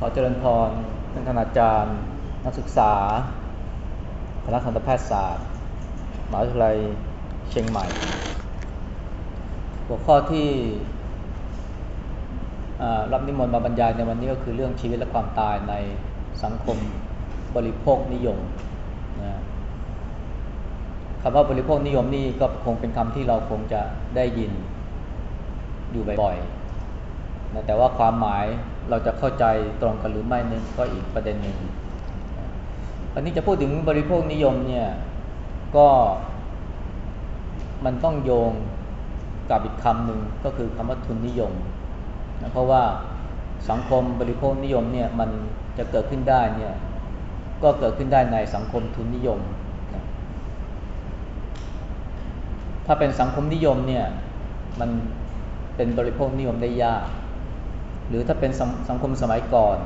ขอเจริญพรท่านคณาจารย์ นักศึกษา คณะทันตแพทยศาสตร์มหาวิทยาลัยเชียงใหม่ หัวข้อที่รับนิมนต์มาบรรยายในวันนี้ก็คือเรื่องชีวิตและความตายในสังคมบริโภคนิยมนะคำว่าบริโภคนิยมนี่ก็คงเป็นคำที่เราคงจะได้ยินอยู่บ่อยๆนะแต่ว่าความหมาย เราจะเข้าใจตรงกันหรือไม่นึงก็อีกประเด็นหนึ่งอันนี้จะพูดถึงบริโภคนิยมเนี่ยก็มันต้องโยงกับอีกคำหนึ่งก็คือคำว่าทุนนิยมนะเพราะว่าสังคมบริโภคนิยมเนี่ยมันจะเกิดขึ้นได้เนี่ยก็เกิดขึ้นได้ในสังคมทุนนิยมนะถ้าเป็นสังคมนิยมเนี่ยมันเป็นบริโภคนิยมได้ยาก หรือถ้าเป็นสังคมสมัยก่อน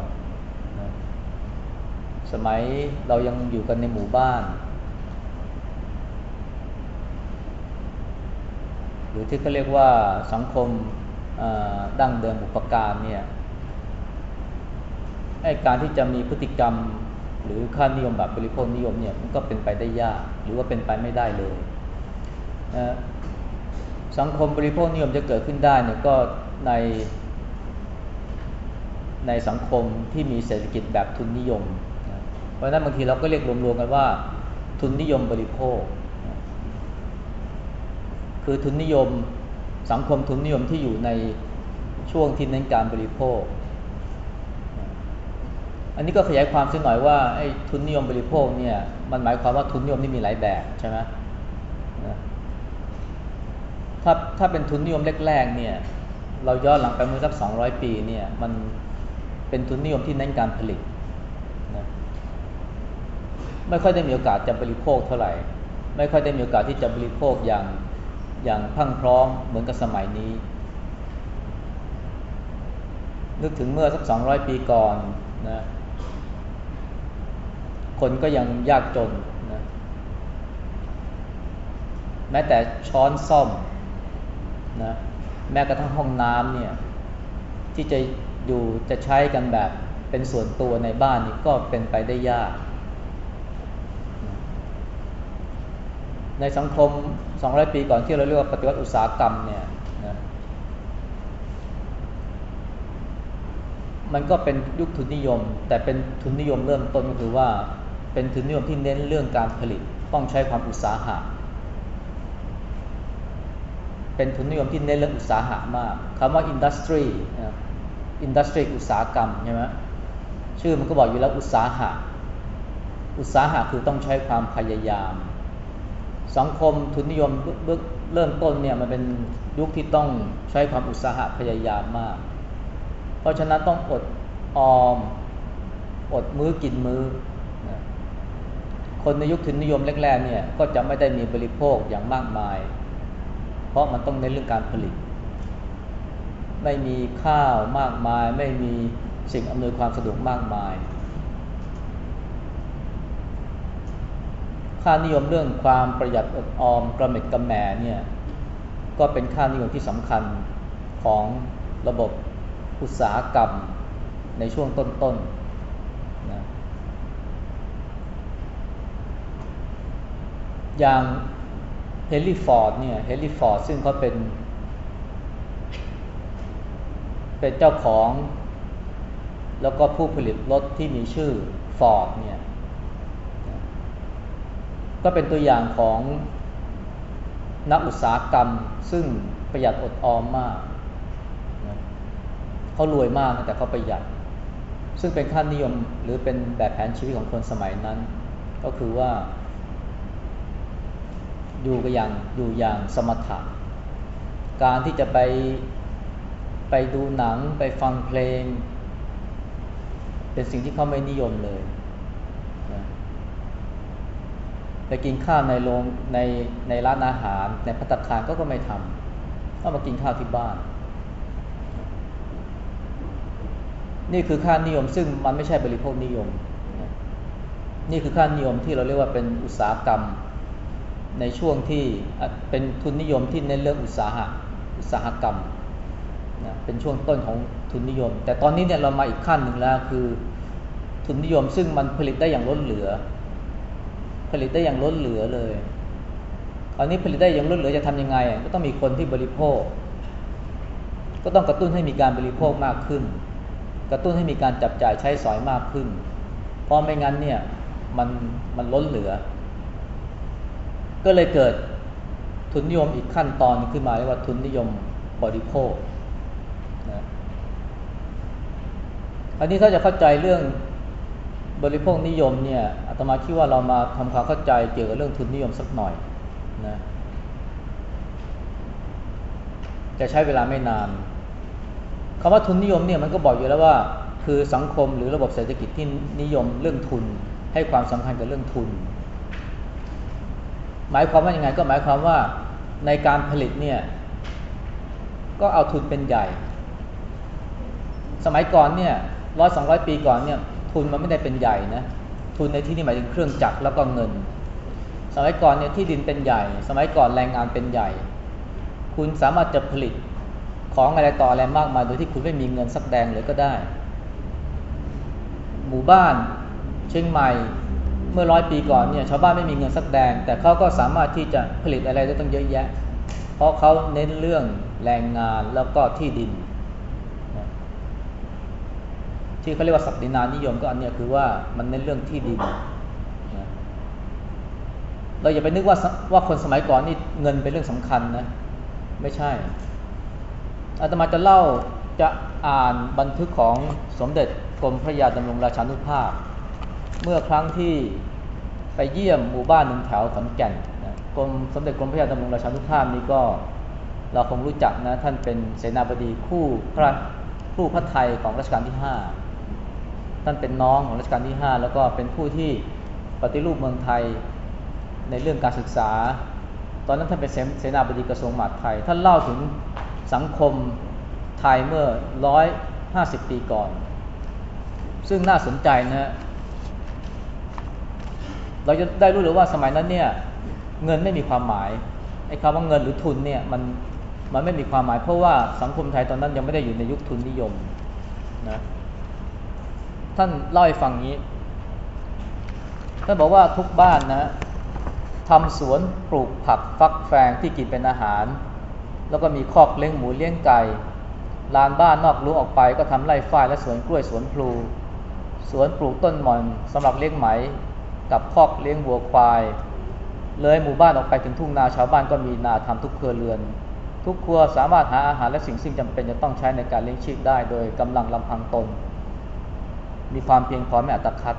สมัยเรายังอยู่กันในหมู่บ้าน หรือที่เขาเรียกว่าสังคมดั้งเดิมบุปการเนี่ยไอการที่จะมีพฤติกรรมหรือค่านิยมแบบบริโภคนิยมเนี่ยมันก็เป็นไปได้ยาก หรือว่าเป็นไปไม่ได้เลยนะสังคมบริโภคนิยมจะเกิดขึ้นได้เนี่ยก็ใน ในสังคมที่มีเศรษฐกิจแบบทุนนิยม เพราะนั้นบางทีเราก็เรียกรวมๆกันว่า ทุนนิยมบริโภค คือทุนนิยมสังคมทุนนิยมที่อยู่ในช่วงที่เน้นการบริโภค อันนี้ก็ขยายความสักหน่อยว่าไอ้ทุนนิยมบริโภคเนี่ยมันหมายความว่าทุนนิยมนี่มีหลายแบบใช่ไหมถ้าถ้าเป็นทุนนิยมแรกๆเนี่ยเราย้อนหลังไปเมื่อสักสองร้อยปีเนี่ยมัน เป็นทุนนิยมที่เน้นการผลิตนะไม่ค่อยได้มีโอกาสจะบริโภคเท่าไหร่ ไม่ค่อยได้มีโอกาสที่จะบริโภคอย่างอย่างพังพร้อมเหมือนกับสมัยนี้ นึกถึงเมื่อสักสองร้อยปีก่อนนะคนก็ยังยากจนนะแม้แต่ช้อนซ่อมนะแม้กระทั่งห้องน้ำเนี่ยที่จะ อยู่จะใช้กันแบบเป็นส่วนตัวในบ้านนี่ก็เป็นไปได้ยาก ในสังคม 200 ปีก่อนที่เราเรียกว่าปฏิวัติอุตสาหกรรมเนี่ยนะมันก็เป็นยุคทุนนิยม แต่เป็นทุนนิยมเริ่มต้นก็คือว่า เป็นทุนนิยมที่เน้นเรื่องการผลิตต้องใช้ความอุตสาหะ เป็นทุนนิยมที่เน้นเรื่องอุตสาหะมากคำว่าอินดัสทรีนะ อินดัสทรีอุตสาหกรรมใช่ไหมชื่อมันก็บอกอยู่แล้วอุตสาหะ อุตสาหะคือต้องใช้ความพยายาม สังคมทุนนิยมเริ่มต้นเนี่ยมันเป็นยุคที่ต้องใช้ความอุตสาหะพยายามมาก เพราะฉะนั้นต้องอดออม อดมื้อกินมื้อ คนในยุคทุนนิยมแรกๆเนี่ยก็จะไม่ได้มีบริโภคอย่างมากมาย เพราะมันต้องในเรื่องการผลิต ไม่มีข้าวมากมาย ไม่มีสิ่งอำนวยความสะดวกมากมาย ค่านิยมเรื่องความประหยัดอดออมกระเหม็ดกระแหม่เนี่ยก็เป็นค่านิยมที่สำคัญของระบบอุตสาหกรรมในช่วงต้นๆนะอย่างเฮนรี่ฟอร์ดเนี่ยเฮนรี่ฟอร์ดซึ่งเขาเป็น เป็นเจ้าของ แล้วก็ผู้ผลิตรถที่มีชื่อฟอร์ดเนี่ยก็เป็นตัวอย่างของนักอุตสาหกรรม ซึ่งประหยัดอดออมมาก เขารวยมากแต่เขาประหยัด ซึ่งเป็นค่านิยมหรือเป็นแบบแผนชีวิตของคนสมัยนั้น ก็คือว่า อยู่กันอย่างอยู่อย่างสมถะการที่จะไป ไปดูหนังไปฟังเพลง เป็นสิ่งที่เขาไม่นิยมเลยนะไปกินข้าวในโรงในในร้านอาหาร ในพัตคารก็ก็ไม่ทำก็มากินข้าวที่บ้าน นี่คือค่านิยมซึ่งมันไม่ใช่บริโภคนิยม นี่คือค่านิยมที่เราเรียกว่าเป็นอุตสาหกรรม ในช่วงที่เป็นทุนนิยมที่เน้นเรื่องอุตสาหะอุตสาหกรรม นะเป็นช่วงต้นของทุนนิยม แต่ตอนนี้เนี่ยเรามาอีกขั้นหนึ่งแล้วคือ ทุนนิยมซึ่งมันผลิตได้อย่างล้นเหลือ ผลิตได้อย่างล้นเหลือเลยคราวนี้ผลิตได้อย่างล้นเหลือจะทำยังไง ก็ต้องมีคนที่บริโภค ก็ต้องกระตุ้นให้มีการบริโภคมากขึ้น กระตุ้นให้มีการจับจ่ายใช้สอยมากขึ้น เพราะไม่งั้นเนี่ยมันมันล้นเหลือ ก็เลยเกิดทุนนิยมอีกขั้นตอนขึ้นมาเรียกว่าทุนนิยมบริโภคนะ อันนี้ถ้าจะเข้าใจเรื่องบริโภคนิยมเนี่ยอาตมาคิดว่าเรามาทำความเข้าใจเกี่ยวกับเรื่องทุนนิยมสักหน่อยนะจะใช้เวลาไม่นานคำว่าทุนนิยมเนี่ยมันก็บอกอยู่แล้วว่า คือสังคมหรือระบบเศรษฐกิจที่นิยมเรื่องทุน ให้ความสำคัญกับเรื่องทุน หมายความว่ายังไงก็หมายความว่าในการผลิตเนี่ยก็เอาทุนเป็นใหญ่ สมัยก่อนเนี่ย ร้อยสองร้อยปีก่อนเนี่ยทุนมันไม่ได้เป็นใหญ่นะทุนในที่นี้หมายถึงเครื่องจักรแล้วก็เงิน สมัยก่อนเนี่ยที่ดินเป็นใหญ่ สมัยก่อนแรงงานเป็นใหญ่ คุณสามารถจะผลิตของอะไรต่ออะไรมากมายโดยที่คุณไม่มีเงินสักแดงเลยก็ได้ หมู่บ้านเชียงใหม่เมื่อร้อยปีก่อนเนี่ยชาวบ้านไม่มีเงินสักแดง แต่เขาก็สามารถที่จะผลิตอะไรได้ตั้งเยอะแยะ เพราะเขาเน้นเรื่องแรงงานแล้วก็ที่ดิน ที่เขาเรียกว่าศักดินานิยมก็อันนี้คือว่ามันเน้นเรื่องที่ดินเราอย่าไปนึกว่าว่าคนสมัยก่อนนี่เงินเป็นเรื่องสำคัญนะ ไม่ใช่อาตมาจะเล่าจะอ่านบันทึกของสมเด็จกรมพระยาดำรงราชานุภาพ เมื่อครั้งที่ไปเยี่ยมหมู่บ้านหนึ่งแถวขอนแก่นนะกรมสมเด็จกรมพระยาดำรงราชานุภาพนี้ก็เราคงรู้จักนะท่านเป็นเสนาบดีคู่พระคู่พระไทยของรัชกาลที่ห้า ท่านเป็นน้องของรัชกาลที่ห้าแล้วก็เป็นผู้ที่ปฏิรูปเมืองไทยในเรื่องการศึกษา ตอนนั้นท่านเป็นเสนาบดีกระทรวงมหาดไทย ท่านเล่าถึงสังคมไทยเมื่อร้อยห้าสิบปีก่อน ซึ่งน่าสนใจนะเราจะได้รู้เลยว่าสมัยนั้นเนี่ยเงินไม่มีความหมายไอ้คำว่าเงินหรือทุนเนี่ยมันมันไม่มีความหมายเพราะว่าสังคมไทยตอนนั้นยังไม่ได้อยู่ในยุคทุนนิยมนะ ท่านเล่าให้ฟังนี้ท่านบอกว่าทุกบ้านนะทำสวนปลูกผักฟักแฟงที่กินเป็นอาหาร แล้วก็มีคอกเลี้ยงหมูเลี้ยงไก่ลานบ้านนอกรั้วออกไปก็ทำไร่ฝ้ายและสวนกล้วยสวนพลูสวนปลูกต้นหม่อนสำหรับเลี้ยงไหม กับคอกเลี้ยงวัวควาย เลยหมู่บ้านออกไปถึงทุ่งนาชาวบ้านก็มีนาทำทุกครัวเรือน ทุกครัวสามารถหาอาหารและสิ่งซึ่งจำเป็นจะต้องใช้ในการเลี้ยงชีพได้ โดยกำลังลำพังตน มีความเพียงพอไม่อัตคัด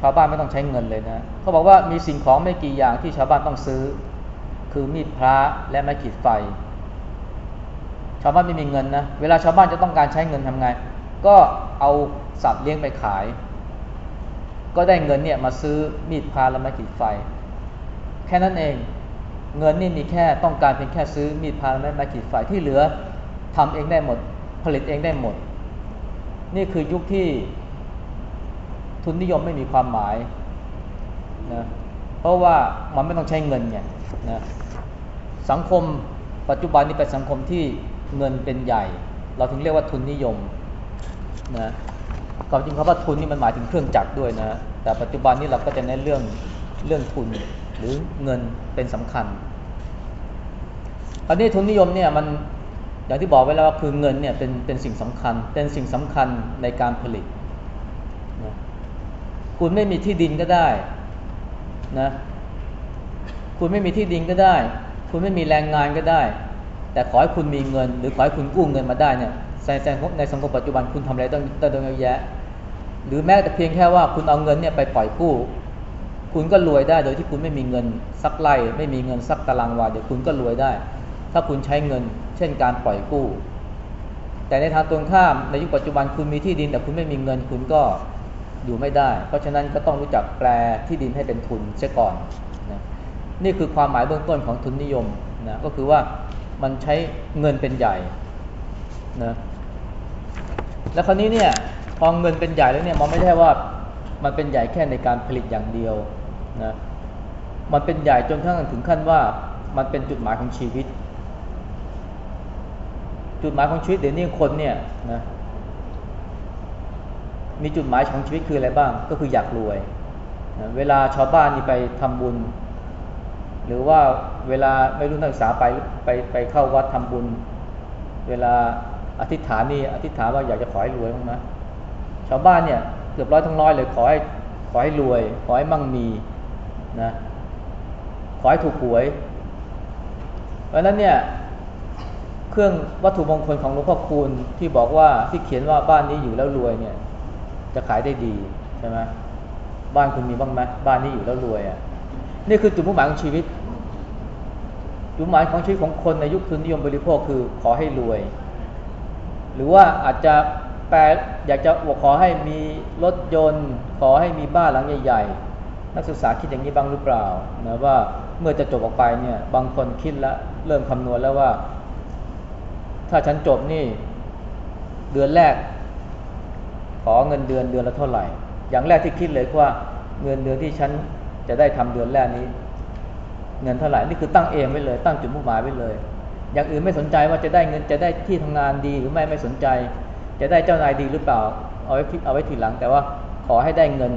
ชาวบ้านไม่ต้องใช้เงินเลยนะเขาบอกว่ามีสิ่งของไม่กี่อย่างที่ชาวบ้านต้องซื้อ คือมีดพระและไม้ขีดไฟ ชาวบ้านไม่มีเงินนะเวลาชาวบ้านจะต้องการใช้เงินทำไง ก็เอาสัตว์เลี้ยงไปขาย ก็ได้เงินเนี่ยมาซื้อมีดพาและไม้ขีดไฟ แค่นั้นเองเงินนี่มีแค่ต้องการเพียงแค่ซื้อมีดพาและไม้ขีดไฟที่เหลือทำเองได้หมด ผลิตเองได้หมด นี่คือยุคที่ทุนนิยมไม่มีความหมายนะเพราะว่ามันไม่ต้องใช้เงินไงนะสังคมปัจจุบันนี้เป็นสังคมที่เงินเป็นใหญ่ เราถึงเรียกว่าทุนนิยมนะความจริงคำว่าทุนนี่มันหมายถึงเครื่องจักรด้วยนะ แต่ปัจจุบันนี้เราก็จะเน้นเรื่องเรื่องทุนหรือเงินเป็นสำคัญอันนี้ทุนนิยมเนี่ยมัน อย่างที่บอกไว้แล้วว่าคือเงินเนี่ยเป็นเป็นสิ่งสำคัญ เป็นสิ่งสำคัญในการผลิตนะคุณไม่มีที่ดินก็ได้นะคุณไม่มีที่ดินก็ได้ คุณไม่มีแรงงานก็ได้ แต่ขอให้คุณมีเงิน หรือขอให้คุณกู้เงินมาได้เนี่ยในในสังคมปัจจุบันคุณทำอะไรต้องต้องเยอะแยะ หรือแม้แต่เพียงแค่ว่าคุณเอาเงินเนี่ยไปปล่อยกู้ คุณก็รวยได้โดยที่คุณไม่มีเงินสักไร่ไม่มีเงินสักตารางวาเดี๋ยวคุณก็รวยได้ ถ้าคุณใช้เงิน เช่นการปล่อยกู้ แต่ในทางตรงข้ามในยุคปัจจุบันคุณมีที่ดิน แต่คุณไม่มีเงินคุณก็อยู่ไม่ได้ เพราะฉะนั้นก็ต้องรู้จักแปลที่ดินให้เป็นทุนเสียก่อนนะนี่คือความหมายเบื้องต้นของทุนนิยมนะก็คือว่ามันใช้เงินเป็นใหญ่นะแล้วคราวนี้เนี่ยพอเงินเป็นใหญ่แล้วเนี่ยมันไม่ใช่ว่ามันเป็นใหญ่แค่ในการผลิตอย่างเดียวนะมันเป็นใหญ่จนทั้งถึงขั้นว่ามันเป็นจุดหมายของชีวิต จุดหมายของชีวิตเดี๋ยวนี้คนเนี่ยนะมีจุดหมายของชีวิตคืออะไรบ้าง ก็คืออยากรวยนะเวลาชาวบ้านนี่ไปทำบุญ หรือว่าเวลาไม่รู้นักศึกษาไปไปไปเข้าวัดทำบุญ เวลาอธิษฐานนี่อธิษฐานว่าอยากจะขอให้รวยมั้งนะชาวบ้านเนี่ยเกือบร้อยทั้งร้อยเลยขอให้ขอให้รวย ขอให้มั่งมีนะขอให้ถูกหวย เพราะนั้นเนี่ย เครื่องวัตถุมงคลของหลวงพ่อคูณที่บอกว่าที่เขียนว่าบ้านนี้อยู่แล้วรวยเนี่ย จะขายได้ดีใช่ไหมบ้านคุณมีบ้างไหมบ้านนี้อยู่แล้วรวยอะนี่คือจุดมุ่งหมายของชีวิต จุดหมายของชีวิตของคนในยุคทุนนิยมบริโภคคือขอให้รวย หรือว่าอาจจะแปลอยากจะขอให้มีรถยนต์ ขอให้มีบ้านหลังใหญ่ ๆ นักศึกษาคิดอย่างนี้บ้างหรือเปล่านะว่าเมื่อจะจบออกไปเนี่ยบางคนคิดแล้วเริ่มคำนวณแล้วว่า ถ้าฉันจบนี่ เดือนแรก ขอเงินเดือนเดือนละเท่าไหร่ อย่างแรกที่คิดเลยว่าเงินเดือนที่ฉันจะได้ทำเดือนแรกนี้ เงินเท่าไหร่นี่คือตั้งเองไว้เลย ตั้งจุดมุ่งหมายไว้เลย อย่างอื่นไม่สนใจว่าจะได้เงินจะได้ที่ทำงานดีหรือไม่ไม่สนใจ จะได้เจ้านายดีหรือเปล่า เอาไว้คิดเอาไว้ทีหลัง แต่ว่าขอให้ได้เงิน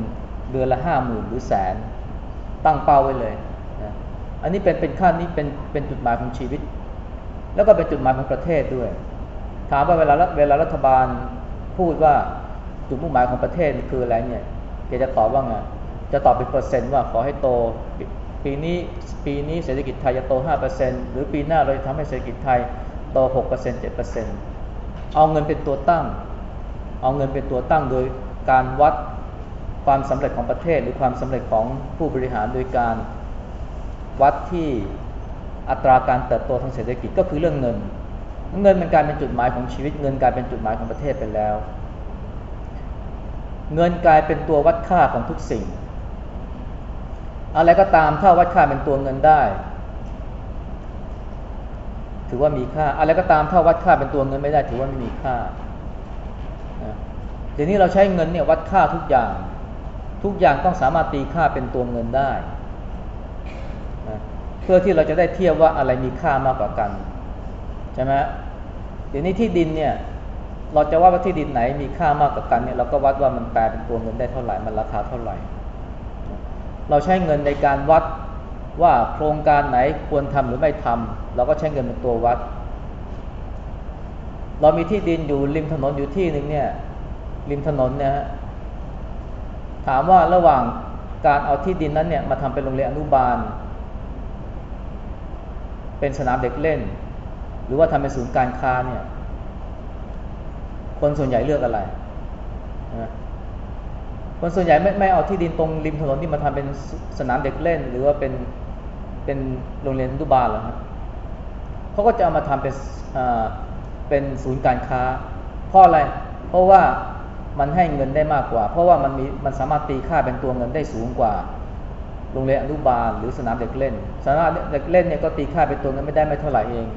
เดือนละห้าหมื่นหรือแสนตั้งเป้าไว้เลยนะอันนี้เป็นเป็นขั้นนี้เป็นเป็นจุดหมายของชีวิต แล้วก็เป็นจุดหมายของประเทศด้วย ถามว่าเวลาเวลารัฐบาลพูดว่าจุดมุ่งหมายของประเทศคืออะไรเนี่ยแกจะตอบว่าไงจะตอบเป็นเปอร์เซ็นต์ว่าขอให้โต ปีนี้ปีนี้เศรษฐกิจไทยจะโต 5%หรือปีหน้าเราจะทำให้เศรษฐกิจไทยโต 6% 7%เอาเงินเป็นตัวตั้ง เอาเงินเป็นตัวตั้งโดยการวัดความสำเร็จของประเทศ หรือความสำเร็จของผู้บริหารโดยการวัดที่ อัตราการเติบโตทางเศรษฐกิจก็คือเรื่องเงิน เงินมันกลายเป็นจุดหมายของชีวิตเงินกลายเป็นจุดหมายของประเทศไปแล้ว เงินกลายเป็นตัววัดค่าของทุกสิ่ง อะไรก็ตามถ้าวัดค่าเป็นตัวเงินได้ ถือว่ามีค่า อะไรก็ตามถ้าวัดค่าเป็นตัวเงินไม่ได้ ถือว่าไม่มีค่าเดี๋ยวนี้เราใช้เงินเนี่ยวัดค่าทุกอย่าง ทุกอย่างต้องสามารถตีค่าเป็นตัวเงินได้ เพื่อที่เราจะได้เทียบว่าอะไรมีค่ามากกว่ากันใช่ไหมเดี๋ยวนี้ที่ดินเนี่ยเราจะว่าว่าที่ดินไหนมีค่ามากกว่ากันเนี่ยเราก็วัดว่ามันแปลเป็นตัวเงินได้เท่าไหร่มันราคาเท่าไหร่ เราใช้เงินในการวัดว่าโครงการไหนควรทำหรือไม่ทำเราก็ใช้เงินเป็นตัววัด เรามีที่ดินอยู่ริมถนนอยู่ที่หนึ่งเนี่ยริมถนนเนี่ยถามว่าระหว่างการเอาที่ดินนั้นเนี่ยมาทำเป็นโรงเรียนอนุบาล เป็นสนามเด็กเล่น หรือว่าทำเป็นศูนย์การค้าเนี่ย คนส่วนใหญ่เลือกอะไรนะคนส่วนใหญ่ไม่ไม่เอาที่ดินตรงริมถนนที่มาทำเป็นสนามเด็กเล่น หรือว่าเป็นเป็นโรงเรียนอนุบาลเหรอครับเขาก็จะเอามาทำเป็นเป็นศูนย์การค้า เพราะอะไร เพราะว่ามันให้เงินได้มากกว่า เพราะว่ามันมีมันสามารถตีค่าเป็นตัวเงินได้สูงกว่า โรงเรียนอนุบาลหรือสนามเด็กเล่น สนามเด็กเล่นเนี่ยก็ตีค่าเป็นตัวเงินไม่ได้ไม่เท่าไหร่เอง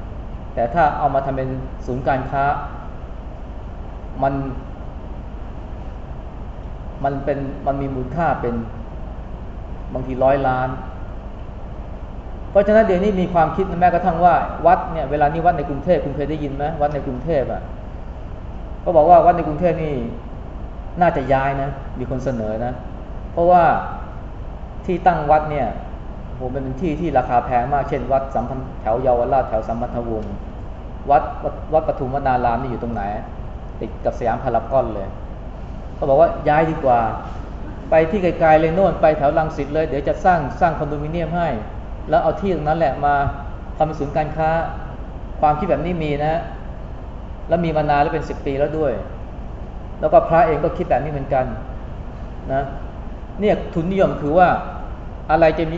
แต่ถ้าเอามาทำเป็นศูนย์การค้า มัน มันเป็นมันมีมูลค่าเป็นบางทีร้อยล้าน เพราะฉะนั้นเดี๋ยวนี้มีความคิดแม้กระทั่งว่าวัดเนี่ยเวลานี้วัดในกรุงเทพคุณเคยได้ยินไหมวัดในกรุงเทพอะก็บอกว่าวัดในกรุงเทพนี่น่าจะย้ายนะ มีคนเสนอนะ เพราะว่า ที่ตั้งวัดเนี่ยผมเป็นที่ที่ราคาแพงมาก เช่น วัดสัมพันธ์แถวเยาวราชแถวสัมพันธวงศ์วัดวัดปฐุมวนารามนี่อยู่ตรงไหน ติดกับสยามพารากอนเลยเขาบอกว่าย้ายดีกว่า ไปที่ไกลๆเลยโน่นไปแถวลังสิตเลย เดี๋ยวจะสร้างสร้างคอนโดมิเนียมให้ แล้วเอาที่ตรงนั้นแหละมาทำเป็นศูนย์การค้า ความคิดแบบนี้มีนะ แล้วมีมานานแล้วเป็นสิบปีแล้วด้วย แล้วก็พระเองก็คิดแบบนี้เหมือนกันนะเนี่ยทุนนิยมคือว่า อะไรจะมี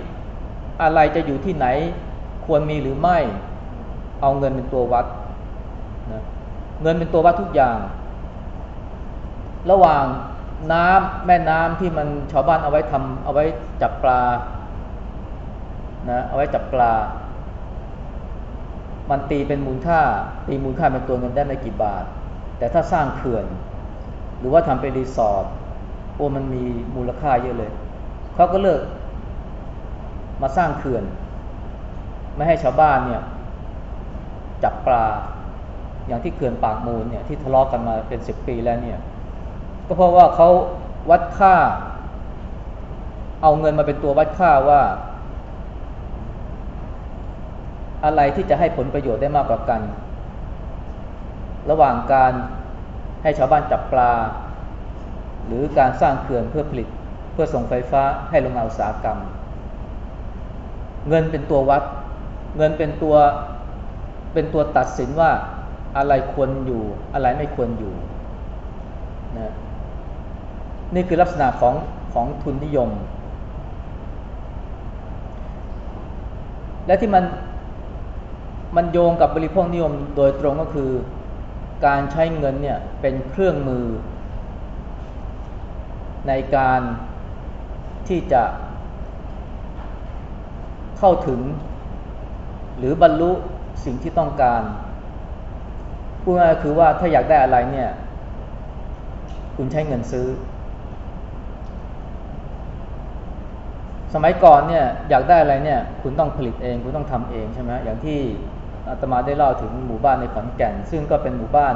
อะไรจะอยู่ที่ไหน ควรมีหรือไม่ เอาเงินเป็นตัววัดนะเงินเป็นตัววัดทุกอย่าง ระหว่างน้ำแม่น้ำที่มันชาวบ้านเอาไว้ทำเอาไว้จับปลานะเอาไว้จับปลา มันตีเป็นมูลค่า ตีมูลค่าเป็นตัวเงินได้ไม่กี่บาท แต่ถ้าสร้างเขื่อน หรือว่าทำเป็นรีสอร์ทโอ้มันมีมูลค่าเยอะเลยเขาก็เลิก มาสร้างเขื่อน ไม่ให้ชาวบ้านเนี่ยจับปลาอย่างที่เขื่อนปากมูลเนี่ยที่ทะเลาะกกันมาเป็นสิบปีแล้วเนี่ยก็เพราะว่าเขาวัดค่า เอาเงินมาเป็นตัววัดค่าว่า อะไรที่จะให้ผลประโยชน์ได้มากกว่ากัน ระหว่างการให้ชาวบ้านจับปลา หรือการสร้างเขื่อนเพื่อผลิตเพื่อส่งไฟฟ้าให้โรงงานอุตสาหกรรม เงินเป็นตัววัด เงินเป็นตัวเป็นตัวตัดสินว่าอะไรควรอยู่ อะไรไม่ควรอยู่นะนี่คือลักษณะของของทุนนิยม และที่มันมันโยงกับบริโภคนิยมโดยตรงก็คือ การใช้เงินเนี่ยเป็นเครื่องมือ ในการที่จะ เข้าถึง หรือบรรลุสิ่งที่ต้องการพูดง่ายคือว่าถ้าอยากได้อะไรเนี่ย คุณใช้เงินซื้อ สมัยก่อนเนี่ยอยากได้อะไรเนี่ย คุณต้องผลิตเอง คุณต้องทำเองใช่ไหมอย่างที่อาตมาได้เล่าถึงหมู่บ้านในขอนแก่น ซึ่งก็เป็นหมู่บ้าน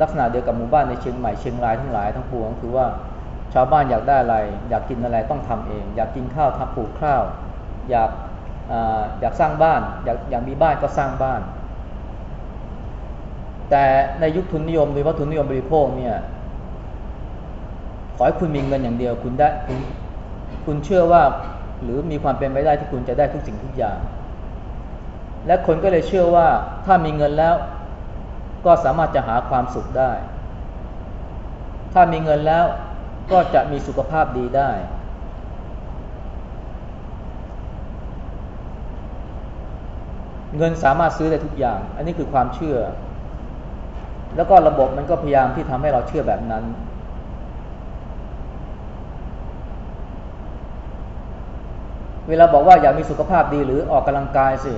ลักษณะเดียวกับหมู่บ้านในเชียงใหม่เชียงรายทั้งหลายทั้งปวงคือว่าชาวบ้านอยากได้อะไร อยากกินอะไรต้องทำเอง อยากกินข้าวทำปลูกข้าว อยากอยากสร้างบ้าน อยากอยากมีบ้านก็สร้างบ้าน แต่ในยุคทุนนิยมหรือว่าทุนนิยมบริโภคเนี่ยขอให้คุณมีเงินอย่างเดียวคุณได้คุณคุณเชื่อว่าหรือมีความเป็นไปได้ที่คุณจะได้ทุกสิ่งทุกอย่าง และคนก็เลยเชื่อว่าถ้ามีเงินแล้ว ก็สามารถจะหาความสุขได้ ถ้ามีเงินแล้วก็จะมีสุขภาพดีได้ เงินสามารถซื้อได้ทุกอย่าง อันนี้คือความเชื่อ แล้วก็ระบบมันก็พยายามที่ทำให้เราเชื่อแบบนั้น เวลาบอกว่าอยากมีสุขภาพดีหรือออกกำลังกายสิ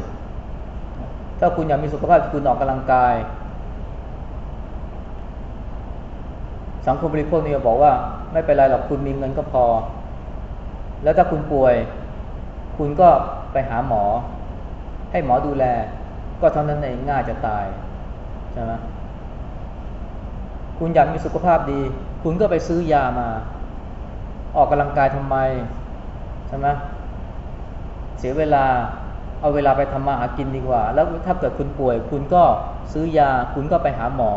ถ้าคุณอยากมีสุขภาพคุณออกกำลังกาย สังคมบริโภคนี่บอกว่า ไม่เป็นไรหรอกคุณมีเงินก็พอ แล้วถ้าคุณป่วย คุณก็ไปหาหมอ ให้หมอดูแล ก็เท่านั้นเองง่ายจะตายใช่ไหมคุณอยากมีสุขภาพดี คุณก็ไปซื้อยามา ออกกำลังกายทำไมใช่ไหมเสียเวลาเอาเวลาไปทำมาหากินดีกว่า แล้วถ้าเกิดคุณป่วย คุณก็ซื้อยา คุณก็ไปหาหมอ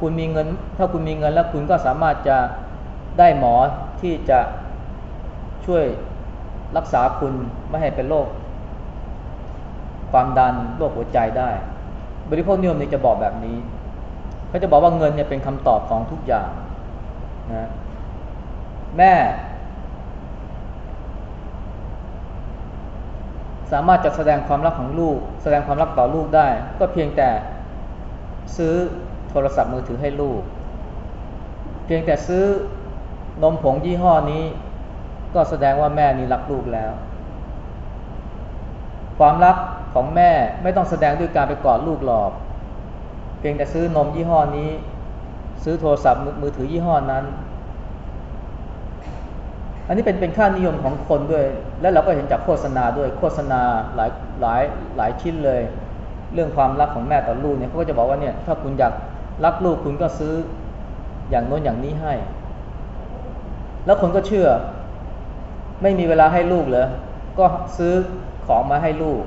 คุณมีเงิน ถ้าคุณมีเงินแล้วคุณก็สามารถจะได้หมอที่จะช่วยรักษาคุณไม่ให้เป็นโรค ความดันโรคหัวใจได้ บริโภคนิยมนี่จะบอกแบบนี้เขาจะบอกว่าเงินเนี่ยเป็นคำตอบของทุกอย่างนะแม่ สามารถจะแสดงความรักของลูก แสดงความรักต่อลูกได้ ก็เพียงแต่ซื้อโทรศัพท์มือถือให้ลูก เพียงแต่ซื้อนมผงยี่ห้อนี้ ก็แสดงว่าแม่นี้รักลูกแล้ว ความรัก ของแม่ไม่ต้องแสดงด้วยการไปกอดลูกหรอก เพียงแต่ซื้อนมยี่ห้อนี้ ซื้อโทรศัพท์มือถือยี่ห้อนั้น อันนี้เป็นเป็นค่านิยมของคนด้วย และเราก็เห็นจากโฆษณาด้วยโฆษณาหลายหลายหลายชิ้นเลย เรื่องความรักของแม่ต่อลูกเนี่ยเขาก็จะบอกว่าเนี่ยถ้าคุณอยากรักลูกคุณก็ซื้ออย่างโน้นอย่างนี้ให้ แล้วคนก็เชื่อ ไม่มีเวลาให้ลูกเลยก็ซื้อของมาให้ลูก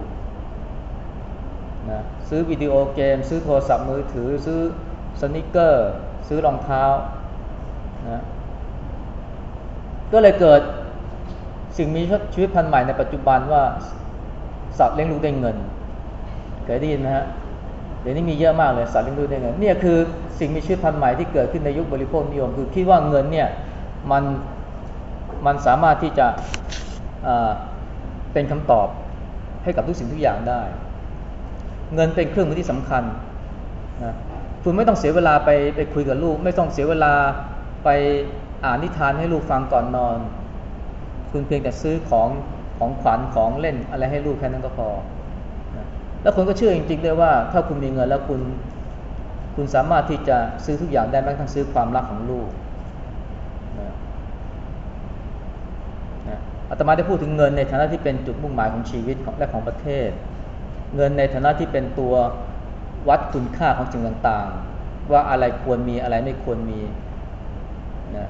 นะซื้อวิดีโอเกม ซื้อโทรศัพท์มือถือ ซื้อสนิเกอร์ ซื้อรองเท้านะก็เลยเกิดสิ่งมีชีวิตพันธุ์ใหม่ในปัจจุบันว่าสัตว์เลี้ยงลูกได้เงินเคยได้ยินไหมฮะเดี๋ยวนี้มีเยอะมากเลยสัตว์เลี้ยงดูได้เงินเนี่ยคือสิ่งมีชีวิตพันธุ์ใหม่ที่เกิดขึ้นในยุคบริโภคนิยม คือคิดว่าเงินเนี่ยมันมันสามารถที่จะเป็นคำตอบให้กับทุกสิ่งทุกอย่างได้ เงินเป็นเครื่องมือที่สำคัญนะคุณไม่ต้องเสียเวลาไปไปคุยกับลูก ไม่ต้องเสียเวลาไปอ่านนิทานให้ลูกฟังก่อนนอน คุณเพียงแต่ซื้อของของขวัญของเล่นอะไรให้ลูกแค่นั้นก็พอแล้วคนก็เชื่อจริงๆเลยว่า ถ้าคุณมีเงินแล้วคุณคุณสามารถที่จะซื้อทุกอย่างได้แม้กระทั่งซื้อความรักของลูกนะนะอาตมาได้พูดถึงเงินในฐานะที่เป็นจุดมุ่งหมายของชีวิตและของประเทศ เงินในฐานะที่เป็นตัววัดคุณค่าของสิ่งต่างๆ ว่าอะไรควรมีอะไรไม่ควรมีนะ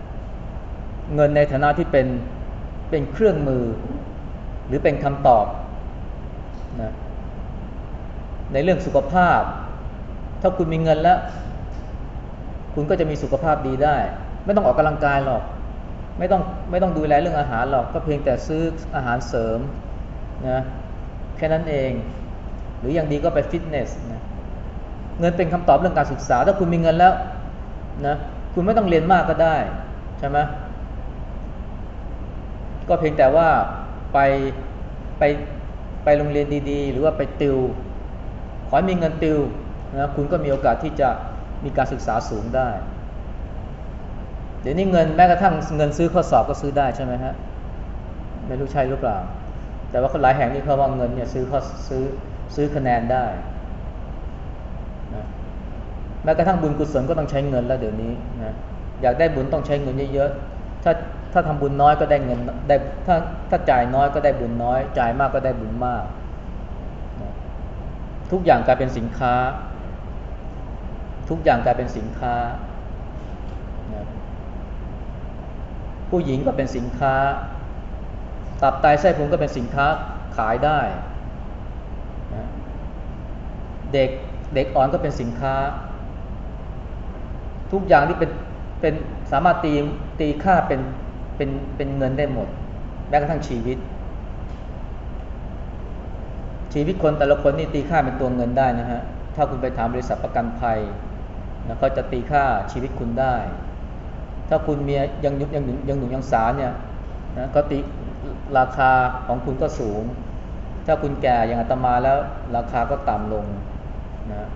เงินในฐานะที่เป็นเป็นเครื่องมือ หรือเป็นคำตอบนะในเรื่องสุขภาพ ถ้าคุณมีเงินแล้ว คุณก็จะมีสุขภาพดีได้ ไม่ต้องออกกำลังกายหรอก ไม่ต้องไม่ต้องดูแลเรื่องอาหารหรอก ก็เพียงแต่ซื้ออาหารเสริมนะแค่นั้นเอง หรืออย่างดีก็ไปฟิตเนสนะเงินเป็นคำตอบเรื่องการศึกษา ถ้าคุณมีเงินแล้วนะคุณไม่ต้องเรียนมากก็ได้ใช่ไหมก็เพียงแต่ว่าไปไปไปโรงเรียนดีๆ หรือว่าไปติว ขอให้มีเงินติวนะคุณก็มีโอกาสที่จะมีการศึกษาสูงได้ เดี๋ยวนี้เงินแม้กระทั่งเงินซื้อข้อสอบก็ซื้อได้ใช่ไหมฮะไม่รู้ใช่หรือเปล่า แต่ว่าคนหลายแห่งนี่เขาว่าเงินเนี่ยซื้อข้อซื้อ ซื้อคะแนนได้นะแม้กระทั่งบุญกุศลก็ต้องใช้เงินแล้วเดี๋ยวนี้นะอยากได้บุญต้องใช้เงินเยอะๆ ถ้าถ้าทำบุญน้อยก็ได้เงินได้ถ้าถ้าจ่ายน้อยก็ได้บุญน้อย จ่ายมากก็ได้บุญมากนะทุกอย่างกลายเป็นสินค้า ทุกอย่างกลายเป็นสินค้านะผู้หญิงก็เป็นสินค้า ตับไตไส้พุงก็เป็นสินค้าขายได้ เด็กเด็กอ่อนก็เป็นสินค้า ทุกอย่างที่เป็นเป็นสามารถตีตีค่าเป็นเป็นเป็นเงินได้หมดแม้กระทั่งชีวิต ชีวิตคนแต่ละคนนี่ตีค่าเป็นตัวเงินได้นะฮะถ้าคุณไปถามบริษัทประกันภัยนะเขาจะตีค่าชีวิตคุณได้ ถ้าคุณมียังยังยังหนุ่มยังสาวเนี่ยนะก็ตีราคาของคุณก็สูง ถ้าคุณแก่อย่างอาตมาแล้วราคาก็ต่ำลง นะ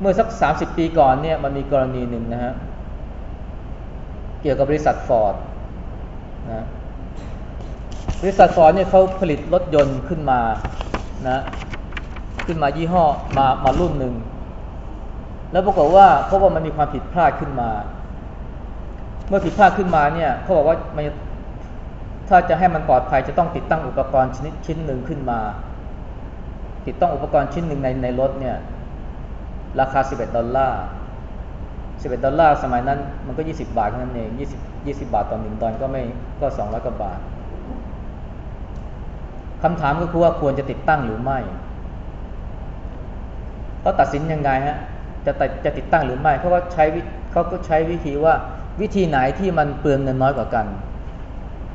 เมื่อสักสามสิบปีก่อนเนี่ยมันมีกรณีหนึ่งนะฮะเกี่ยวกับบริษัทฟอร์ดนะบริษัทฟอร์ดเนี่ยเขาผลิตรถยนต์ขึ้นมานะขึ้นมายี่ห้อมามารุ่นหนึ่ง แล้วปรากฏว่าเพราะว่ามันมีความผิดพลาดขึ้นมา เมื่อผิดพลาดขึ้นมาเนี่ยเขาบอกว่ามันถ้าจะให้มันปลอดภัยจะต้องติดตั้งอุปกรณ์ชนิดชิ้นหนึ่งขึ้นมา ติดตั้งอุปกรณ์ชิ้นหนึ่งในในรถเนี่ยราคา 11 ดอลลาร์ 11 ดอลลาร์สมัยนั้นมันก็ 20 บาทเท่านั้นเอง 20 20 บาทต่อหนึ่งดอลก็ไม่ก็ 200กว่าบาทคำถามก็คือว่าควรจะติดตั้งหรือไม่เขาตัดสินยังไงฮะจะติดจะติดตั้งหรือไม่เขาก็ใช้เขาก็ใช้วิธีว่าวิธีไหนที่มันเปลืองเงินน้อยกว่ากัน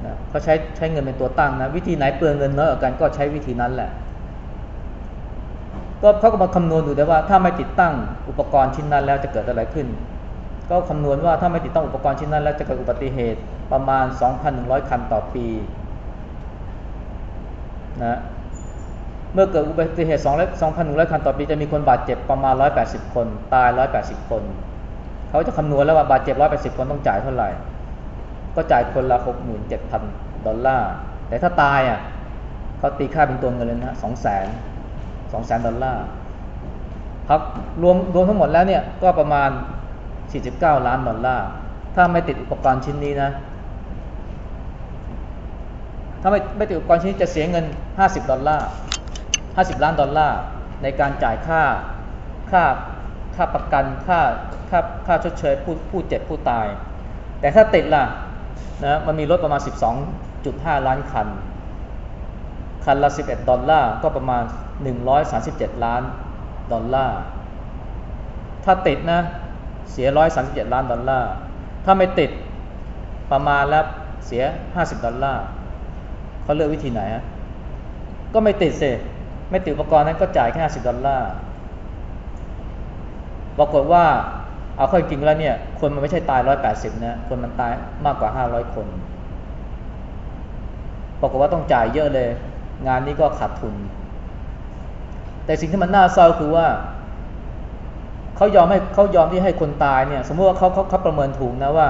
นะเขาใช้ใช้เงินเป็นตัวตั้งนะวิธีไหนเปลืองเงินน้อยกว่ากันก็ใช้วิธีนั้นแหละ ก็เขาก็มาคำนวณดูได้ว่าถ้าไม่ติดตั้งอุปกรณ์ชิ้นนั้นแล้วจะเกิดอะไรขึ้น ก็คำนวณว่าถ้าไม่ติดตั้งอุปกรณ์ชิ้นนั้นแล้วจะเกิดอุบัติเหตุประมาณ 2,100 คันต่อปีนะเมื่อเกิดอุบัติเหตุ2,100 คันต่อปีจะมีคนบาดเจ็บประมาณ 180 คน ตาย 180 คน เขาจะคำนวณแล้วว่าบาดเจ็บ 180 คนต้องจ่ายเท่าไหร่ ก็จ่ายคนละ 67,000 ดอลลาร์ แต่ถ้าตายอะเขาตีค่าเป็นตัวเงินเลยนะ2 0 0 0 0 0 องแสนดอลลาร์ครับรวมรวมทั้งหมดแล้วเนี่ยก็ประมาณ 49 ล้านดอลลาร์ ถ้าไม่ติดอุปกรณ์ชิ้นนี้นะ ถ้าไม่ไม่ติดอุปกรณ์ชิ้นนี้จะเสียเงิน 50 ดอลลาร์ 50 ล้านดอลลาร์ ในการจ่ายค่าค่าค่าประกันค่าค่าค่าชดเชยผู้ผู้เจ็บผู้ตาย แต่ถ้าติดล่ะนะมันมีรถประมาณ 12.5 ล้านคัน คันละ 11 ดอลลาร์ ก็ประมาณ 137 ล้านดอลลาร์ถ้าติดนะเสีย 137 ล้านดอลลาร์ถ้าไม่ติดประมาณแล้วเสีย 50 ดอลลาร์เขาเลือกวิธีไหนฮะก็ไม่ติดเสไม่ติดอุปกรณ์นั้นก็จ่ายแค่ 50 ดอลลาร์ปรากฏว่าเอาเข้าจริงแล้วเนี่ยคนมันไม่ใช่ตาย 180 นะ คนมันตายมากกว่า 500 คนปรากฏว่าต้องจ่ายเยอะเลย งานนี้ก็ขาดทุน แต่สิ่งที่มันน่าเศร้าคือว่าเขายอมให้เขายอมที่ให้คนตายเนี่ย สมมติว่าเขาเขาเขาประเมินถูกนะว่า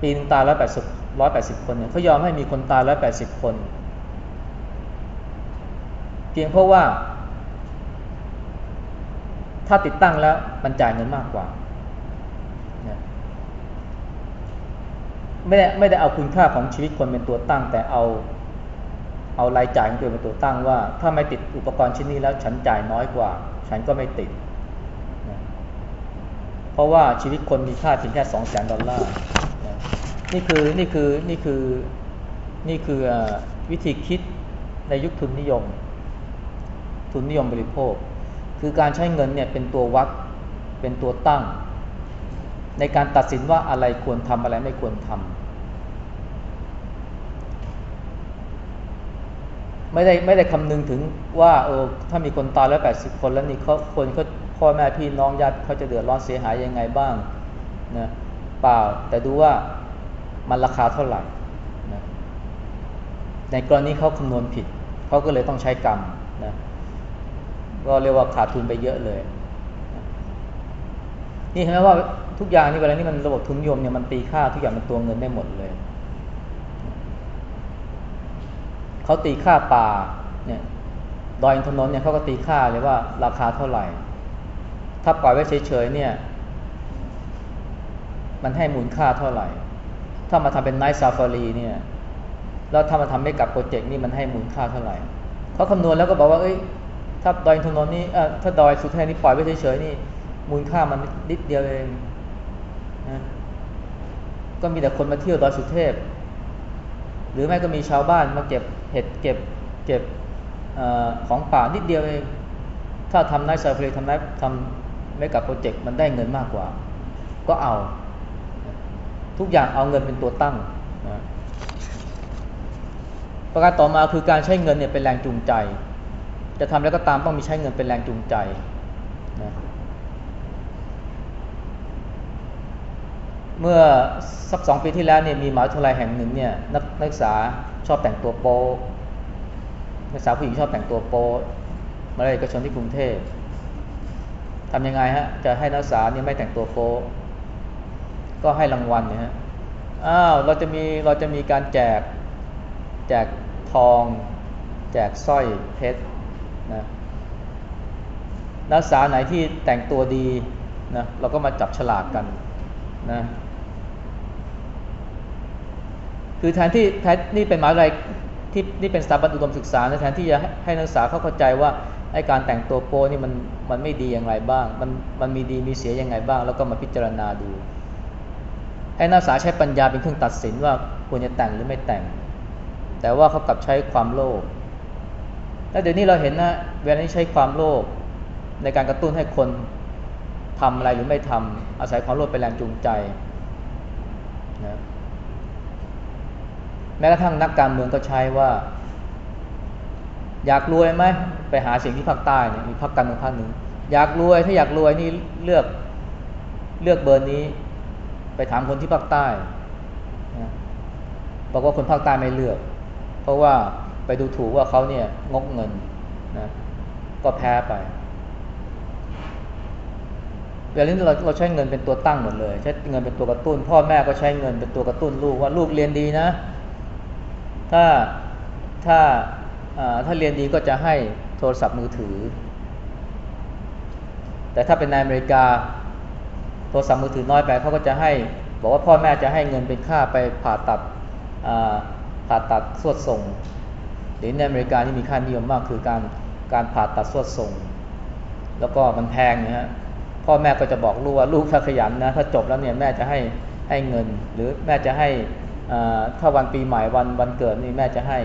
ปีนึงตายร้อยแปดสิบร้อยแปดสิบคนเนี่ยเขายอมให้มีคนตายร้อยแปดสิบคน เพียงเพราะว่า ถ้าติดตั้งแล้วมันจ่ายเงินมากกว่าไม่ได้ไม่ได้เอาคุณค่าของชีวิตคนเป็นตัวตั้ง แต่เอา เอารายจ่ายของตัวเป็นตัวตั้งว่า ถ้าไม่ติดอุปกรณ์ชิ้นนี้แล้วฉันจ่ายน้อยกว่า ฉันก็ไม่ติดเพราะว่าชีวิตคนมีค่าเพียงแค่สองแสนดอลลาร์นี่คือนี่คือนี่คือนี่คือวิธีคิดในยุคทุนนิยม ทุนนิยมบริโภค คือการใช้เงินเนี่ยเป็นตัววัดเป็นตัวตั้ง ในการตัดสินว่าอะไรควรทำอะไรไม่ควรทำ ไม่ได้ไม่ได้คำนึงถึงว่าเออถ้ามีคนตายแล้วแปดสิบคนแล้วนี่เขาคนเขาพ่อแม่พี่น้องญาติเขาจะเดือดร้อนเสียหายยังไงบ้างนะเปล่าแต่ดูว่ามันราคาเท่าไหร่นะในกรณีเขาคำนวณผิดเขาก็เลยต้องใช้กรรมนะก็เรียกว่าขาดทุนไปเยอะเลย นี่เห็นไหมว่าทุกอย่างนี่เวลานี้มันระบบทุนยมเนี่ยมันตีค่าทุกอย่างมันตัวเงินได้หมดเลย เขาตีค่าป่าเนี่ยดอยอินทนนท์เนี่ยเขาก็ตีค่าเลยว่าราคาเท่าไหร่ ถ้าปล่อยไว้เฉยๆเนี่ย มันให้มูลค่าเท่าไหร่ ถ้ามาทำเป็นไนท์ซาฟารีเนี่ยแล้วถ้ามาทำไม่กับโปรเจกต์นี่มันให้มูลค่าเท่าไหร่เขาคำนวณแล้วก็บอกว่าเอ้ยถ้าดอยถนทนนี้เออถ้าดอยสุเทพนี่ปล่อยไว้เฉยๆนี่มูลค่ามันนิดเดียวเองนะก็มีแต่คนมาเที่ยวดอยสุเทพ หรือไม่ก็มีชาวบ้านมาเก็บเห็ดเก็บเก็บอของป่านิดเดียวเองถ้าทำนท์ซาฟรีทำนท์ทำไม่กับโปรเจกต์มันได้เงินมากกว่า ก็เอา ทุกอย่างเอาเงินเป็นตัวตั้งนะประการต่อมาคือการใช้เงินเนี่ยเป็นแรงจูงใจ จะทำแล้วก็ตามต้องมีใช้เงินเป็นแรงจูงใจนะ เมื่อสักสองปีที่แล้วเนี่ยมีมหาวิทยาลัยแห่งหนึ่งเนี่ยนักนักศึกษาชอบแต่งตัวโป๊นักศึกษาผู้หญิงชอบแต่งตัวโป๊มาเลยกระชนที่กรุงเทพทำยังไงฮะจะให้นักศึกษาเนี่ยไม่แต่งตัวโป๊ก็ให้รางวัลเนี่ยฮะอ้าวเราจะมีเราจะมีการแจกแจกทอง แจกสร้อยเพชรนะนักศึกษาไหนที่แต่งตัวดีนะเราก็มาจับฉลากกันนะ คือแทนที่แทนนี่เป็นหมายอะไรที่นี่เป็นสถาบันอุดมศึกษาแทนที่จะให้นักศึกษาเขาเข้าใจว่าไอการแต่งตัวโป้นี่มันมันไม่ดีอย่างไรบ้าง มันมันมีดีมีเสียยังไงบ้าง แล้วก็มาพิจารณาดูให้นักศึกษาใช้ปัญญาเป็นเครื่องตัดสินว่าควรจะแต่งหรือไม่แต่ง แต่ว่าเขากลับใช้ความโลภแล้วเดี๋ยวนี้เราเห็นนะเวลานี้ใช้ความโลภในการกระตุ้นให้คนทำอะไรหรือไม่ทำอาศัยความโลภเป็นแรงจูงใจนะ แม้กระทั่งนักการเมืองก็ใช้ว่า อยากรวยไหมไปหาเสียงที่ภาคใต้เนี่ยมีพรรคการเมืองพรรคหนึ่งอยากรวยถ้าอยากรวยนี่เลือกเลือกเบอร์นี้ ไปถามคนที่ภาคใต้นะบอกว่าคนภาคใต้ไม่เลือก เพราะว่าไปดูถูกว่าเขาเนี่ยงกเงินนะก็แพ้ไปเวลานี้เราเราใช้เงินเป็นตัวตั้งหมดเลย ใช้เงินเป็นตัวกระตุ้น พ่อแม่ก็ใช้เงินเป็นตัวกระตุ้นลูกว่าลูกเรียนดีนะ ถ้าถ้าถ้าเรียนดีก็จะให้โทรศัพท์มือถือ แต่ถ้าเป็นในอเมริกา โทรศัพท์มือถือน้อยไปเขาก็จะให้ บอกว่าพ่อแม่จะให้เงินเป็นค่าไปผ่าตัดผ่าตัดสวดทรงหรือในอเมริกาที่มีค่านิยมมากคือการการผ่าตัดสวดทรงแล้วก็มันแพงนะฮะพ่อแม่ก็จะบอกลูกว่าลูกถ้าขยันนะถ้าจบแล้วเนี่ยแม่จะให้ให้เงิน หรือแม่จะให้ ถ้าวันปีใหม่วันวันเกิดนี่แม่จะให้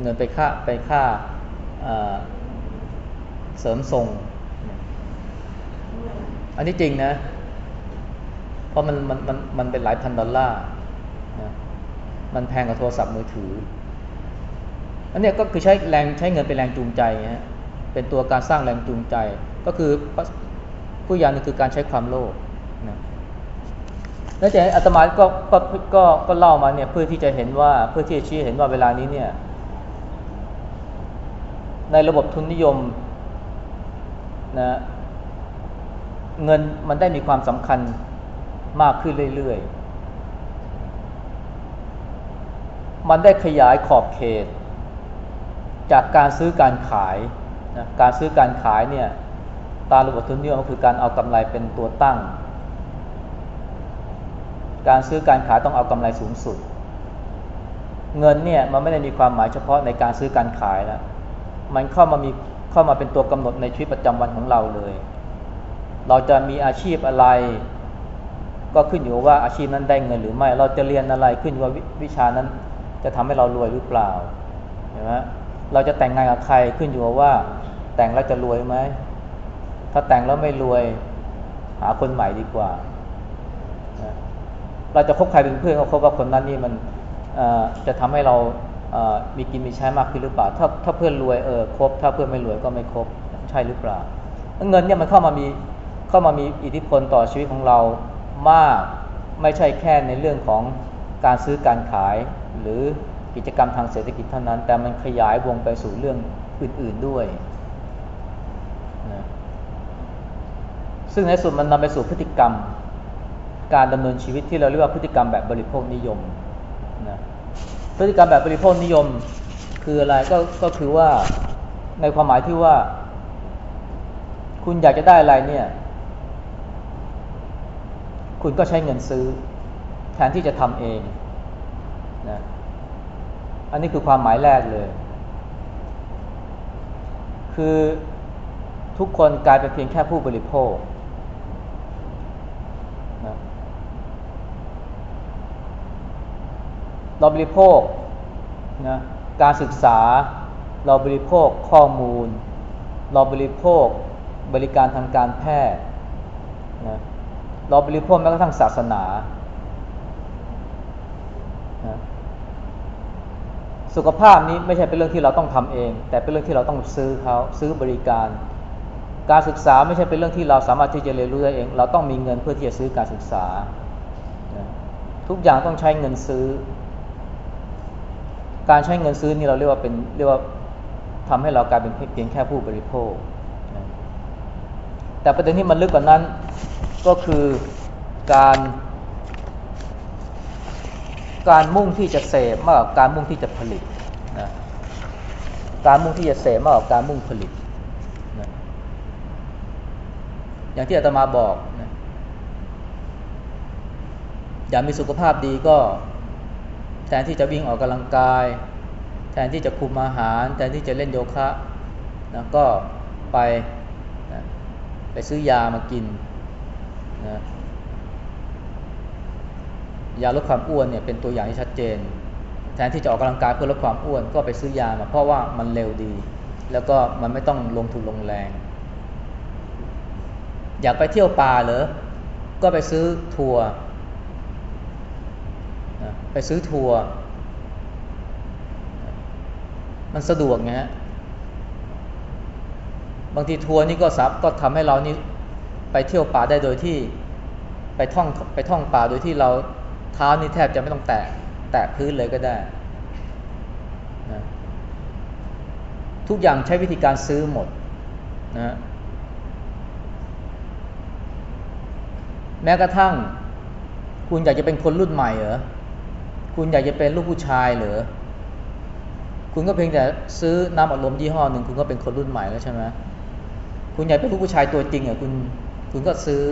เงินไปค่าไปค่าเสริมทรง อันนี้จริงนะ เพราะมันมันมันมันเป็นหลายพันดอลลาร์นะมันแพงกว่าโทรศัพท์มือถือ อันนี้ก็คือใช้แรงใช้เงินเป็นแรงจูงใจฮะเป็นตัวการสร้างแรงจูงใจ ก็คือผู้ยานคือการใช้ความโลภ แล้วจากอาตมาก็ก็ก็ก็เล่ามาเนี่ยเพื่อที่จะเห็นว่าเพื่อที่จะชี้เห็นว่าเวลานี้เนี่ย ในระบบทุนนิยมนะเงินมันได้มีความสำคัญมากขึ้นเรื่อยๆ มันได้ขยายขอบเขต จากการซื้อการขายนะการซื้อการขายเนี่ยตามระบบทุนนิยมก็คือการเอากำไรเป็นตัวตั้ง การซื้อการขายต้องเอากำไรสูงสุด เงินเนี่ยมันไม่ได้มีความหมายเฉพาะในการซื้อการขายแล้วมันเข้ามามีเข้ามาเป็นตัวกำหนดในชีวิตประจำวันของเราเลย เราจะมีอาชีพอะไร ก็ขึ้นอยู่ว่าอาชีพนั้นได้เงินหรือไม่ เราจะเรียนอะไรขึ้นอยู่ว่าวิชานั้นจะทำให้เรารวยหรือเปล่าเห็นไหมเราจะแต่งงานกับใครขึ้นอยู่ว่าแต่งแล้วจะรวยไหม ถ้าแต่งแล้วไม่รวย หาคนใหม่ดีกว่า เราจะคบใครเป็นเพื่อนก็คบว่าคนนั้นนี่มันจะทำให้เรามีกินมีใช้มากขึ้นหรือเปล่า ถ้าถ้าเพื่อนรวยเออคบถ้าเพื่อนไม่รวยก็ไม่คบใช่หรือเปล่า เงินเนี่ยมันเข้ามามีเข้ามามีอิทธิพลต่อชีวิตของเรามากไม่ใช่แค่ในเรื่องของการซื้อการขาย หรือกิจกรรมทางเศรษฐกิจเท่านั้น แต่มันขยายวงไปสู่เรื่องอื่น ๆด้วยนะซึ่งในสุดมันนำไปสู่พฤติกรรม การดำเนินชีวิตที่เราเรียกว่าพฤติกรรมแบบบริโภคนิยมนะพฤติกรรมแบบบริโภคนิยมคืออะไรก็ก็คือว่าในความหมายที่ว่า คุณอยากจะได้อะไรเนี่ย คุณก็ใช้เงินซื้อ แทนที่จะทำเองนะอันนี้คือความหมายแรกเลย คือทุกคนกลายเป็นเพียงแค่ผู้บริโภคนะ เราบริโภคนะการศึกษา เราบริโภคข้อมูล เราบริโภคบริการทางการแพทย์นะเราบริโภคแม้กระทั่งศาสนานะสุขภาพนี้ไม่ใช่เป็นเรื่องที่เราต้องทำเอง แต่เป็นเรื่องที่เราต้องซื้อเขาซื้อบริการ การศึกษาไม่ใช่เป็นเรื่องที่เราสามารถที่จะเรียนรู้ได้เอง เราต้องมีเงินเพื่อที่จะซื้อการศึกษา ทุกอย่างต้องใช้เงินซื้อ การใช้เงินซื้อนี่เราเรียกว่าเป็นเรียกว่าทำให้เรากลายเป็นเพียงแค่ผู้บริโภค แต่ประเด็นที่มันลึกกว่านั้นก็คือการ การมุ่งที่จะเสพมากกว่าการมุ่งที่จะผลิตนะการมุ่งที่จะเสพมากกว่าการมุ่งผลิตนะอย่างที่อาตมาบอกนะอยากมีสุขภาพดีก็ แทนที่จะวิ่งออกกำลังกาย แทนที่จะคุมอาหาร แทนที่จะเล่นโยคะนะก็ไปนะไปซื้อยามากินนะยาลดความอ้วนเนี่ยเป็นตัวอย่างที่ชัดเจน แทนที่จะออกกำลังกายเพื่อลดความอ้วนก็ไปซื้อยามาเพราะว่ามันเร็วดี แล้วก็มันไม่ต้องลงทุนลงแรง อยากไปเที่ยวป่าเหรอก็ไปซื้อทัวร์ ไปซื้อทัวร์มันสะดวกไงฮะบางทีทัวร์นี่ก็ซับก็ทำให้เรานี่ไปเที่ยวป่าได้โดยที่ไปท่องไปท่องป่าโดยที่เราเท้านี่แทบจะไม่ต้องแตะแตะพื้นเลยก็ได้นะทุกอย่างใช้วิธีการซื้อหมดนะแม้กระทั่ง คุณอยากจะเป็นคนรุ่นใหม่เหรอ คุณอยากจะเป็นลูกผู้ชายเหรอคุณก็เพียงแต่ซื้อน้ำอัดลมยี่ห้อหนึ่งคุณก็เป็นคนรุ่นใหม่แล้วใช่ไหมคุณอยากเป็นลูกผู้ชายตัวจริงเหรอคุณคุณก็ซื้อ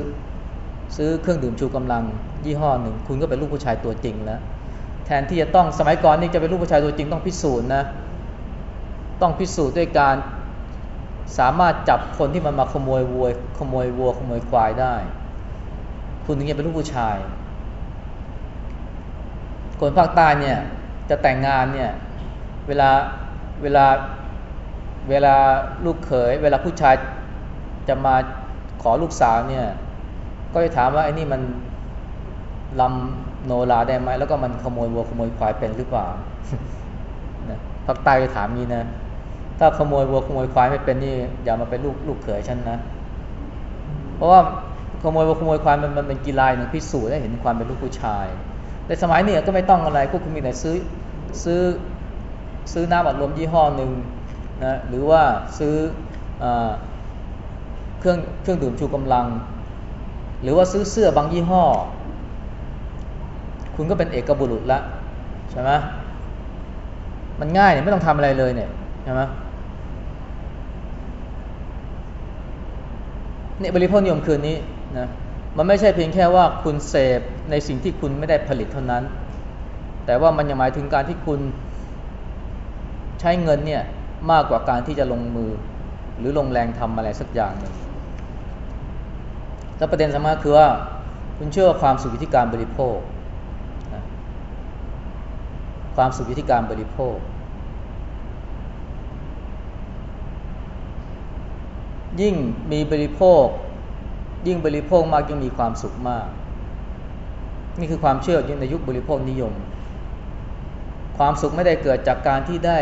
ซื้อเครื่องดื่มชูกำลัง ยี่ห้อหนึ่ง คุณก็เป็นลูกผู้ชายตัวจริงแล้วแทนที่จะต้องสมัยก่อนนี่จะเป็นลูกผู้ชายตัวจริงต้องพิสูจน์นะต้องพิสูจน์ด้วยการสามารถจับคนที่มันมาขโมยวัวขโมยวัวขโมยควายได้ คุณถึงจะเป็นลูกผู้ชาย คนภาคใต้เนี่ยจะแต่งงานเนี่ยเวลาเวลาเวลาลูกเขย เวลาผู้ชายจะมาขอลูกสาวเนี่ยก็จะถามว่าไอ้นี่มันลำโนราได้ไหมแล้วก็มันขโมยวัวขโมยควายเป็นหรือเปล่าภาคใต้จะถามงี้นะถ้าขโมยวัวขโมยควายไม่เป็นนี่อย่ามาเป็นลูกลูกเขยฉันนะ เพราะว่าขโมยวัวขโมยควายมันมันเป็นกีฬาหนึ่งพิสูจน์ให้เห็นความเป็นลูกผู้ชาย ในสมัยนี้ก็ไม่ต้องอะไรพวกคุณมีแต่ซื้อซื้อซื้อน้ำอัดลมยี่ห้อหนึ่งนะหรือว่าซื้ออเครื่องเครื่องดื่มชูกำลัง หรือว่าซื้อเสื้อบางยี่ห้อ คุณก็เป็นเอกบุรุษละใช่ไหมมันง่ายเนี่ยไม่ต้องทำอะไรเลยเนี่ยใช่ไหมเนี่ยบริโภคนิยมคืนนี้นะมันไม่ใช่เพียงแค่ว่าคุณเสพ ในสิ่งที่คุณไม่ได้ผลิตเท่านั้น แต่ว่ามันยังหมายถึงการที่คุณใช้เงินเนี่ยมากกว่าการที่จะลงมือ หรือลงแรงทำอะไรสักอย่างหนึ่งแล้วประเด็นสำคัญคือว่า คุณเชื่อความสุขยุที่การบริโภค ความสุขยุที่การบริโภค ยิ่งมีบริโภค ยิ่งบริโภคมากยิ่งมีความสุขมาก นี่คือความเชื่อในยุคบริโภคนิยม ความสุขไม่ได้เกิดจากการที่ได้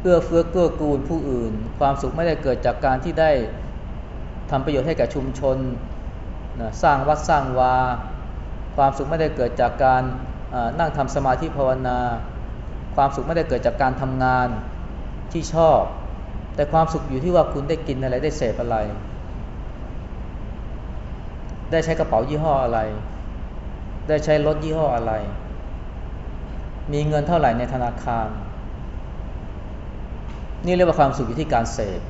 เอื้อเฟื้อเกื้อกูลผู้อื่น ความสุขไม่ได้เกิดจากการที่ได้ทำประโยชน์ให้แก่ชุมชนนะสร้างวัดสร้างวา ความสุขไม่ได้เกิดจากการนั่งทำสมาธิภาวนา ความสุขไม่ได้เกิดจากการทำงานที่ชอบ แต่ความสุขอยู่ที่ว่าคุณได้กินอะไรได้เสพอะไร ได้ใช้กระเป๋ายี่ห้ออะไร ได้ใช้รถยี่ห้ออะไร มีเงินเท่าไหร่ในธนาคาร นี่เรียกว่าความสุขอยู่ที่การเสพ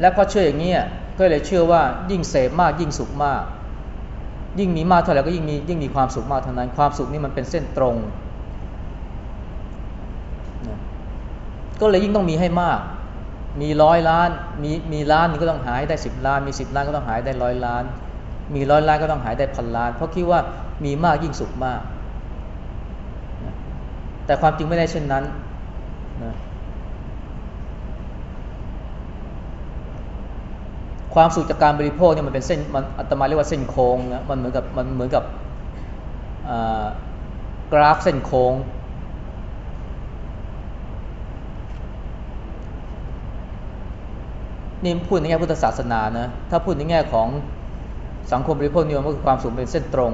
และพอเชื่ออย่างนี้ก็เลยเชื่อว่ายิ่งเสพมากยิ่งสุขมาก ยิ่งมีมากเท่าไหร่ก็ยิ่งมียิ่งมีความสุขมากเท่านั้น ความสุขนี่มันเป็นเส้นตรง ก็เลยยิ่งต้องมีให้มาก มีร้อยล้าน มีมีล้านนี่ก็ต้องหายได้สิบล้าน มีสิบล้านก็ต้องหายได้ร้อยล้าน มีร้อยล้านก็ต้องหายได้พันล้าน เพราะคิดว่ามีมากยิ่งสุขมาก แต่ความจริงไม่ได้เช่นนั้นนะความสุขจากการบริโภคเนี่ยมันเป็นเส้นมันอัตมาเรียกว่าเส้นโค้งนะมันเหมือนกับมันเหมือนกับกราฟเส้นโค้ง นี่พูดในแง่พุทธศาสนานะถ้าพูดในแง่ของสังคมบริโภคนิยมก็คือความสุขเป็นเส้นตรง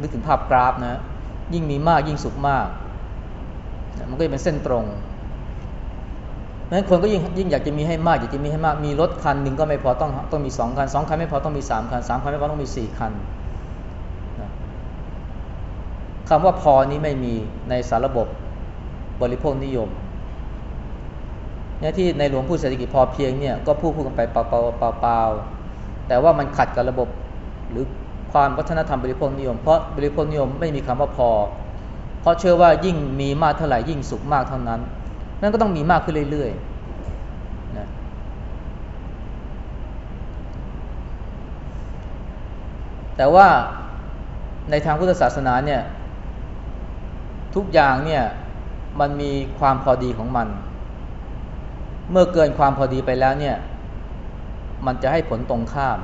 นึกถึงภาพกราฟนะยิ่งมีมากยิ่งสุขมาก มันก็จะเป็นเส้นตรงนั้นคนก็ยิ่งยิ่งอยากจะมีให้มากอยากจะมีให้มากมีรถคันหนึ่งก็ไม่พอต้องต้องมีสองคันสองคันไม่พอต้องมีสามคันสามคันไม่พอต้องมีสี่คันคำว่าพอนี้ไม่มีในสารบบบบริโภคนิยม เนี่ยที่ในหลวงพูดเศรษฐกิจพอเพียงเนี่ยก็พูดพูดกันไปเปล่าเปล่าเปล่าแต่ว่ามันขัดกับระบบหรือความวัฒนธรรมบริโภคนิยม เพราะบริโภคนิยมไม่มีคำว่าพอ เพราะเชื่อว่ายิ่งมีมากเท่าไหร่ยิ่งสุขมากเท่านั้น นั่นก็ต้องมีมากขึ้นเรื่อยๆนะแต่ว่าในทางพุทธศาสนาเนี่ยทุกอย่างเนี่ยมันมีความพอดีของมัน เมื่อเกินความพอดีไปแล้วเนี่ยมันจะให้ผลตรงข้าม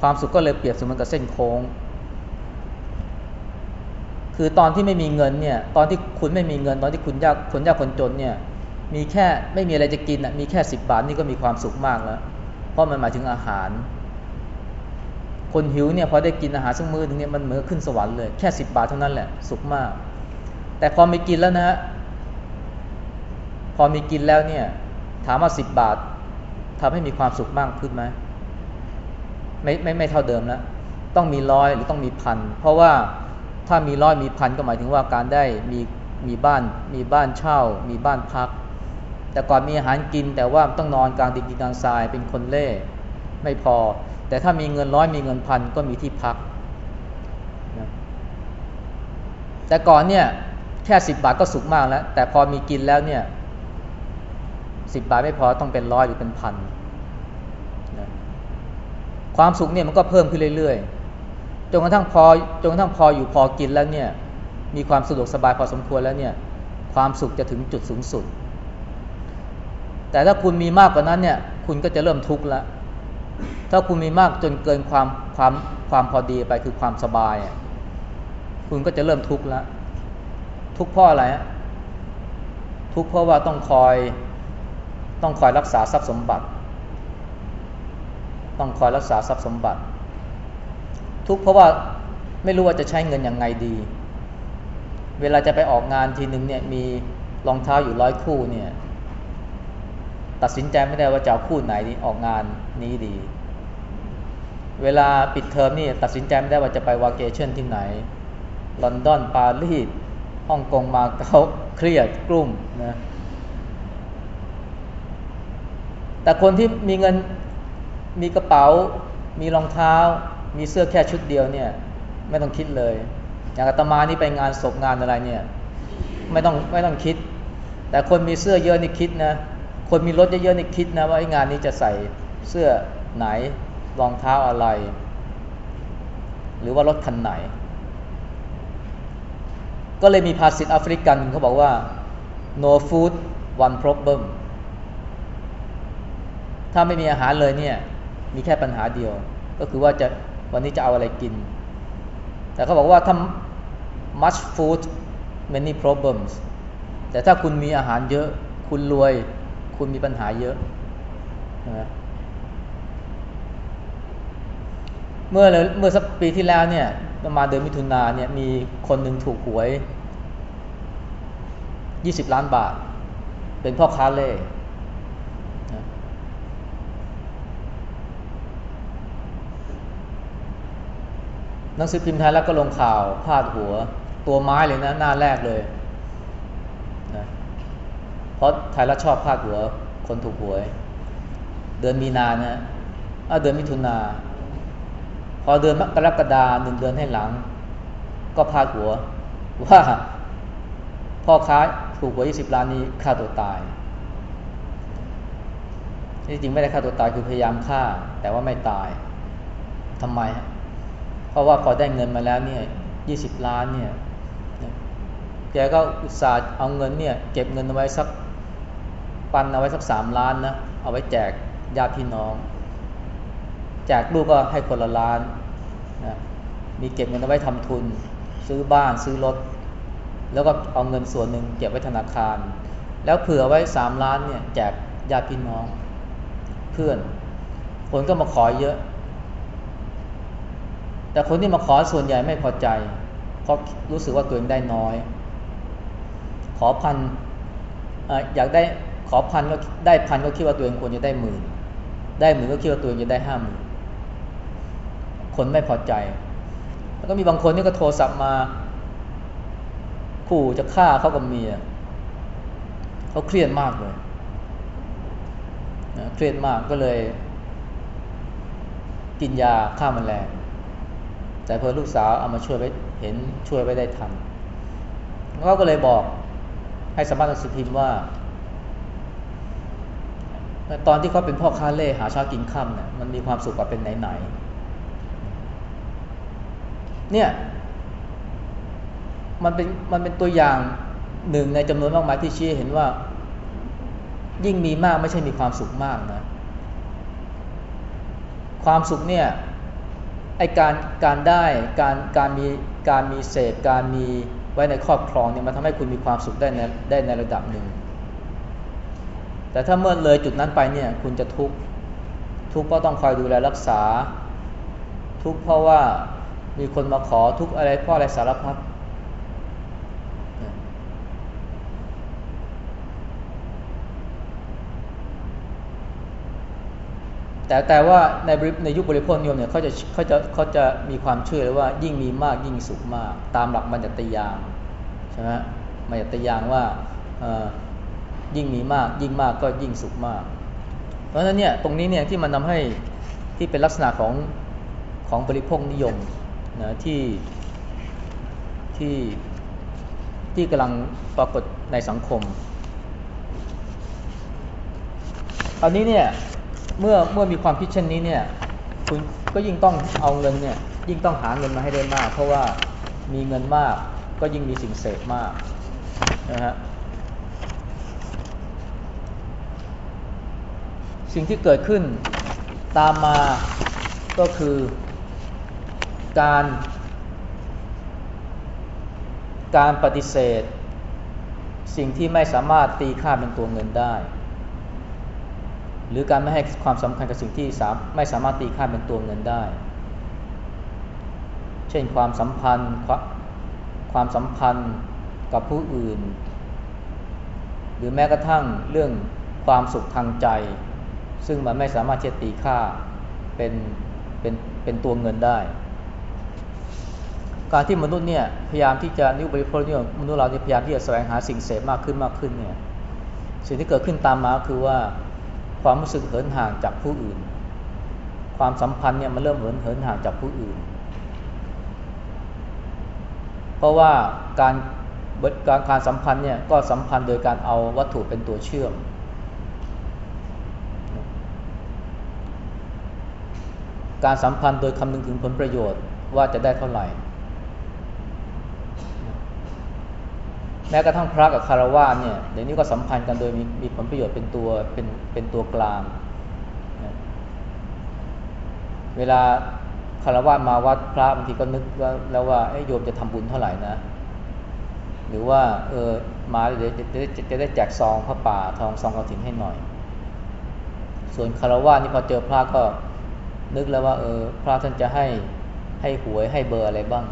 ความสุขก็เลยเปรียบเสมือนกับเส้นโค้ง คือตอนที่ไม่มีเงินเนี่ยตอนที่คุณไม่มีเงิน ตอนที่คุณยากคนยากคนจนเนี่ยมีแค่ไม่มีอะไรจะกินอะมีแค่สิบบาทนี่ก็มีความสุขมากแล้ว เพราะมันหมายถึงอาหาร คนหิวเนี่ยพอได้กินอาหารสักมื้อนึงเนี่ยมันเหมือนขึ้นสวรรค์เลยแค่สิบบาทเท่านั้นแหละสุขมาก แต่พอมีกินแล้วนะฮะพอมีกินแล้วเนี่ย ถามว่าสิบบาททำให้มีความสุขมากขึ้นไหมไม่ไม่ไม่เท่าเดิมแล้วต้องมีร้อยหรือต้องมีพันเพราะว่าถ้ามีร้อยมีพันก็หมายถึงว่าการได้มีมีบ้านมีบ้านเช่า มีบ้านพัก แต่ก่อนมีอาหารกินแต่ว่าต้องนอนกลางดินกลางทรายเป็นคนเล่ไม่พอ แต่ถ้ามีเงินร้อยมีเงินพันก็มีที่พักแต่ก่อนเนี่ยแค่สิบบาทก็สุขมากแล้ว แต่พอมีกินแล้วเนี่ย สิบบาทไม่พอต้องเป็นร้อยหรือเป็นพันนะความสุขเนี่ยมันก็เพิ่มขึ้นเรื่อยๆจนกระทั่งพอจนกระทั่งพออยู่พอกินแล้วเนี่ยมีความสะดวกสบายพอสมควรแล้วเนี่ยความสุขจะถึงจุดสูงสุด แต่ถ้าคุณมีมากกว่านั้นเนี่ยคุณก็จะเริ่มทุกข์ล้วถ้าคุณมีมากจนเกินความความความพอดีไปคือความสบาย คุณก็จะเริ่มทุกข์ล้วทุกข์เพราะอะไรทุกข์เพราะว่าต้องคอย ต้องคอยรักษาทรัพย์สมบัติ ต้องคอยรักษาทรัพย์สมบัติ ทุกเพราะว่าไม่รู้ว่าจะใช้เงินอย่างไงดี เวลาจะไปออกงานทีหนึ่งเนี่ยมีรองเท้าอยู่ร้อยคู่เนี่ยตัดสินใจไม่ได้ว่าจะเอาคู่ไหนออกงานนี้ดี เวลาปิดเทอมนี่ตัดสินใจไม่ได้ว่าจะไปวาเกชั่นที่ไหน ลอนดอนปารีสฮ่องกงมาเก๊าเครียดกลุ่มนะ แต่คนที่มีเงินมีกระเป๋า มีรองเท้า มีเสื้อแค่ชุดเดียวเนี่ยไม่ต้องคิดเลย อย่างอาตมานี่ไปงานศพงานอะไรเนี่ยไม่ต้องไม่ต้องคิด แต่คนมีเสื้อเยอะนี่คิดนะ คนมีรถเยอะๆนี่คิดนะว่าไอ้งานนี้จะใส่เสื้อไหนรองเท้าอะไร หรือว่ารถคันไหน ก็เลยมีภาษิตแอฟริกันเขาบอกว่า no food one problem ถ้าไม่มีอาหารเลยเนี่ย มีแค่ปัญหาเดียว ก็คือว่าจะวันนี้จะเอาอะไรกิน แต่เขาบอกว่าถ้า much food many problems แต่ถ้าคุณมีอาหารเยอะ คุณรวย คุณมีปัญหาเยอะนะเมื่อเมื่อสักปีที่แล้วเนี่ยประมาณเดือนมิถุนาเนี่ยมีคนหนึ่งถูกหวย 20 ล้านบาท เป็นพ่อค้าเล่ นังสือพิมพ์ไทยแล้วก็ลงข่าวพาดหัว ตัวไม้เลยนะหน้าแรกเลยนะเพราะไทยรัฐชอบพาดหัวคนถูกหวย เดือนมีนานะเดือนมิถุนาพอเดือนมกรกฎาหนึ่งเดือนให้หลัง ก็พาดหัวว่าพ่อค้าถูกหวยยี่สิบล้านนี้ฆ่าตัวตายที่จริงไม่ได้ฆ่าตัวตายคือพยายามฆ่า แต่ว่าไม่ตายทำไมฮะ เพราะว่าพอได้เงินมาแล้วเนี่ยยี่สิบล้านเนี่ยแกก็อุตส่าห์เอาเงินเนี่ยเก็บเงินเอาไว้สักปันเอาไว้สักสามล้านนะเอาไว้แจกญาติพี่น้อง แจกลูกก็ให้คนละล้านนะมีเก็บเงินเอาไว้ทำทุน ซื้อบ้านซื้อรถ แล้วก็เอาเงินส่วนหนึ่งเก็บไว้ธนาคาร แล้วเผื่อไว้สามล้านเนี่ยแจกญาติพี่น้อง เพื่อนคนก็มาขอเยอะ แต่คนที่มาขอส่วนใหญ่ไม่พอใจ เพราะรู้สึกว่าตัวเองได้น้อย ขอพันอยากได้ขอพันก็ได้พันก็คิดว่าตัวเองควรจะได้หมื่น ได้หมื่นก็คิดว่าตัวเองจะได้ห้าหมื่นคนไม่พอใจ แล้วก็มีบางคนนี่ก็โทรศัพท์มา ขู่จะฆ่าเขากับเมียเขาเครียดมากเลยเครียดมากก็เลย กินยาฆ่ามาแมลง แต่เพื่อลูกสาวเอามาช่วยไว้เห็นช่วยไว้ได้ทันเขาก็เลยบอกให้สมาษณ์หนังสือพิมพ์ว่าตอนที่เขาเป็นพ่อค้าเล่หาเช้ากินค่ำเนี่ยมันมีความสุขกว่าเป็นไหนๆเนี่ยมันเป็นมันเป็นตัวอย่างหนึ่งในจำนวนมากมายที่ชี้เห็นว่า ยิ่งมีมากไม่ใช่มีความสุขมากนะ ความสุขเนี่ย ไอการการได้การการมีการมีเศษการมีไว้ในครอบครองเนี่ยมันทำให้คุณมีความสุขได้ในได้ในระดับหนึ่ง แต่ถ้าเมื่อเลยจุดนั้นไปเนี่ยคุณจะทุกข์ทุกข์เพราะต้องคอยดูแลรักษา ทุกข์เพราะว่ามีคนมาขอทุกข์อะไรเพราะอะไรสารพัด แต่แต่ว่าในในยุคบริโภคนิยมเนี่ยเขาจะเขาจะเขาจะมีความเชื่อเลยว่ายิ่งมีมากยิ่งสุขมาก ตามหลักบัญญัติยางใช่ไหมบัญญัติยางว่ายิ่งมีมากยิ่งมากก็ยิ่งสุขมาก เพราะฉะนั้นเนี่ยตรงนี้เนี่ยที่มันทาให้ที่เป็นลักษณะของของบริโภคนิยมนะที่ที่ที่กำลังปรากฏในสังคมตอนนี้เนี่ย เมื่อเมื่อมีความคิดเช่นนี้เนี่ยคุณก็ยิ่งต้องเอาเงินเนี่ยยิ่งต้องหาเงินมาให้ได้มาก เพราะว่ามีเงินมากก็ยิ่งมีสิ่งเสพมากนะฮะสิ่งที่เกิดขึ้นตามมาก็คือการการปฏิเสธ สิ่งที่ไม่สามารถตีค่าเป็นตัวเงินได้ หรือการไม่ให้ความสำคัญกับสิ่งที่สามไม่สามารถตีค่าเป็นตัวเงินได้ เช่นความสัมพันธ์ความสัมพันธ์กับผู้อื่น หรือแม้กระทั่งเรื่องความสุขทางใจ ซึ่งมันไม่สามารถจะตีค่าเป็นเป็นเป็นตัวเงินได้ การที่มนุษย์เนี่ยพยายามที่จะนิวบริโภคเนี่ยมนุษย์เราเนี่ยพยายามที่จะแสวงหาสิ่งเสพมากขึ้นมากขึ้นเนี่ยสิ่งที่เกิดขึ้นตามมาคือว่า ความรู้สึกเหินห่างจากผู้อื่น ความสัมพันธ์เนี่ยมันเริ่มเหินเหินห่างจากผู้อื่น เพราะว่าการการการสัมพันธ์เนี่ยก็สัมพันธ์โดยการเอาวัตถุเป็นตัวเชื่อม การสัมพันธ์โดยคำนึงถึงผลประโยชน์ว่าจะได้เท่าไหร่ แม้กระทั่งพระกับคารวะเนี่ยเดี๋ยวนี้ก็สัมพันธ์กันโดยมีมีผลประโยชน์เป็นตัวเป็นเป็นตัวกลางเวลาคารวะมาวัดพระบางทีก็นึกว่าแล้วว่าโยมจะทำบุญเท่าไหร่นะ หรือว่าเออมาเดี๋ยวจะได้จะได้แจกซองพระป่าทองซองกระถิ่นให้หน่อย ส่วนคารวะนี่พอเจอพระก็นึกแล้วว่าเออพระท่านจะให้ให้หวยให้เบอร์อะไรบ้าง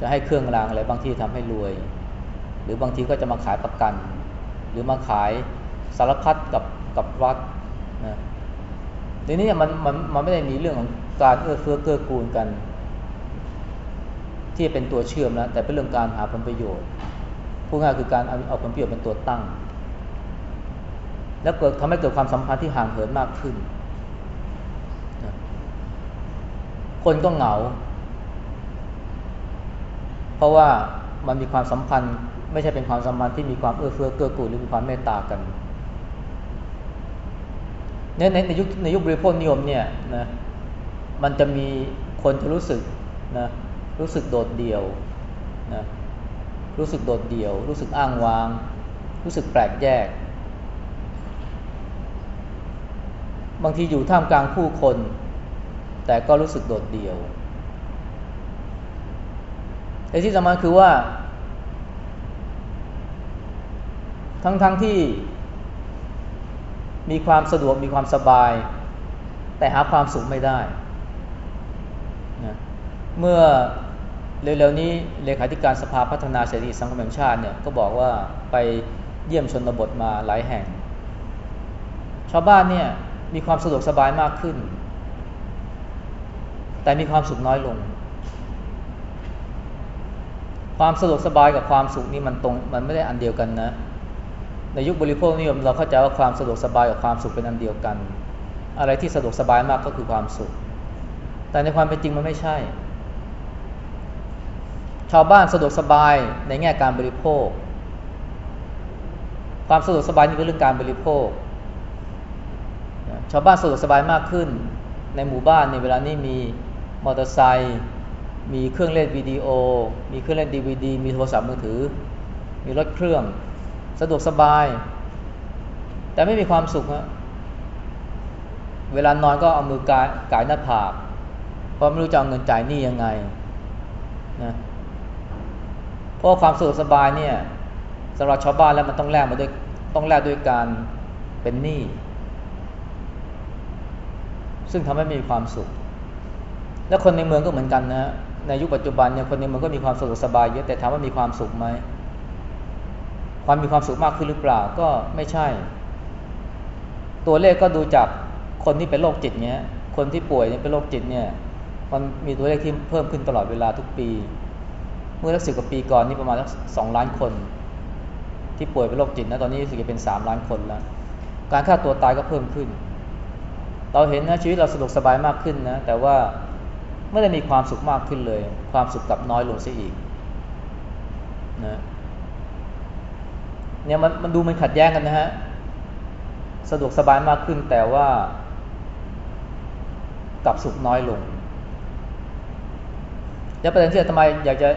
จะให้เครื่องรางอะไรบางที่ทำให้รวย รือบางทีก็จะมาขายประกัน หรือมาขายสารพัดกับกับวัดนะทีนี้มันมันมันไม่ได้มีเรื่องของการเอื้อเฟื้อเกื้อกูลกัน ที่เป็นตัวเชื่อมนะแต่เป็นเรื่องการหาผลประโยชน์พูดง่ายคือการเอาผลประโยชน์เป็นตัวตั้ง แล้วเกิดทำให้เกิดความสัมพันธ์ที่ห่างเหินมากขึ้น คนก็เหงา เพราะว่ามันมีความสัมพันธ์ ไม่ใช่เป็นความสัมพันธ์ที่มีความเอื้อเฟื้อเกื้อกูลหรือมีความเมตตากันในในในยุคในยุคบริโภคนิยมเนี่ยนะมันจะมีคนจะรู้สึกนะรู้สึกโดดเดี่ยวนะรู้สึกโดดเดี่ยว รู้สึกอ้างว้าง รู้สึกแปลกแยก บางทีอยู่ท่ามกลางผู้คน แต่ก็รู้สึกโดดเดี่ยวแต่ที่สำคัญคือว่า ทั้งๆทที่มีความสะดวกมีความสบาย แต่หาความสุขไม่ได้นะเมื่อเร็วๆนี้เลขาธิการสภาพัฒนาเศรษฐกิจสังคมแห่งชาติเนี่ยก็บอกว่าไปเยี่ยมชนบทมาหลายแห่ง ชาวบ้านเนี่ยมีความสะดวกสบายมากขึ้น แต่มีความสุขน้อยลง ความสะดวกสบายกับความสุขนี่มันตรงมันไม่ได้อันเดียวกันนะ ในยุคบริโภคนิยมเราเข้าใจว่าความสะดวกสบายกับความสุขเป็นอันเดียวกัน อะไรที่สะดวกสบายมากก็คือความสุข แต่ในความเป็นจริงมันไม่ใช่ ชาวบ้านสะดวกสบายในแง่การบริโภค ความสะดวกสบายนี่เป็นเรื่องการบริโภค ชาวบ้านสะดวกสบายมากขึ้น ในหมู่บ้านในเวลานี้มีมอเตอร์ไซค์มีเครื่องเล่นวิดีโอ มีเครื่องเล่นดีวดีมีโทรศัพท์มือถือ มีรถเครื่อง สะดวกสบาย แต่ไม่มีความสุขฮะเวลานอนก็เอามือกายกายหน้าผากเพราะไม่รู้จะเอาเงินจ่ายหนี้ยังไงนะเพราะความสะดวกสบายเนี่ยสำหรับชาวบ้านแล้วมันต้องแลกมาด้วยต้องแลกด้วยการเป็นหนี้ซึ่งทำให้ไม่มีความสุข แล้วคนในเมืองก็เหมือนกันนะในยุคปัจจุบันเนี่ยคนในเมืองก็มีความสะดวกสบายเยอะแต่ถามว่ามีความสุขไหม ความมีความสุขมากขึ้นหรือเปล่าก็ไม่ใช่ ตัวเลขก็ดูจากคนที่เป็นโรคจิตเนี้ยคนที่ป่วยเนี่ยเป็นโรคจิตเนี่ยมันมีตัวเลขที่เพิ่มขึ้นตลอดเวลาทุกปี เมื่อสักสิบกว่าปีก่อนนี่ประมาณสักสองล้านคน ที่ป่วยเป็นโรคจิตนะตอนนี้รู้สึกจะเป็นสามล้านคนแล้ว การฆ่าตัวตายก็เพิ่มขึ้น เราเห็นนะชีวิตเราสะดวกสบายมากขึ้นนะแต่ว่าไม่ได้มีความสุขมากขึ้นเลย ความสุขกลับน้อยลงเสียอีกนะ เนี่ยมันมันดูมันขัดแย้งกันนะฮะสะดวกสบายมากขึ้นแต่ว่ากับสุขน้อยลงแล้วประเด็นที่ทำไมอยากจะ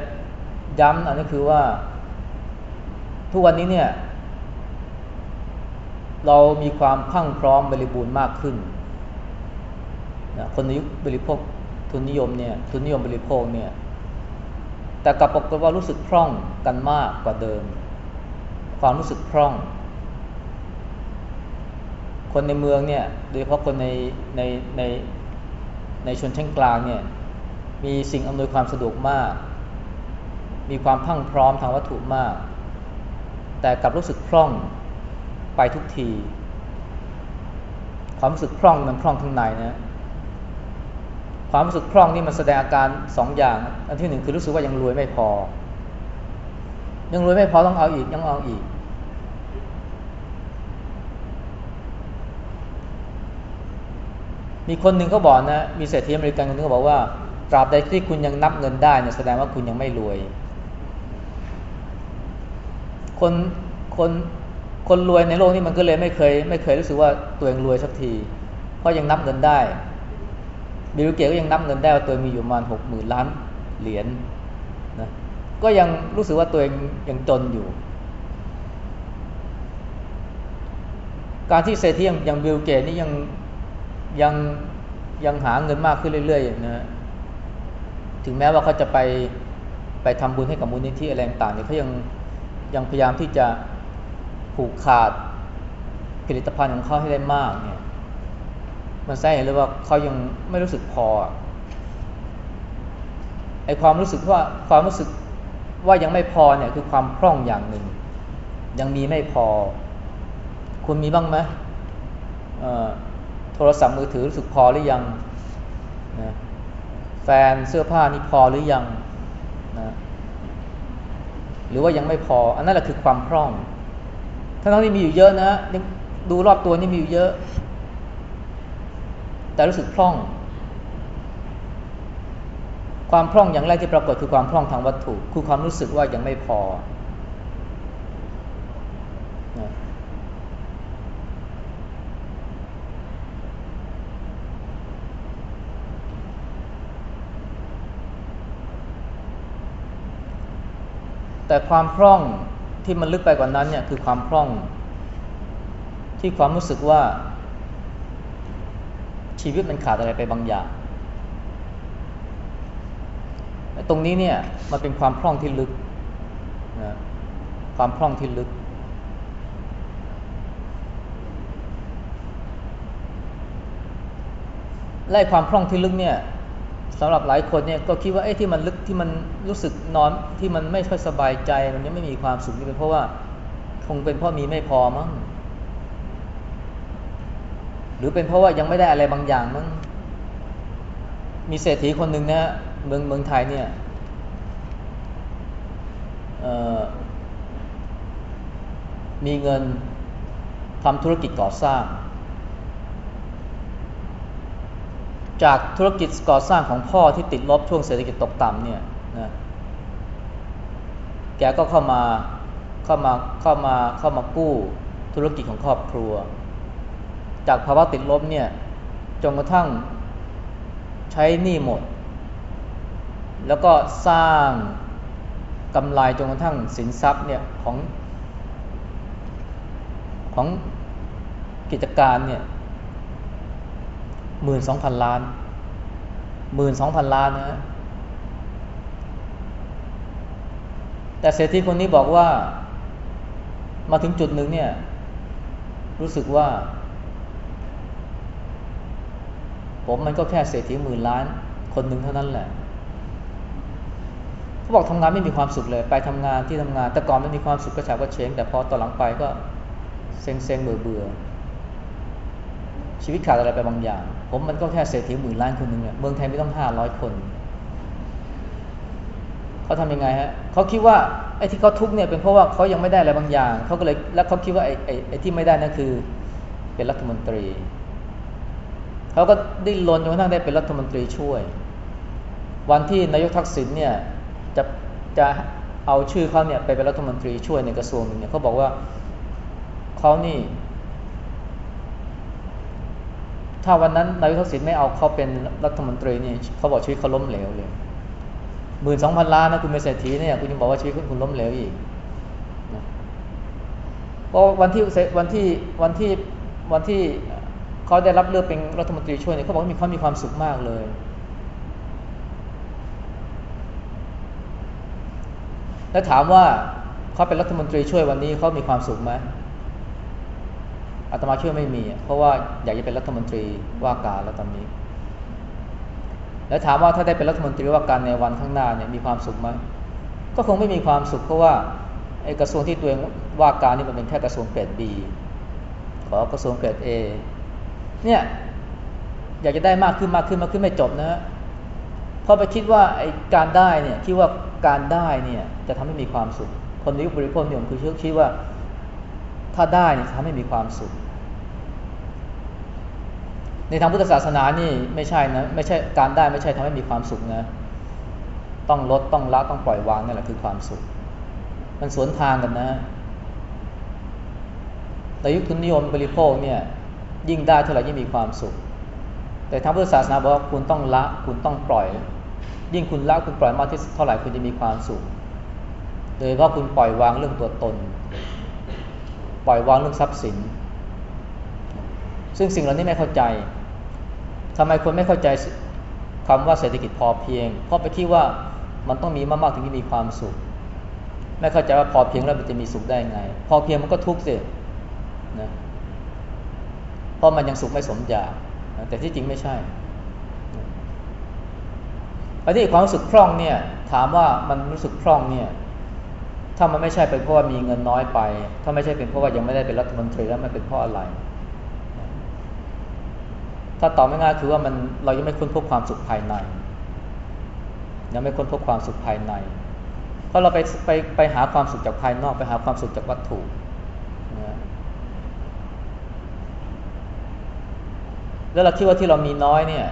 ย้ำอันนี้คือว่า ทุกวันนี้เนี่ย เรามีความพังพร้อมบริบูรณ์มากขึ้นนะคนในยุคบริโภคทุนนิยมเนี่ยทุนนิยมบริโภคเนี่ย แต่กลับปรากฏว่ารู้สึกคล่องกันมากกว่าเดิม ความรู้สึกคล่อง คนในเมืองเนี่ยโดยเฉพาะคนในในในในชนชั้นกลางเนี่ยมีสิ่งอำนวยความสะดวกมาก มีความพังพร้อมทางวัตถุมาก แต่กลับรู้สึกคล่องไปทุกที ความรู้สึกคล่องมันคล่องข้างในนะความรู้สึกคล่องนี่มันแสดงอาการสองอย่าง อันที่หนึ่งคือรู้สึกว่ายังรวยไม่พอ ยังรวยไม่พอต้องเอาอีกยังเอาอีก มีคนหนึ่งเขาบอกนะ มีเศรษฐีอเมริกันคนนึงเขาบอกว่าตราบใดที่คุณยังนับเงินได้เนี่ยแสดงว่าคุณยังไม่รวย คนคนคนรวยในโลกนี้มันก็เลยไม่เคย ไม่เคยรู้สึกว่าตัวเองรวยสักที เพราะยังนับเงินได้บิลเกตก็ยังนับเงินได้ว่าตัวมีอยู่ประมาณหกหมื่นล้านเหรียญนะก็ยังรู้สึกว่าตัวเองยังจนอยู่ การที่เศรษฐีอย่างอย่างบิลเกตนี่ยัง ยังยังหาเงินมากขึ้นเรื่อยๆนะถึงแม้ว่าเขาจะไปไปทำบุญให้กับมูลนิธิอะไรต่างๆเนี่ยเขายังยังพยายามที่จะผูกขาดผลิตภัณฑ์ของเขาให้ได้มากเนี่ย มันแสดงเลยว่าเขายังไม่รู้สึกพอไอความรู้สึกว่าความรู้สึกว่ายังไม่พอเนี่ยคือความพร่องอย่างหนึ่ง ยังมีไม่พอ คุณมีบ้างไหมโทรศัพท์มือถือรู้สึกพอหรือยังนะแฟนเสื้อผ้านี่พอหรือยังนะหรือว่ายังไม่พอ อันนั้นแหละคือความพร่องทั้งที่มีอยู่เยอะนะดูรอบตัวนี่มีอยู่เยอะ แต่รู้สึกพร่อง ความพร่องอย่างแรกที่ปรากฏคือความพร่องทางวัตถุ คือความรู้สึกว่ายังไม่พอ แต่ความพร่องที่มันลึกไปกว่านั้นเนี่ยคือความพร่อง ที่ความรู้สึกว่า ชีวิตมันขาดอะไรไปบางอย่างตรงนี้เนี่ยมันเป็นความพร่องที่ลึกนะความพร่องที่ลึก ไล่ความพร่องที่ลึกเนี่ย สำหรับหลายคนเนี่ยก็คิดว่าไอ้ที่มันลึกที่มันรู้สึกนอนที่มันไม่ค่อยสบายใจ มันยังไม่มีความสุขนี่เป็นเพราะว่าคงเป็นเพราะมีไม่พอมั้งหรือเป็นเพราะว่ายังไม่ได้อะไรบางอย่างมั้งมีเศรษฐีคนหนึ่งนะเมืองเมืองไทยเนี่ยมีเงินทำธุรกิจก่อสร้าง จากธุรกิจก่อสร้างของพ่อที่ติดลบช่วงเศรษฐกิจตกต่ำเนี่ยนะแกก็เข้ามาเข้ามาเข้ามาเข้ามากู้ธุรกิจของครอบครัว จากภาวะติดลบเนี่ยจนกระทั่งใช้หนี้หมด แล้วก็สร้างกำไรจนกระทั่งสินทรัพย์เนี่ยของของกิจการเนี่ย หมื่นสองพันล้านหมื่นสองพันล้านนะแต่เศรษฐีคนนี้บอกว่ามาถึงจุดหนึ่งเนี่ย รู้สึกว่า ผมมันก็แค่เศรษฐีหมื่นล้าน คนหนึ่งเท่านั้นแหละเขาบอกทำงานไม่มีความสุขเลย ไปทำงานที่ทำงาน แต่ก่อนไม่มีความสุขก็ฉาบก็เชงแต่พอตอนหลังไปก็เซ็งเซ็งเบื่อเบื่อชีวิตขาดอะไรไปบางอย่าง ผมมันก็แค่เศรษฐีหมื่นล้านคนหนึ่งเนี่ยเมืองไทยไม่ต้องห้าร้อยคนเขาทำยังไงฮะเขาคิดว่าไอ้ที่เขาทุกเนี่ยเป็นเพราะว่าเขายังไม่ได้อะไรบางอย่างเขาก็เลยแล้วเขาคิดว่าไอ้ไอ้ไอ้ที่ไม่ได้นั่นคือเป็นรัฐมนตรีเขาก็ดิ้นรนจนกระทั่งได้เป็นรัฐมนตรีช่วย วันที่นายกทักษิณเนี่ยจะจะเอาชื่อเขาเนี่ยไปเป็นรัฐมนตรีช่วยในกระทรวงนึงเนี่ยเขาบอกว่าเขานี่ ถ้าวันนั้นนายกทักษิณไม่เอาเขาเป็นรัฐมนตรีนี่เขาบอกชีวิตเขาล้มเหลวเลยหมื่นสองพันล้านนะคุณเป็นเศรษฐีเนี่ยคุณยังบอกว่าชีวิตคุณล้มเหลวอีกเพราะวันที่วันที่วันที่วันที่เขาได้รับเลือกเป็นรัฐมนตรีช่วยเนี่ยเขาบอกว่ามีเขามีความสุขมากเลย แล้วถามว่าเขาเป็นรัฐมนตรีช่วยวันนี้เขามีความสุขไหม อาตมาเชื่อไม่มี เพราะว่าอยากจะเป็นรัฐมนตรีว่าการแล้วตอนนี้ แล้วถามว่าถ้าได้เป็นรัฐมนตรีว่าการในวันข้างหน้าเนี่ยมีความสุขไหมก็คงไม่มีความสุขเพราะว่าไอ้กระทรวงที่ตัวเองว่าการนี่มันเป็นแค่กระทรวงเกรดบีขอกระทรวงเกรดเอเนี่ยอยากจะได้มากขึ้นมากขึ้นมากขึ้นไม่จบนะฮะพอไปคิดว่าไอ้การได้เนี่ยคิดว่าการได้เนี่ยจะทำให้มีความสุข คนนิยมบริโภคนิยมคือเชื่อคิดว่า ถ้าได้เนี่ยทำให้มีความสุข ในทางพุทธศาสนานี่ไม่ใช่นะไม่ใช่การได้ไม่ใช่ทำให้มีความสุขนะ ต้องลดต้องละต้องปล่อยวางนั่แหละคือความสุข มันสวนทางกันนะในยุคทุนนิยมบริโภคเนี่ยยิ่งได้เท่าไหร่ยิ่งมีความสุข แต่ทางพุทธศาสนาบอกว่าคุณต้องละคุณต้องปล่อย ยิ่งคุณละคุณปล่อยมากที่เท่าไหร่คุณจะมีความสุขโดยเฉพาะคุณปล่อยวางเรื่องตัวตน ปล่อยวางเรื่องทรัพย์สิน ซึ่งสิ่งเหล่านี้ไม่เข้าใจทำไมคนไม่เข้าใจคำว่าเศรษฐกิจพอเพียง เพราะไปคิดว่ามันต้องมีมากๆถึงจะมีความสุข ไม่เข้าใจว่าพอเพียงแล้วมันจะมีสุขได้ไง พอเพียงมันก็ทุกข์สินะเพราะมันยังสุขไม่สมอยากแต่ที่จริงไม่ใช่อันที่ความรู้สึกคล่องเนี่ยถามว่ามันรู้สึกคล่องเนี่ย ถ้ามันไม่ใช่เป็นเพราะว่ามีเงินน้อยไป ถ้าไม่ใช่เป็นเพราะว่ายังไม่ได้เป็นรัฐมนตรีแล้วมันเป็นเพราะอะไร ถ้าตอบไม่ง่ายคือว่ามันเรายังไม่ค้นพบความสุขภายใน ยังไม่ค้นพบความสุขภายใน เพราะเราไปไปไปหาความสุขจากภายนอกไปหาความสุขจากวัตถุนะแล้วเราคิดว่าที่เรามีน้อยเนี่ย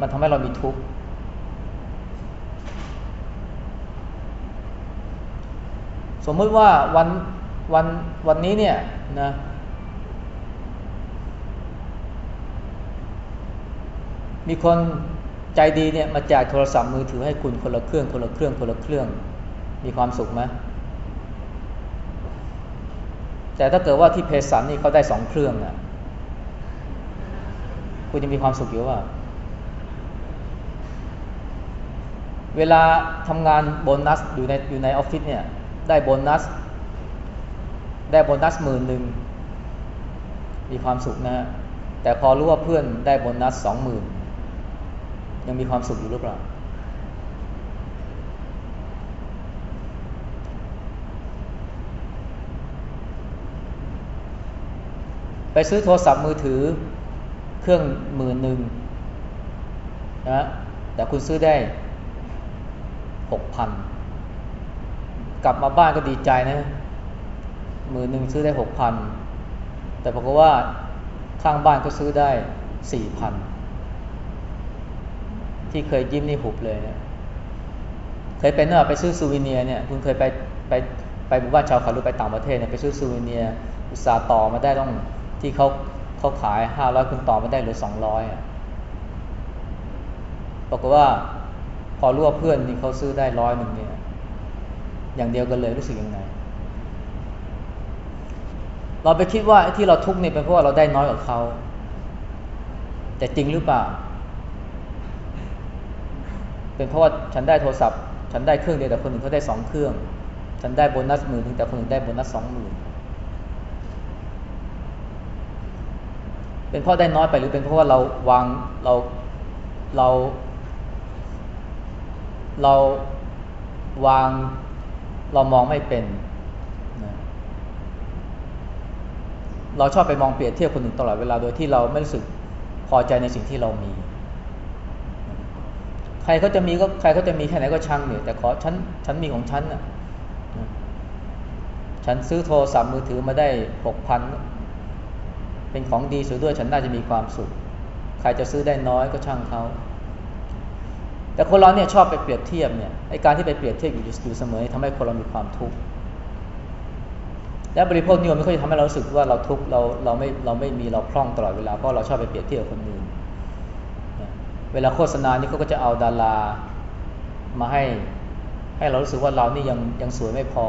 มันทำให้เรามีทุกข์ สมมติว่าวันวันวันนี้เนี่ยนะมีคนใจดีเนี่ยมาแจกโทรศัพท์มือถือให้คุณคนละเครื่องคนละเครื่องคนละเครื่อง มีความสุขไหมแต่ถ้าเกิดว่าที่เพสันนี่เขาได้สองเครื่องนะคุณจะมีความสุขอยู่ว่า เวลาทำงานโบนัสอยู่ในอยู่ในออฟฟิศเนี่ย ได้โบนัส ได้โบนัสหมื่นหนึ่งมีความสุขนะฮะแต่พอรู้ว่าเพื่อนได้โบนัสสองหมื่นยังมีความสุขอยู่หรือเปล่า ไปซื้อโทรศัพท์มือถือเครื่องหมื่นหนึ่งนะแต่คุณซื้อได้หกพัน กลับมาบ้านก็ดีใจนะ มื่นหนึ่งซื้อได้หกพันแต่ปรากฏว่าข้างบ้านก็ซื้อได้สี่พันที่เคยยิ้มนี่หุบเลยเนี่ยเคยเป็นเนอะไปซื้อซูวิเนียเนี่ยคุณเคยไปไปไปหมู่บ้านชาวเขาหรือไปต่างประเทศเนี่ยไปซื้อซูวิเนียอุตสาห์ต่อมาได้ต้องที่เขาเขาขายห้าร้อยคุณต่อมาได้เหลือสองร้อยบอกว่าพอรู้ว่าเพื่อนนี่เขาซื้อได้ร้อยหนึ่งเนี่ย อย่างเดียวกันเลยรู้สึกยังไง เราไปคิดว่าที่เราทุกข์เนี่ยเป็นเพราะว่าเราได้น้อยกว่าเขา แต่จริงหรือเปล่า เป็นเพราะว่าฉันได้โทรศัพท์ ฉันได้เครื่องเดียวแต่คนอื่นเขาได้สองเครื่อง ฉันได้โบนัสหมื่นแต่คนอื่นได้โบนัสสองหมื่นเป็นเพราะได้น้อยไปหรือเป็นเพราะว่าเราวางเราเรา เราวาง เรามองไม่เป็นเราชอบไปมองเปรียบเทียบคนอื่นตลอดเวลาโดยที่เราไม่รู้สึกพอใจในสิ่งที่เรามี ใครเขาจะมีก็ใครเขาจะมีแค่ไหนก็ช่างเนี่ยแต่ขอฉันฉันมีของฉันน่ะฉันซื้อโทรศัพท์มือถือมาได้หกพันเป็นของดีสุดด้วยฉันน่าจะมีความสุข ใครจะซื้อได้น้อยก็ช่างเขา แต่คนเราเนี่ยชอบไปเปรียบเทียบเนี่ยไอการที่ไปเปรียบเทียบอยู่อยู่เสมอทำให้คนเรามีความทุกข์และบริโภคนิยมไม่ค่อยทำให้เราสึกว่าเราทุกข์เราเราไม่เราไม่มีเราคล่องตลอดเวลาเพราะเราชอบไปเปรียบเทียบคนอื่นเวลาโฆษณานี่เขาก็จะเอาดารามาให้ ให้เรารู้สึกว่าเรานี่ยังยังสวยไม่พอ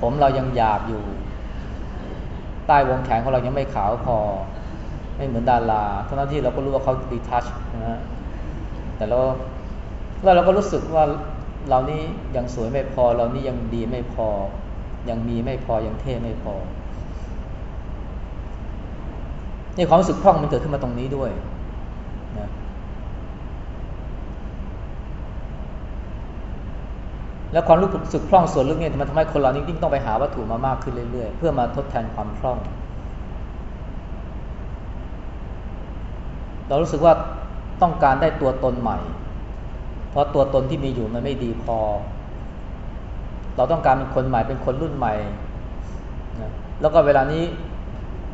ผมเรายังหยาบอยู่ ใต้วงแขนของเรายังไม่ขาวพอ ไม่เหมือนดาราทั้งที่เราก็รู้ว่าเขาดีทัชนะ แต่เราแล้วเราก็รู้สึกว่าเรานี่ยังสวยไม่พอ เรานี่ยังดีไม่พอ ยังมีไม่พอยังเท่ไม่พอนี่ความรู้สึกพร่องมันเกิดขึ้นมาตรงนี้ด้วยนะแล้วความรู้สึกคล่องส่วนลึกเนี่ยมันทำให้คนเรายิ่งต้องไปหาวัตถุมามากขึ้นเรื่อยๆ เพื่อมาทดแทนความคล่อง เรารู้สึกว่า ต้องการได้ตัวตนใหม่ เพราะตัวตนที่มีอยู่มันไม่ดีพอ เราต้องการเป็นคนใหม่เป็นคนรุ่นใหม่นะแล้วก็เวลานี้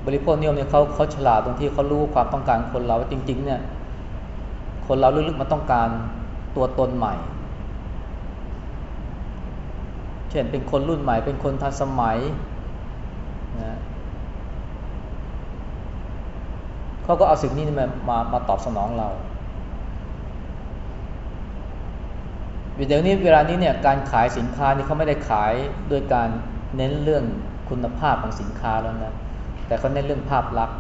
บริโภคนิยมเนี่ยเขาเขาฉลาดตรงที่เขารู้ความต้องการคนเราว่าจริง ๆ เนี่ย คนเราลึกๆมันต้องการตัวตนใหม่ เช่นเป็นคนรุ่นใหม่ เป็นคนทันสมัยนะเขาก็เอาสิ่งนี้มามามาตอบสนองเรา เดี๋ยวนี้เวลานี้เนี่ยการขายสินค้านี่เขาไม่ได้ขายโดยการเน้นเรื่องคุณภาพของสินค้าแล้วนะแต่เขาเน้นเรื่องภาพลักษณ์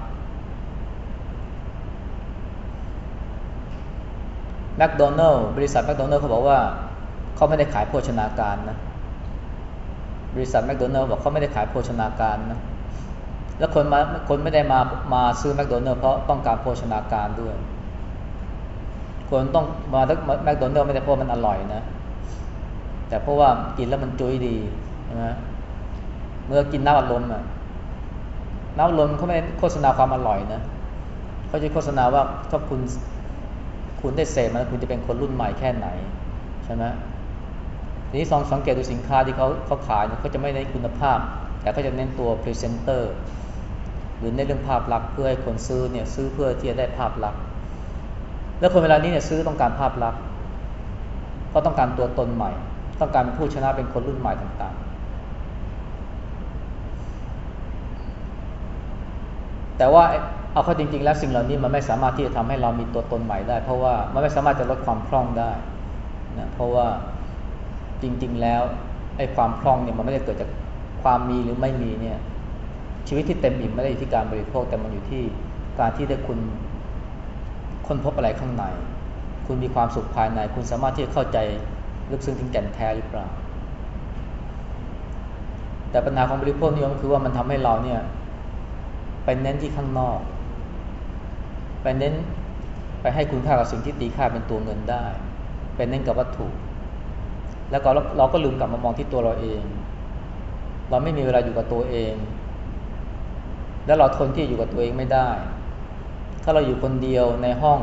แมคโดนัลล์บริษัทแมคโดนัลล์เขาบอกว่าเขาไม่ได้ขายโภชนาการนะบริษัทแมคโดนัลล์บอกเขาไม่ได้ขายโภชนาการนะแล้วคนมาคนไม่ได้มามาซื้อแมคโดนัลล์เพราะต้องการโภชนาการด้วย คนต้องมาแมคโดนัลล์ไม่ได้เพราะมันอร่อยนะ แต่เพราะว่ากินแล้วมันจุ้ยดีนะเมื่อกินน้ำอัดลมอะน้ำอัดลมเขาไม่โฆษณาความอร่อยนะเขาจะโฆษณาว่าถ้าคุณคุณได้เสพมันคุณจะเป็นคนรุ่นใหม่แค่ไหนใช่ไหมทีนี้ลองสังเกตดูสินค้าที่เขาเขาขายเขาจะไม่ได้คุณภาพ แต่เขาจะเน้นตัวพรีเซนเตอร์หรือในเรื่องภาพลักษณ์เพื่อให้คนซื้อเนี่ยซื้อเพื่อที่จะได้ภาพลักษณ์ แล้วคนเวลานี้เนี่ยซื้อต้องการภาพลักษณ์เขาต้องการตัวตนใหม่ ต้องการเป็นผู้ชนะเป็นคนรุ่นใหม่ต่างๆ แต่ว่าเอาเข้าจริง ๆ แล้วสิ่งเหล่านี้มันไม่สามารถที่จะทำให้เรามีตัวตนใหม่ได้ เพราะว่ามันไม่สามารถจะลดความพร่องได้นะเพราะว่าจริง ๆ แล้วไอ้ความคล่องเนี่ยมันไม่ได้เกิดจากความมีหรือไม่มีเนี่ยชีวิตที่เต็มอิ่มไม่ได้อยู่ที่การบริโภคแต่มันอยู่ที่การที่ได้คุณ ค้นพบอะไรข้างใน คุณมีความสุขภายใน คุณสามารถที่จะเข้าใจลึกซึ้งถึงแก่นแท้หรือเปล่า แต่ปัญหาของบริโภคนี่ก็คือว่ามันทำให้เราเนี่ยไปเน้นที่ข้างนอก ไปเน้นไปให้คุณค่ากับสิ่งที่ตีค่าเป็นตัวเงินได้ ไปเน้นกับวัตถุ แล้วก็เราก็ลืมกลับมามองที่ตัวเราเอง เราไม่มีเวลาอยู่กับตัวเอง แล้วเราทนที่อยู่กับตัวเองไม่ได้ ถ้าเราอยู่คนเดียวในห้อง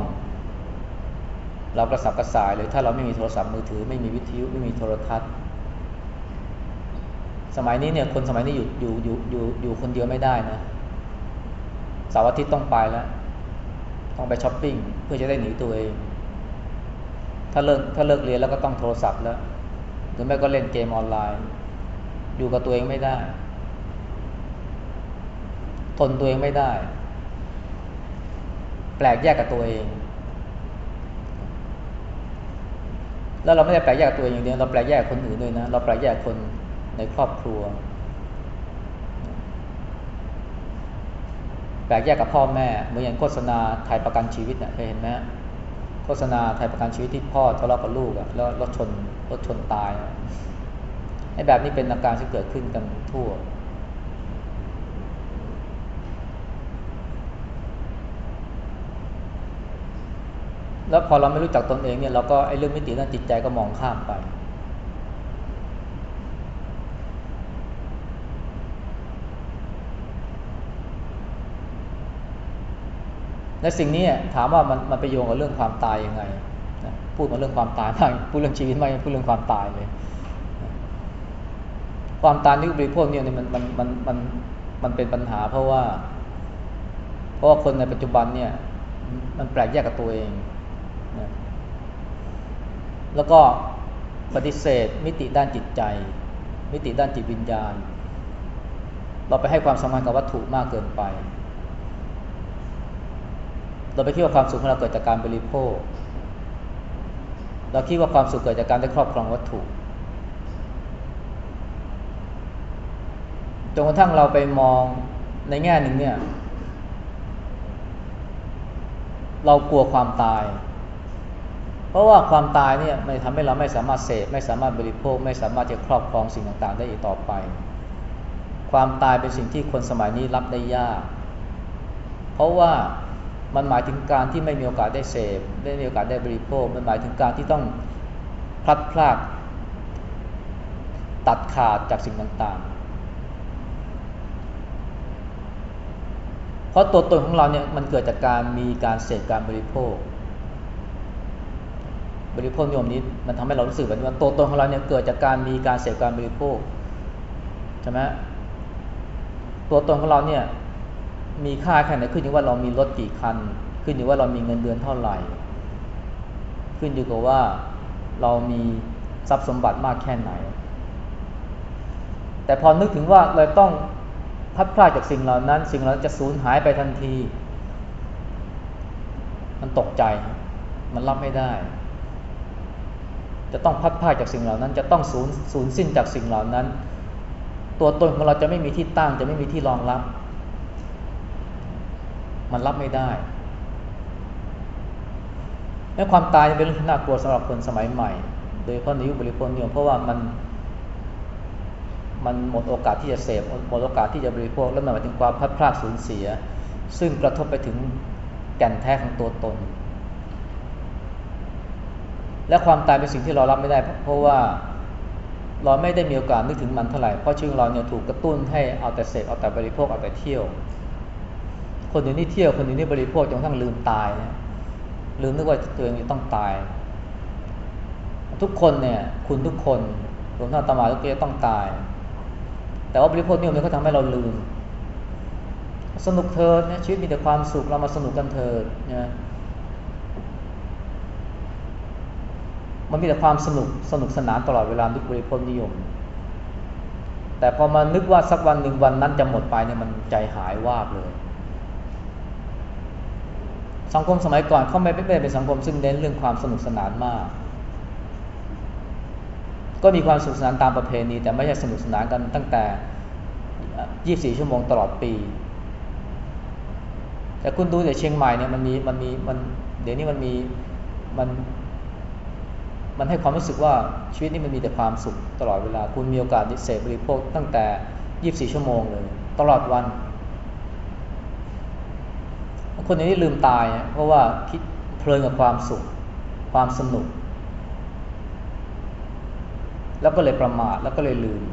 เรากระสับกระส่ายเลยถ้าเราไม่มีโทรศัพท์มือถือ ไม่มีวิทยุไม่มีโทรทัศน์ สมัยนี้เนี่ยคนสมัยนี้อยู่อยู่อยู่อยู่อยู่คนเดียวไม่ได้นะเสาร์อาทิตย์ต้องไปแล้ว ต้องไปช้อปปิ้งเพื่อจะได้หนีตัวเอง ถ้าเลิกถ้าเลิกเรียนแล้วก็ต้องโทรศัพท์แล้วหรือแม่ก็เล่นเกมออนไลน์ อยู่กับตัวเองไม่ได้ ทนตัวเองไม่ได้ แปลกแยกกับตัวเอง แล้วเราไม่ได้แปลกแยกกับตัวเองอย่างเดียวเราแปลกแยกคนอื่นด้วยนะ เราแปลกแยกคนในครอบครัว แปลกแยกกับพ่อแม่เหมือนอย่างโฆษณาไทยประกันชีวิตเนะเคยเห็นไหมโฆษณาไทยประกันชีวิตที่พ่อทะเลาะกับลูกอะแล้วรถชนรถชนตายไอ้แบบนี้เป็นอาการที่เกิดขึ้นกันทั่ว แล้วพอเราไม่รู้จักตนเองเนี่ยเราก็ไอ้เรื่องมิติด้านจิตใจก็มองข้ามไป และสิ่งนี้ถามว่ามันมันไปโยงกับเรื่องความตายยังไงพูดมาเรื่องความตายไม่พูดเรื่องชีวิตไม่พูดเรื่องความตายเลย ความตายนี่บริโภคเนี่ยมันมันมันมันมันเป็นปัญหาเพราะว่า เพราะว่าคนในปัจจุบันเนี่ย มันแปลกแยกกับตัวเอง แล้วก็ปฏิเสธมิติด้านจิตใจ มิติด้านจิตวิญญาณ เราไปให้ความสำคัญกับวัตถุมากเกินไป เราไปคิดว่าความสุขของเราเกิดจากการบริโภค เราคิดว่าความสุขเกิดจากการได้ครอบครองวัตถุจนกระทั่งเราไปมองในแง่หนึ่งเนี่ย เรากลัวความตาย เพราะว่าความตายเนี่ยมันทำให้เราไม่สามารถเสพไม่สามารถบริโภค ไม่สามารถจะครอบครองสิ่งต่างๆ ได้อีกต่อไป ความตายเป็นสิ่งที่คนสมัยนี้รับได้ยาก เพราะว่ามันหมายถึงการที่ไม่มีโอกาสได้เสพไม่มีโอกาสได้บริโภค มันหมายถึงการที่ต้องพลัดพรากตัดขาดจากสิ่งต่างๆ เพราะตัวตนของเราเนี่ยมันเกิดจากการมีการเสพการบริโภค บริโภคนิยมนี้มันทำให้เรารู้สึกแบบว่าตัวตนของเราเนี่ยเกิดจากการมีการเสพการบริโภคใช่ไหมตัวตนของเราเนี่ยมีค่าแค่ไหนขึ้นอยู่ว่าเรามีรถกี่คัน ขึ้นอยู่ว่าเรามีเงินเดือนเท่าไหร่ ขึ้นอยู่กับว่าเรามีทรัพย์สมบัติมากแค่ไหน แต่พอนึกถึงว่าเราต้องพัดพลาดจากสิ่งเหล่านั้น สิ่งเหล่านั้นจะสูญหายไปทันที มันตกใจ มันรับไม่ได้ จะต้องพัดพลาดจากสิ่งเหล่านั้น จะต้องสูญสูญสิ้นจากสิ่งเหล่านั้น ตัวตนของเราจะไม่มีที่ตั้ง จะไม่มีที่รองรับ มันรับไม่ได้แม้ความตายเป็นเรื่องที่น่ากลัวสำหรับคนสมัยใหม่ โดยเฉพาะในยุคบริโภคนิยมเพราะว่ามันมันหมดโอกาสที่จะเสพหมดโอกาสที่จะบริโภค แล้วมันหมายถึงความพลาดพลาดสูญเสีย ซึ่งกระทบไปถึงแก่นแท้ของตัวตน และความตายเป็นสิ่งที่เรารับไม่ได้ เพราะว่าเราไม่ได้มีโอกาสนึกถึงมันเท่าไหร่ เพราะชีวิตเราเนี่ยถูกกระตุ้นให้เอาแต่เสพเอาแต่บริโภคเอาแต่เที่ยว คนอื่นนี่เที่ยวคนอื่นนี่บริโภคจนทั้งลืมตายนะลืมนึกว่าตัวเองจะต้องตาย ทุกคนเนี่ยคุณทุกคนรวมทั้งตมาทุกคนต้องตาย แต่ว่าบริโภคนิยมเนี่ยเขาทำให้เราลืม สนุกเธอเนี่ยชีวิตมีแต่ความสุขเรามาสนุกกันเถิดนะ มันมีแต่ความสนุกสนุกสนานตลอดเวลาด้วยบริโภคนิยม แต่พอมานึกว่าสักวันหนึ่งวันนั้นจะหมดไปเนี่ยมันใจหายวาบเลย สังคมสมัยก่อนเขาไม่เป็นสังคมซึ่งเน้นเรื่องความสนุกสนานมาก ก็มีความสนุกสนานตามประเพณี แต่ไม่ใช่สนุกสนานกันตั้งแต่ 24 ชั่วโมงตลอดปี แต่คุณดูแต่เชียงใหม่เนี่ยมันมีมันมีมันเดี๋ยวนี้มันมีมัน มันให้ความรู้สึกว่าชีวิตนี้มันมีแต่ความสุขตลอดเวลา คุณมีโอกาสเสพบริโภคตั้งแต่ 24 ชั่วโมงเลย ตลอดวันคนนี้ลืมตายเพราะว่าคิดเพลินกับความสุข ความสนุก แล้วก็เลยประมาทแล้วก็เลยลืม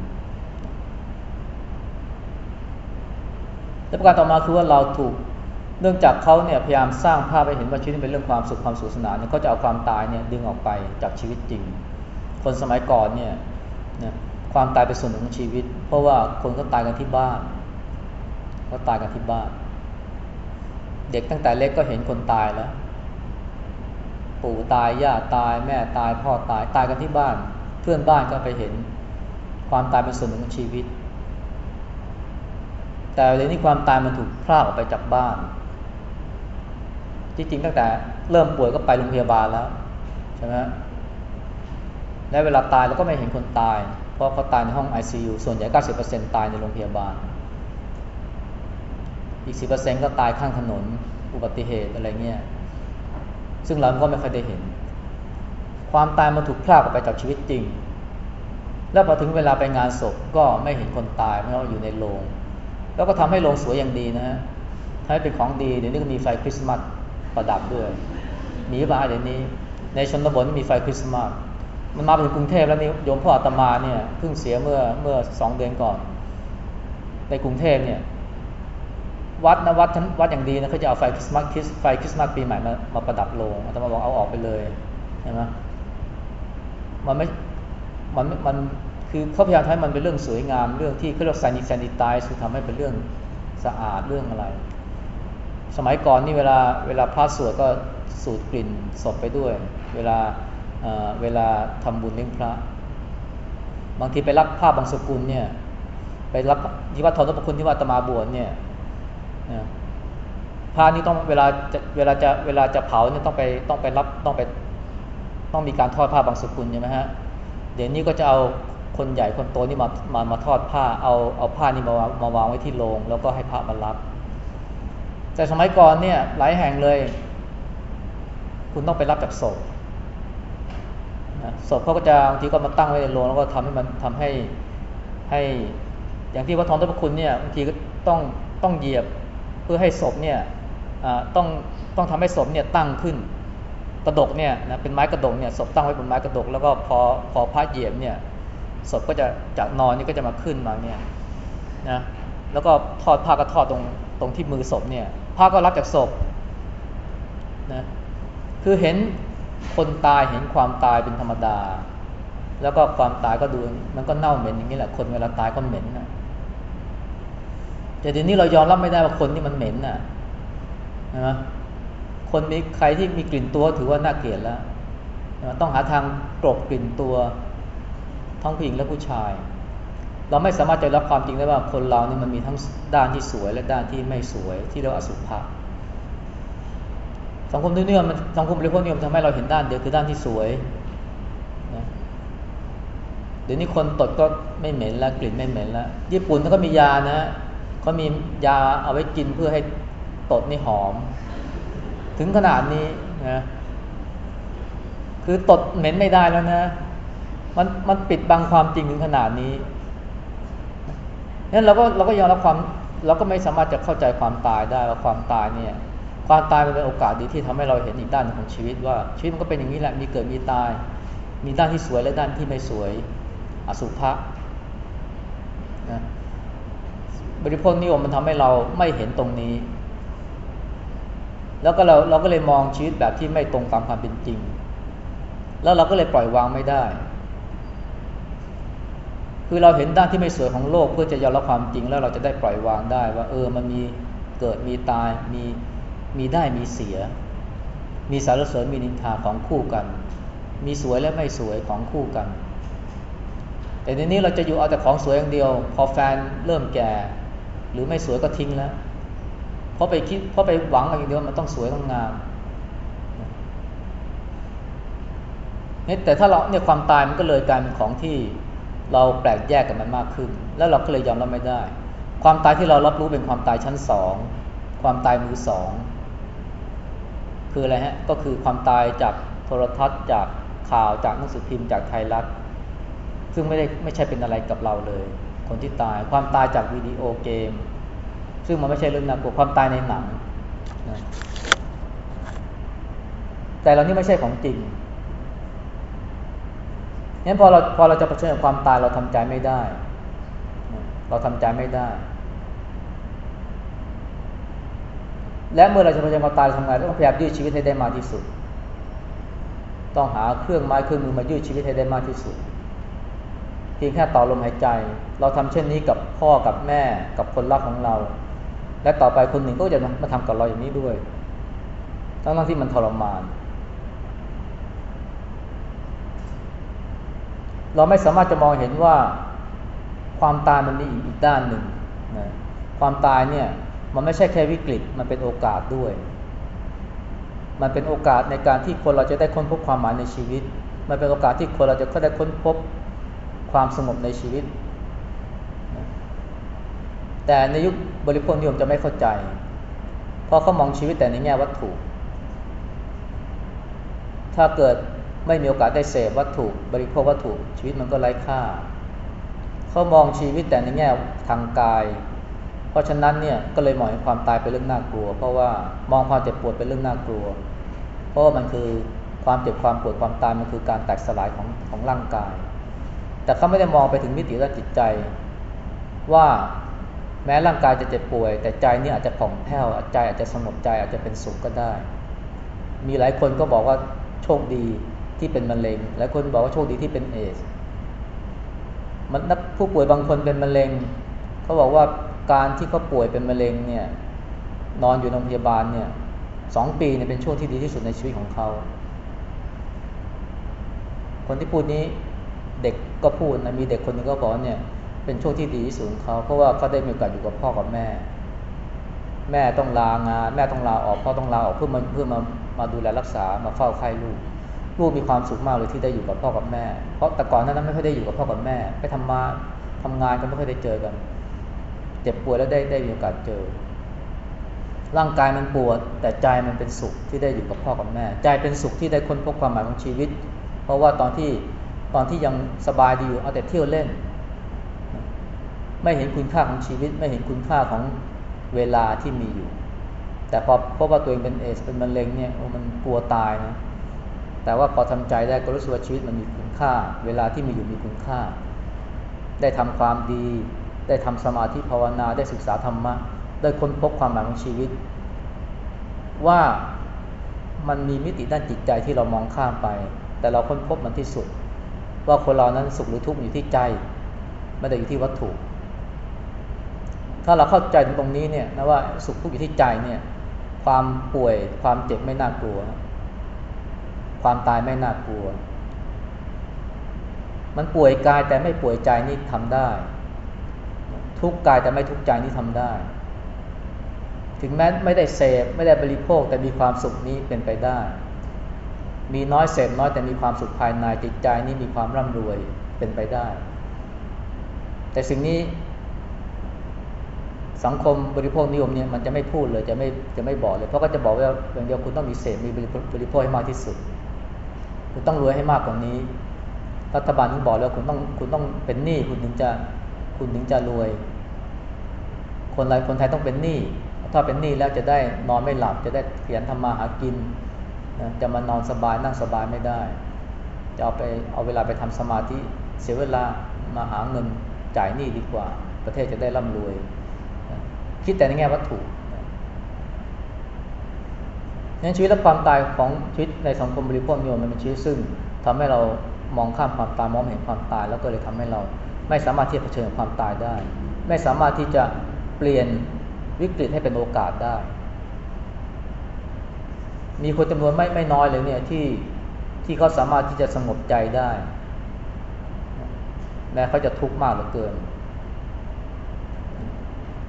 และประการต่อมาคือว่าเราถูก เนื่องจากเขาเนี่ยพยายามสร้างภาพให้เห็นว่าชีวิตเป็นเรื่องความสุขความสุขสนานเนี่ยเขาจะเอาความตายเนี่ยดึงออกไปจากชีวิตจริง คนสมัยก่อนเนี่ยความตายเป็นส่วนหนึ่งของชีวิต เพราะว่าคนก็ตายกันที่บ้านเขาตายกันที่บ้าน เด็กตั้งแต่เล็กก็เห็นคนตายแล้ว ปู่ตายย่าตาย แม่ตายพ่อตายตายกันที่บ้าน เพื่อนบ้านก็ไปเห็น ความตายเป็นส่วนหนึ่งของชีวิต แต่เดี๋ยวนี้ความตายมันถูกพรากออกไปจากบ้าน จริงๆตั้งแต่เริ่มป่วยก็ไปโรงพยาบาลแล้วใช่ไหมและเวลาตายเราก็ไม่เห็นคนตาย เพราะเขาตายในห้อง ICU ส่วนใหญ่ 90%ตายในโรงพยาบาล อีก 10%ก็ตายข้างถนน อุบัติเหตุอะไรเงี้ย ซึ่งเราก็ไม่ค่อยได้เห็น ความตายมันถูกพลากออกไปจากชีวิตจริง แล้วพอถึงเวลาไปงานศพก็ไม่เห็นคนตายเพราะอยู่ในโรง แล้วก็ทำให้โรงสวยอย่างดีนะฮะทำให้เป็นของดีเดี๋ยวนี้ก็มีไฟคริสต์มาส ประดับด้วยมีบ้าเดี๋ยวนี้ ในชนบทมีไฟคริสต์มาสมันมาถึงกรุงเทพแล้วนี่โยมพ่ออาตมาเนี่ยเพิ่งเสียเมื่อเมื่อสองเดือนก่อน ในกรุงเทพเนี่ย วัดนะวัดชั้นวัดอย่างดีนะเขาจะเอาไฟคริสต์มาสไฟคริสต์มาสปีใหม่มามาประดับโรงอาตมาบอกเอาออกไปเลยใช่ไหมมันไม่มันมันคือเขาพยายามทำให้มันเป็นเรื่องสวยงามเรื่องที่เขาเรียกซานิซานิตายคือทำให้เป็นเรื่องสะอาดเรื่องอะไร สมัยก่อนนี่เวลาเวลาพระสวดก็สูดกลิ่นศพไปด้วย เวลาเเวลาทำบุญเลี้ยงพระ บางทีไปรับผ้าบางสกุลเนี่ยไปรับที่วัดทอนพระคุณที่วัดตมาบวชเนี่ยผ้านี่ต้องเวลาจะเวลาจะเวลาจะเผาเนี่ยต้องไปต้องไปรับต้องไปต้องมีการทอดผ้าบางสกุลใช่ไหมฮะเดี๋ยวนี้ก็จะเอาคนใหญ่คนโตนี่มามามาทอดผ้าเอาเอาผ้านี่มามาวางไว้ที่โรงแล้วก็ให้พระมารับ แต่สมัยก่อนเนี่ยหลายแห่งเลย คุณต้องไปรับจากศพศพเขาก็จะบางทีก็มาตั้งไว้ในโรงแล้วก็ทำให้มันทำให้ให้ อย่างที่วัดทองทพคุณเนี่ยบางทีก็ต้องต้องเหยียบเพื่อให้ศพเนี่ยต้องต้องทำให้ศพเนี่ยตั้งขึ้นกระดกเนี่ยนะเป็นไม้กระดกเนี่ยศพตั้งไว้บนไม้กระดก แล้วก็พอพอพระเหยียบเนี่ยศพก็จะจากนอนนี่ก็จะมาขึ้นมาเนี่ยนะแล้วก็ทอดผ้าก็ทอดตรง ตรงที่มือศพเนี่ยผ้าก็รับจากศพนะคือเห็นคนตายเห็นความตายเป็นธรรมดา แล้วก็ความตายก็ดูมันก็เน่าเหม็นอย่างนี้แหละคนเวลาตายก็เหม็นนะแต่เดี๋ยวนี้เรายอมรับไม่ได้ว่าคนนี่มันเหม็นนะนะคนมีใครที่มีกลิ่นตัวถือว่าน่าเกลียดแล้ว ต้องหาทางกลบกลิ่นตัวทั้งผู้หญิงและผู้ชาย เราไม่สามารถจะรับความจริงได้ว่าคนเรานี่มันมีทั้งด้านที่สวยและด้านที่ไม่สวยที่เรียกว่าอสุภะสังคมนิยมมันสังคมบริโภคนิยมทำให้เราเห็นด้านเดียวคือด้านที่สวยนะเดี๋ยวนี้คนตดก็ไม่เหม็นแล้วกลิ่นไม่เหม็นแล้วญี่ปุ่นเขาก็มียานะเขามียาเอาไว้กินเพื่อให้ตดนี่หอม ถึงขนาดนี้นะคือตดเหม็นไม่ได้แล้วนะ มันมันปิดบังความจริงถึงขนาดนี้ นั้นเราก็เราก็ยอมรับความเราก็ไม่สามารถจะเข้าใจความตายได้ว่าความตายเนี่ยความตายมันเป็นโอกาสดีที่ทำให้เราเห็นอีกด้านของชีวิตว่าชีวิตมันก็เป็นอย่างนี้แหละมีเกิดมีตาย มีด้านที่สวยและด้านที่ไม่สวยอสุภะนะบริโภคนิยมมันทำให้เราไม่เห็นตรงนี้ แล้วก็เราเราก็เลยมองชีวิตแบบที่ไม่ตรงตามความเป็นจริง แล้วเราก็เลยปล่อยวางไม่ได้ คือเราเห็นด้านที่ไม่สวยของโลกเพื่อจะยอมรับความจริงแล้วเราจะได้ปล่อยวางได้ว่า เออมันมีเกิดมีตายมีมีได้มีเสีย มีสารเสริญมีนินทาของคู่กัน มีสวยและไม่สวยของคู่กัน แต่ในนี้เราจะอยู่เอาแต่ของสวยอย่างเดียว พอแฟนเริ่มแก่ หรือไม่สวยก็ทิ้งแล้วเพราะไปคิดเพราะไปหวังอย่างเดียวมันต้องสวยต้องงามนี่แต่ถ้าเราเนี่ยความตายมันก็เลยกลายเป็นของที่ เราแปลกแยกกันมันมากขึ้น แล้วเราก็เลยยอมรับไม่ได้ ความตายที่เรารับรู้เป็นความตายชั้นสองความตายมือสองคืออะไรฮะก็คือความตายจากโทรทัศน์จากข่าวจากหนังสือพิมพ์จากไทยรัฐ ซึ่งไม่ได้ไม่ใช่เป็นอะไรกับเราเลย คนที่ตายความตายจากวิดีโอเกม ซึ่งมันไม่ใช่เรื่องน่ากลัวความตายในหนังนะแต่เรานี่ไม่ใช่ของจริง งั้นพอเราพอเราจะเผชิญกับความตายเราทำใจไม่ได้ เราทำใจไม่ได้ และเมื่อเราจะเผชิญความตายทำไงเราต้องพยายามยืดชีวิตให้ได้มากที่สุด ต้องหาเครื่องไม้เครื่องมือมายืดชีวิตให้ได้มากที่สุดเพียงแค่ต่อลมหายใจ เราทำเช่นนี้กับพ่อกับแม่กับคนรักของเรา และต่อไปคนหนึ่งก็จะมาทำกับเราอย่างนี้ด้วยทั้งที่มันทรมาน เราไม่สามารถจะมองเห็นว่าความตายมันมีอีกด้านหนึ่งนะความตายเนี่ยมันไม่ใช่แค่วิกฤตมันเป็นโอกาสด้วย มันเป็นโอกาสในการที่คนเราจะได้ค้นพบความหมายในชีวิต มันเป็นโอกาสที่คนเราจะได้ค้นพบความสงบในชีวิต แต่ในยุคบริโภคนิยมจะไม่เข้าใจ เพราะเขามองชีวิตแต่ในแง่วัตถุ ถ้าเกิด ไม่มีโอกาสได้เสพวัตถุบริโภควัตถุชีวิตมันก็ไร้ค่า เขามองชีวิตแต่ในแง่ทางกาย เพราะฉะนั้นเนี่ยก็เลยมองความตายเป็นเรื่องน่ากลัว เพราะว่ามองความเจ็บปวดเป็นเรื่องน่ากลัว เพราะว่ามันคือความเจ็บความปวดความตายมันคือการแตกสลายของของร่างกาย แต่เขาไม่ได้มองไปถึงมิติด้านจิตใจ ว่าแม้ร่างกายจะเจ็บป่วย แต่ใจนี่อาจจะผ่องแผ้วใจอาจจะสงบใจอาจจะเป็นสุขก็ได้ มีหลายคนก็บอกว่าโชคดี ที่เป็นมะเร็งหลายคนบอกว่าโชคดีที่เป็นเอสมันผู้ป่วยบางคนเป็นมะเร็งเขาบอกว่าการที่เขาป่วยเป็นมะเร็งเนี่ยนอนอยู่โรงพยาบาลเนี่ยสองปีเนี่ยเป็นช่วงที่ดีที่สุดในชีวิตของเขา คนที่พูดนี้เด็กก็พูดนะมีเด็กคนนึงก็บอกเนี่ยเป็นช่วงที่ดีที่สุดของเขาเพราะว่าเขาได้มีโอกาสอยู่กับพ่อกับแม่ แม่ต้องลางาน แม่ต้องลาออกพ่อต้องลาออกเพื่อมาเพื่อมามาดูแลรักษามาเฝ้าไข้ลูก ลูกมีความสุขมากเลยที่ได้อยู่กับพ่อกับแม่ เพราะแต่ก่อนนั้นไม่ค่อยได้อยู่กับพ่อกับแม่ ไปทำมาทำงานก็ไม่ค่อยได้เจอกัน เจ็บป่วยแล้วได้ได้มีโอกาสเจอ ร่างกายมันปวด แต่ใจมันเป็นสุขที่ได้อยู่กับพ่อกับแม่ ใจเป็นสุขที่ได้ค้นพบความหมายของชีวิต เพราะว่าตอนที่ตอนที่ยังสบายดีอยู่เอาแต่เที่ยวเล่น ไม่เห็นคุณค่าของชีวิต ไม่เห็นคุณค่าของเวลาที่มีอยู่ แต่พอพบว่าตัวเองเป็นเอสเป็นมะเร็งเนี่ยมันกลัวตายนะ แต่ว่าพอทำใจได้ก็รู้สึกว่าชีวิตมันมีคุณค่า เวลาที่มีอยู่มีคุณค่า ได้ทำความดี ได้ทำสมาธิภาวนาได้ศึกษาธรรมะได้ค้นพบความหมายของชีวิต ว่ามันมีมิติด้านจิตใจที่เรามองข้ามไป แต่เราค้นพบมันที่สุด ว่าคนเรานั้นสุขหรือทุกข์อยู่ที่ใจ ไม่ได้อยู่ที่วัตถุ ถ้าเราเข้าใจตรงนี้เนี่ยนะว่าสุขทุกข์อยู่ที่ใจเนี่ยความป่วยความเจ็บไม่น่ากลัว ความตายไม่น่ากลัว มันป่วยกายแต่ไม่ป่วยใจนี่ทำได้ ทุกกายแต่ไม่ทุกใจนี่ทำได้ ถึงแม้ไม่ได้เสพไม่ได้บริโภคแต่มีความสุขนี้เป็นไปได้ มีน้อยเสพน้อยแต่มีความสุขภายในจิตใจนี่มีความร่ำรวยเป็นไปได้ แต่สิ่งนี้สังคมบริโภคนิยมเนี่ยมันจะไม่พูดเลยจะไม่จะไม่บอกเลย เพราะก็จะบอกว่าอย่างเดียวคุณต้องมีเสพมีบริโภคให้มากที่สุด คุณต้องรวยให้มากกว่านี้ รัฐบาลถึงบอกแล้วคุณต้องคุณต้องเป็นหนี้คุณถึงจะคุณถึงจะรวย คนไรคนไทยต้องเป็นหนี้ถ้าเป็นหนี้แล้วจะได้นอนไม่หลับ จะได้เขียนทำมาหากินจะมานอนสบายนั่งสบายไม่ได้ จะเอาไปเอาเวลาไปทำสมาธิเสียเวลามาหาเงินจ่ายหนี้ดีกว่า ประเทศจะได้ร่ำรวย คิดแต่ในแง่วัตถุ นั้นชีวิตและความตายของชีวิตในสังคมบริโภคนิยมมันเป็นชีวิตซึ่งทำให้เรามองข้ามความตายมองเห็นความตาย แล้วก็เลยทำให้เราไม่สามารถที่จะเผชิญความตายได้ ไม่สามารถที่จะเปลี่ยนวิกฤตให้เป็นโอกาสได้ มีคนจำนวนไม่ไม่น้อยเลยเนี่ยที่ที่เขาสามารถที่จะสงบใจได้แม้เขาจะทุกข์มากเหลือเกิน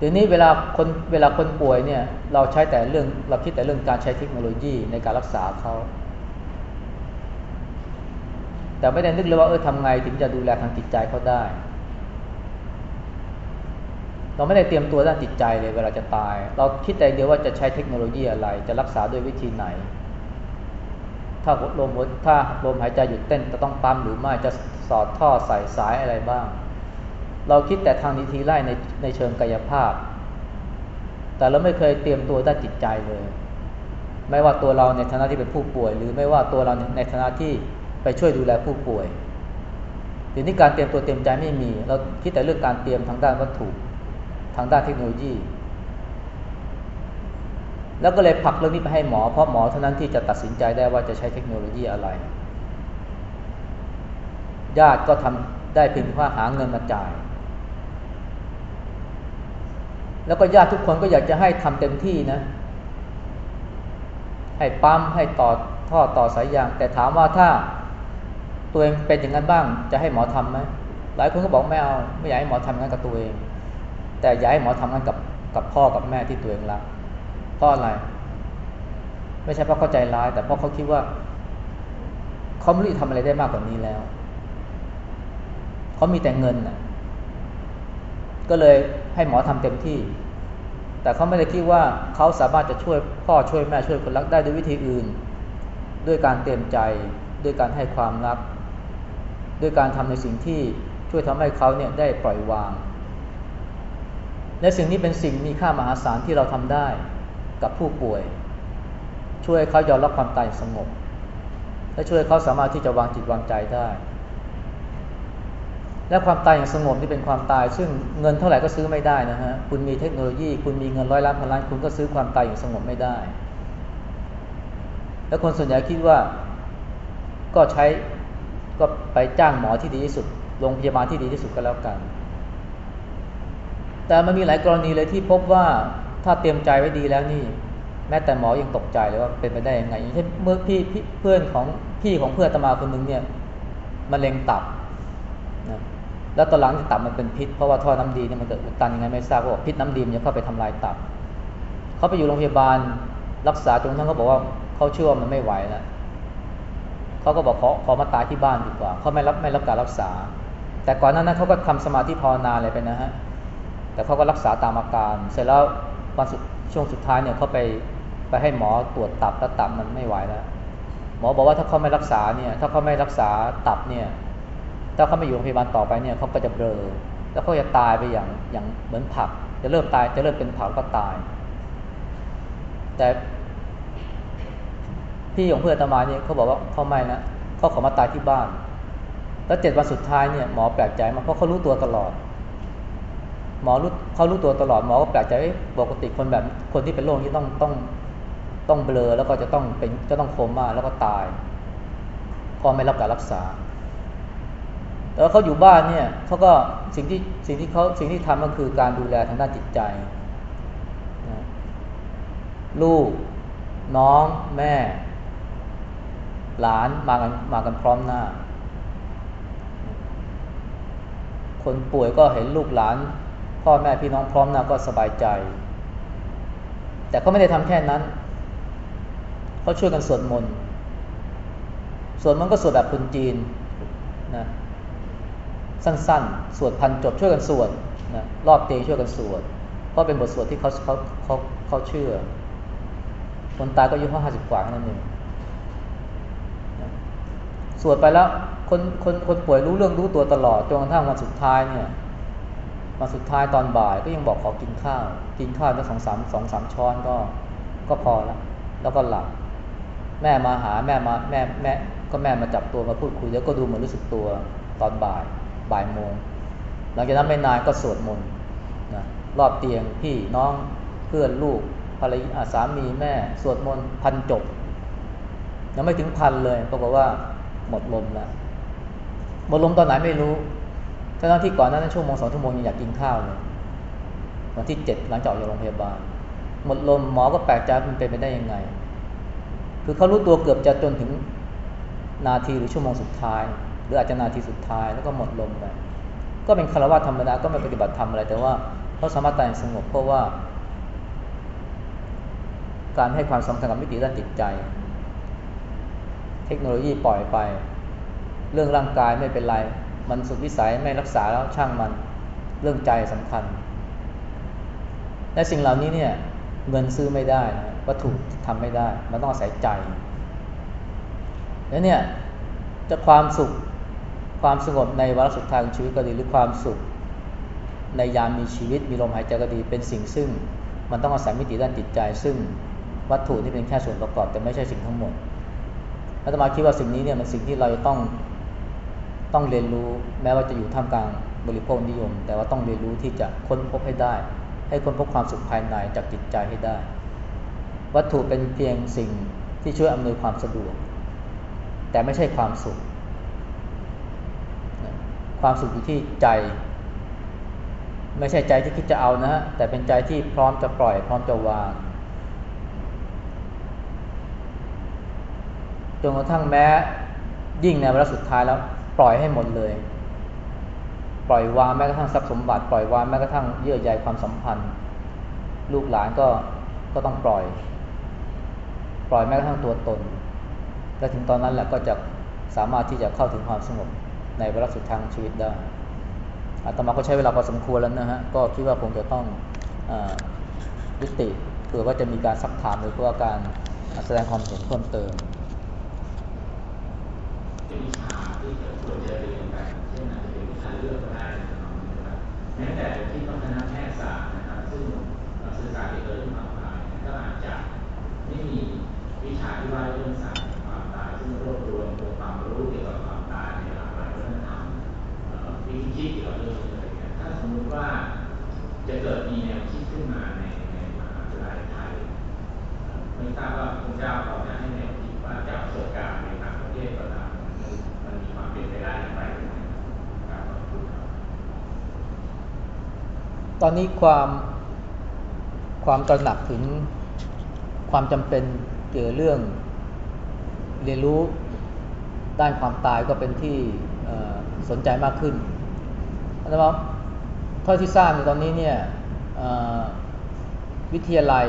ดี๋ยวนี้เวลาคนเวลาคนป่วยเนี่ย เราใช้แต่เรื่องเราคิดแต่เรื่องการใช้เทคโนโลยีในการรักษาเขาแต่ไม่ได้นึกเลยว่าเออทำไงถึงจะดูแลทางจิตใจเขาได้ เราไม่ได้เตรียมตัวด้านจิตใจเลยเวลาจะตาย เราคิดแต่เดียวว่าจะใช้เทคโนโลยีอะไร จะรักษาด้วยวิธีไหน ถ้าลมถ้าลมหายใจหยุดเต้นจะต้องปั๊มหรือไม่จะสอดท่อใส่สายอะไรบ้าง เราคิดแต่ทางนิทีไล่ในในเชิงกายภาพ แต่เราไม่เคยเตรียมตัวด้านจิตใจเลย ไม่ว่าตัวเราในฐานะที่เป็นผู้ป่วย หรือไม่ว่าตัวเราในฐานะที่ไปช่วยดูแลผู้ป่วยทีนี้การเตรียมตัวเตรียมใจไม่มี เราคิดแต่เรื่องการเตรียมทางด้านวัตถุ ทางด้านเทคโนโลยี แล้วก็เลยผลักเรื่องนี้ไปให้หมอ เพราะหมอเท่านั้นที่จะตัดสินใจได้ว่าจะใช้เทคโนโลยีอะไร ญาติก็ทำได้เพียงว่าหาเงินมาจ่าย แล้วก็ญาติทุกคนก็อยากจะให้ทำเต็มที่นะ ให้ปั๊มให้ต่อท่อต่อสายยาง แต่ถามว่าถ้าตัวเองเป็นอย่างนั้นบ้าง จะให้หมอทำไหมหลายคนก็บอกไม่เอาไม่อยากให้หมอทำงั้นกับตัวเอง แต่อยากให้หมอทำงั้นกับกับพ่อกับแม่ที่ตัวเองรักเพราะอะไร ไม่ใช่เพราะเขาใจร้าย แต่เพราะเขาคิดว่าเขาไม่รู้ทำอะไรได้มากกว่านี้แล้วเขามีแต่เงินน่ะก็เลย ให้หมอทำเต็มที่ แต่เขาไม่ได้คิดว่าเขาสามารถจะช่วยพ่อช่วยแม่ช่วยคนรักได้ด้วยวิธีอื่น ด้วยการเตรียมใจ ด้วยการให้ความรัก ด้วยการทำในสิ่งที่ช่วยทำให้เขาเนี่ยได้ปล่อยวาง และสิ่งนี้เป็นสิ่งมีค่ามหาศาลที่เราทำได้กับผู้ป่วย ช่วยเขายอมรับความตายสงบและช่วยเขาสามารถที่จะวางจิตวางใจได้ และความตายอย่างสงบนี่เป็นความตาย ซึ่งเงินเท่าไหร่ก็ซื้อไม่ได้นะฮะคุณมีเทคโนโลยี คุณมีเงินร้อยล้านพันล้านคุณก็ซื้อความตายอย่างสงบไม่ได้ แล้วคนส่วนใหญ่คิดว่าก็ใช้ก็ไปจ้างหมอที่ดีที่สุดโรงพยาบาลที่ดีที่สุดก็แล้วกัน แต่มันมีหลายกรณีเลยที่พบว่าถ้าเตรียมใจไว้ดีแล้วนี่ แม้แต่หมอยังตกใจเลยว่าเป็นไปได้ยังไงอย่างเช่นเมื่อพี่เพื่อนของพี่ของเพื่อนตมาคนหนึ่งเนี่ยมะเร็งตับนะ แล้วตอนหลังที่ตับมันเป็นพิษเพราะว่าท่อน้ำดีเนี่ยมันเกิดอุดตันยังไงไม่ทราบว่าพิษน้ำดีมันจะเข้าไปทำลายตับเขาไปอยู่โรงพยาบาลรักษาจนทั้งเขาบอกว่าเขาเชื่อว่ามันไม่ไหวแล้วเขาก็บอกขอขอมาตายที่บ้านดีกว่าเขาไม่รับไม่รับการรักษา แต่ก่อนนั้นนะเขาก็ทำสมาธิภาวนาอะไรไปนะฮะแต่เขาก็รักษาตามอาการ เสร็จแล้ววันช่วงสุดท้ายเนี่ยเขาไปไปให้หมอตรวจตับแล้วตับมันไม่ไหวแล้ว หมอบอกว่าถ้าเขาไม่รักษาเนี่ยถ้าเขาไม่รักษาตับเนี่ย ถ้าเขาไม่อยู่โรงพยาบาลต่อไปเนี่ยเขาก็จะเบลอแล้วเขาจะตายไปอย่างอย่างเหมือนผัก จะเริ่มตายจะเริ่มเป็นผักก็ตาย แต่พี่ของเพื่อนตมาเนี่ยเขาบอกว่าเขาไม่นะเขาขอมาตายที่บ้าน แล้วเจ็ดวันสุดท้ายเนี่ยหมอแปลกใจมากเพราะเขารู้ตัวตลอด หมอรู้เขารู้ตัวตลอดหมอก็แปลกใจปกติคนแบบคนที่เป็นโรคนี้ต้องต้องต้องเบลอแล้วก็จะต้องเป็นจะต้องโคม่าแล้วก็ตายพอไม่รับการรักษา แต่ว่าเขาอยู่บ้านเนี่ยเขาก็สิ่งที่สิ่งที่เขาสิ่งที่ทำก็คือการดูแลทางด้านจิตใจนะลูก น้อง แม่ หลานมากันมากันพร้อมหน้า คนป่วยก็เห็นลูกหลาน พ่อแม่พี่น้องพร้อมหน้าก็สบายใจ แต่ก็ไม่ได้ทำแค่นั้นเขาช่วยกันสวดมนต์สวดมันก็สวดแบบคนจีนนะ สั้น ๆ สวดพันจบช่วยกันสวดนะรอบเตียงช่วยกันสวด เพราะเป็นบทสวดที่เขาเขาเขาเขาเชื่อ คนตายก็อายุห้าสิบกว่านั่นเองสวดไปแล้วคนคนคนป่วยรู้เรื่องรู้ตัวตลอดจนกระทั่งวันสุดท้ายเนี่ยวันสุดท้ายตอนบ่ายก็ยังบอกขอกินข้าว กินข้าวแค่สองสามสองสามช้อนก็ก็พอแล้วแล้วก็หลับ แม่มาหาแม่มาแม่แม่ก็แม่มาจับตัวมาพูดคุยแล้วก็ดูเหมือนรู้สึกตัวตอนบ่าย บ่ายโมง หลังจากนั้นไม่นานก็สวดมนต์นะรอบเตียงพี่น้องเพื่อนลูกภรรยาสามีแม่ สวดมนต์พันจบยังไม่ถึงพันเลยปรากฏว่าหมดลมแล้วหมดลมตอนไหนไม่รู้ทั้งที่ก่อนนั้นชั่วโมงสองชั่วโมงยังอยากกินข้าวเลยวันที่เจ็ดหลังจากออกจากโรงพยาบาล หมดลมหมอก็แปลกใจมันเป็นไปได้ยังไง คือเขารู้ตัวเกือบจะจนถึงนาทีหรือชั่วโมงสุดท้าย หรืออาจจะนาทีสุดท้ายแล้วก็หมดลมไปก็เป็นคารวะธรรมดาก็ไม่ปฏิบัติธรรมอะไร แต่ว่าเขาสามารถตายสงบเพราะว่า การให้ความสำคัญกับมิติด้านจิตใจ เทคโนโลยีปล่อยไป เรื่องร่างกายไม่เป็นไร มันสุดวิสัยไม่รักษาแล้วช่างมันเรื่องใจสำคัญ และสิ่งเหล่านี้เนี่ยเงินซื้อไม่ได้วัตถุทำไม่ได้ มันต้องอาศัยใจ แล้วเนี่ยจะความสุข ความสงบในวาระสุดท้ายของชีวิตก็ดีหรือความสุข ในยามมีชีวิตมีลมหายใจก็ดีเป็นสิ่งซึ่ง มันต้องอาศัยมิติด้านจิตใจ ซึ่งวัตถุที่เป็นแค่ส่วนประกอบแต่ไม่ใช่สิ่งทั้งหมดอาตมาคิดว่าสิ่งนี้เนี่ยมันสิ่งที่เราจะต้องต้องเรียนรู้แม้ว่าจะอยู่ท่ามกลางบริโภคนิยม แต่ว่าต้องเรียนรู้ที่จะค้นพบให้ได้ ให้ค้นพบความสุขภายในจากจิตใจให้ได้ วัตถุเป็นเพียงสิ่งที่ช่วยอำนวยความสะดวก แต่ไม่ใช่ความสุข ความสุขอยู่ที่ใจ ไม่ใช่ใจที่คิดจะเอานะฮะแต่เป็นใจที่พร้อมจะปล่อย พร้อมจะวางจนกระทั่งแม้ยิ่งในเวลาสุดท้ายแล้วปล่อยให้หมดเลย ปล่อยวางแม้กระทั่งทรัพย์สมบัติ ปล่อยวางแม้กระทั่งเยื่อใยความสัมพันธ์ ลูกหลานก็ก็ต้องปล่อย ปล่อยแม้กระทั่งตัวตน และถึงตอนนั้นแหละก็จะสามารถที่จะเข้าถึงความสงบ ในเวลาสุดท้ายชีวิตได้อาตมาก็ใช้เวลาพอสมควรแล้วนะฮะ ก็คิดว่าคงจะต้องยุติเผื่อว่าจะมีการสักถามหรือว่าการแสดงความเห็นเพิ่มเติมวิชาที่จะควรจะเรียนกันเช่นอาจจะเป็นวิชาเลือกก็ได้นะครับแม้แต่ที่ต้องคณะแพทยศาสตร์นะครับซึ่งศึกษาเด็กเลยที่มาวิทยายก็อาจจะไม่มีวิชาที่ว่าเรื่องศาสตร์ จะเกิดมีแนวคิดขึ้นมาในในมหาวิทยาลัยไทยไม่ทราบว่าพระเจ้าพอจะให้แนวคิดว่าจากประสบการณ์ในต่างประเทศก็ตามมันมีความเป็นไปได้อย่างไรการขอบคุณตอนนี้ความความตระหนักถึงความจำเป็นเกี่ยวเรื่อง เรียนรู้ด้านความตายก็เป็นที่สนใจมากขึ้นนะครับ เท่าที่ทราบในตอนนี้เนี่ยวิทยาลัย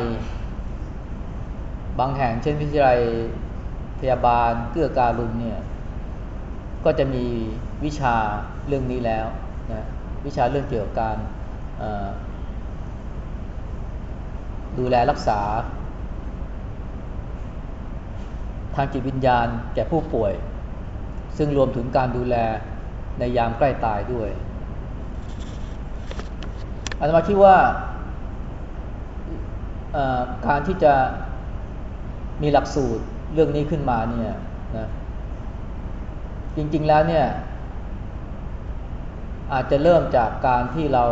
บางแห่งเช่นวิทยาลัยพยาบาลเกื้อการุณเนี่ยก็จะมีวิชาเรื่องนี้แล้วนะวิชาเรื่องเกี่ยวกับการดูแลรักษา ทางจิตวิญญาณแก่ผู้ป่วย ซึ่งรวมถึงการดูแลในยามใกล้ตายด้วย อาตมาคิดว่าการที่จะมีหลักสูตรเรื่องนี้ขึ้นมาเนี่ยนะจริงๆแล้วเนี่ยอาจจะเริ่มจากการที่เรา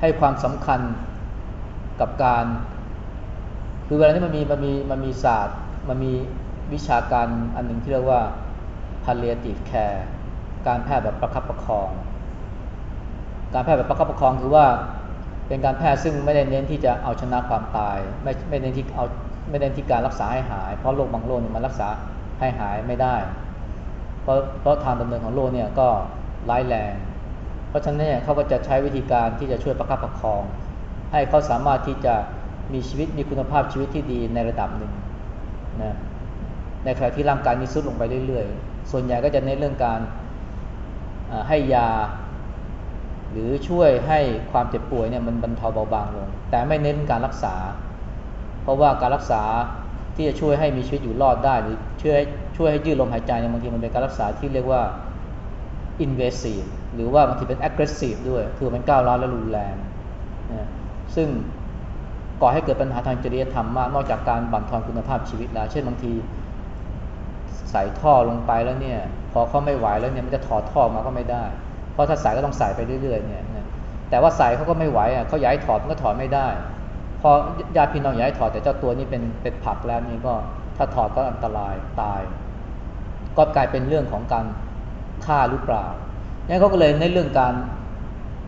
ให้ความสำคัญกับการ คือเวลานี้มันมีมันมีมันมีศาสตร์ มันมีวิชาการอันหนึ่งที่เรียกว่า palliative care การแพทย์แบบประคับประคอง การแพทย์แบบประคับประคองคือว่าเป็นการแพทย์ซึ่งไม่ได้เน้นที่จะเอาชนะความตาย ไม่ไม่เน้นที่เอาไม่เน้นที่การรักษาให้หาย เพราะโรคบางโรคเนี่ยมันรักษาให้หายไม่ได้ เพราะเพราะทางดำเนินของโรคเนี่ยก็ร้ายแรง เพราะฉะนั้นเนี่ยเขาก็จะใช้วิธีการที่จะช่วยประคับประคอง ให้เขาสามารถที่จะมีชีวิตมีคุณภาพชีวิตที่ดีในระดับหนึ่งนะในขณะที่ร่างกายมีสุดลงไปเรื่อยๆ ส่วนใหญ่ก็จะเน้นเรื่องการ ให้ยา หรือช่วยให้ความเจ็บป่วยเนี่ยมันบรรเทาเบาบางลง แต่ไม่เน้นการรักษา เพราะว่าการรักษาที่จะช่วยให้มีชีวิตอยู่รอดได้ หรือช่วยช่วยให้ยืดลมหายใจเนี่ยบางทีมันเป็นการรักษาที่เรียกว่า invasive หรือว่าบางทีเป็น aggressive ด้วย คือมันก้าวร้าวและรุนแรงนะซึ่งก่อให้เกิดปัญหาทางจริยธรรมมาก นอกจากการบั่นทอนคุณภาพชีวิตแล้ว เช่นบางที ใส่ท่อลงไปแล้วเนี่ย พอเขาไม่ไหวแล้วเนี่ยมันจะถอดท่อมาก็ไม่ได้ เพราะถ้าใส่ก็ต้องใส่ไปเรื่อยๆเนี่ยแต่ว่าใส่เขาก็ไม่ไหวอะเขาย้ายถอดมันก็ถอดไม่ได้ พอญาติพี่น้องย้ายถอดแต่เจ้าตัวนี้เป็นเป็นผักแล้วนี่ก็ถ้าถอดก็อันตรายตาย ก็กลายเป็นเรื่องของการฆ่าหรือเปล่าเนี่ยเขาก็เลยในเรื่องการ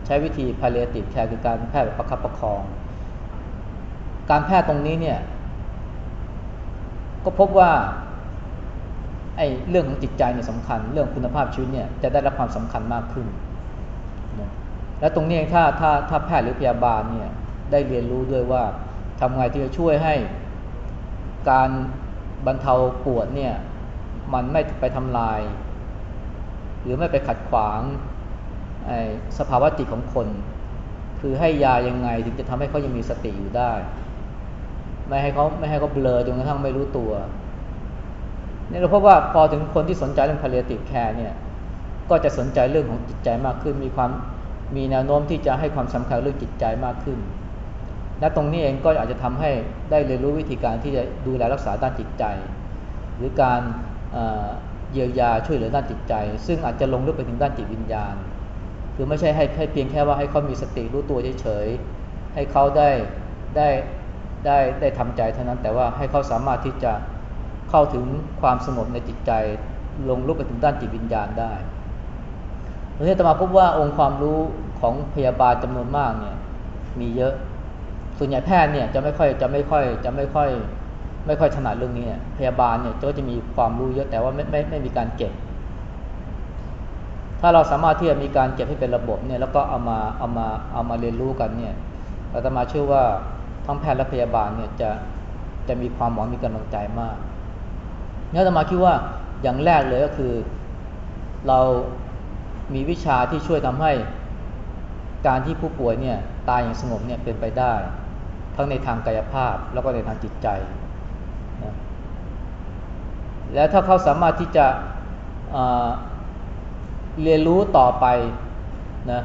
ใช้วิธี palliative care คือการแพทย์ประคับประคอง การแพทย์ตรงนี้เนี่ยก็พบว่า ไอ้เรื่องของจิตใจเนี่ยสำคัญ เรื่องคุณภาพชีวิตเนี่ยจะได้รับความสำคัญมากขึ้นและตรงนี้ถ้าถ้าถ้าแพทย์หรือพยาบาลเนี่ยได้เรียนรู้ด้วยว่าทำไงที่จะช่วยให้การบรรเทาปวดเนี่ยมันไม่ไปทำลาย หรือไม่ไปขัดขวางสภาวะจิตของคน คือให้ยายังไงถึงจะทำให้เขายังมีสติอยู่ได้ ไม่ให้เขาไม่ให้เขาเบลอจนกระทั่งไม่รู้ตัว นี่เราพบว่าพอถึงคนที่สนใจเรื่อง palliative care เนี่ยก็จะสนใจเรื่องของจิตใจมากขึ้น มีความมีแนวโน้มที่จะให้ความสำคัญเรื่องจิตใจมากขึ้น และตรงนี้เองก็อาจจะทำให้ได้เรียนรู้วิธีการที่จะดูแลรักษาด้านจิตใจ หรือการเยียวยาช่วยเหลือด้านจิตใจ ซึ่งอาจจะลงลึกไปถึงด้านจิตวิญญาณ คือไม่ใช่ให้แค่เพียงแค่ว่าให้เขามีสติรู้ตัวเฉยๆให้เขาได้ได้ได้ได้ทำใจเท่านั้นแต่ว่าให้เขาสามารถที่จะ เข้าถึงความสงบในจิตใจ ลงลุกไปถึงด้านจิตวิญญาณได้ตรงนี้ตมาพบว่าองค์ความรู้ของพยาบาลจำนวนมากเนี่ยมีเยอะ ส่วนใหญ่แพทย์เนี่ยจะไม่ค่อยจะไม่ค่อยจะไม่ค่อยไม่ค่อยถนัดเรื่องนี้พยาบาลเนี่ยก็จะมีความรู้เยอะแต่ว่าไม่ไม่ไม่มีการเก็บ ถ้าเราสามารถที่จะมีการเก็บให้เป็นระบบเนี่ยแล้วก็เอามาเอามาเอามาเรียนรู้กันเนี่ยเราจะมาเชื่อว่าทั้งแพทย์และพยาบาลเนี่ยจะจะมีความหวังมีกำลังใจมาก นี่ยจะมาคิดว่าอย่างแรกเลยก็คือ เรามีวิชาที่ช่วยทำให้การที่ผู้ป่วยเนี่ยตายอย่างสงบเนี่ยเป็นไปได้ ทั้งในทางกายภาพแล้วก็ในทางจิตใจนะแล้วถ้าเขาสามารถที่จะเรียนรู้ต่อไปนะ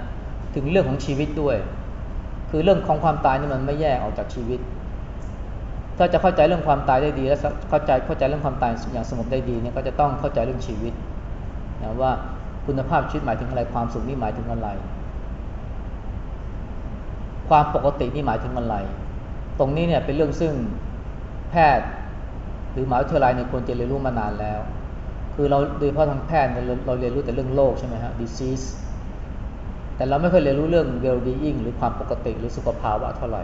ถึงเรื่องของชีวิตด้วย คือเรื่องของความตายนี่มันไม่แยกออกจากชีวิต ถ้าจะเข้าใจเรื่องความตายได้ดี และเข้าใจเข้าใจเรื่องความตายอย่างสงบได้ดีเนี่ยก็จะต้องเข้าใจเรื่องชีวิตนะว่าคุณภาพชีวิตหมายถึงอะไรความสุขนี่หมายถึงอะไร ความปกตินี่หมายถึงอะไร ตรงนี้เนี่ยเป็นเรื่องซึ่งแพทย์หรือหมหาวิทยาลัยเนี่ยควรจะเรียนรู้มานานแล้ว คือเราโดยเฉพาะทางแพทย์เราเรียนรู้แต่เรื่องโรคใช่ไหมฮะ disease แต่เราไม่เคยเรียนรู้เรื่อง well being หรือความปกติหรือสุขภาวะเท่าไหร่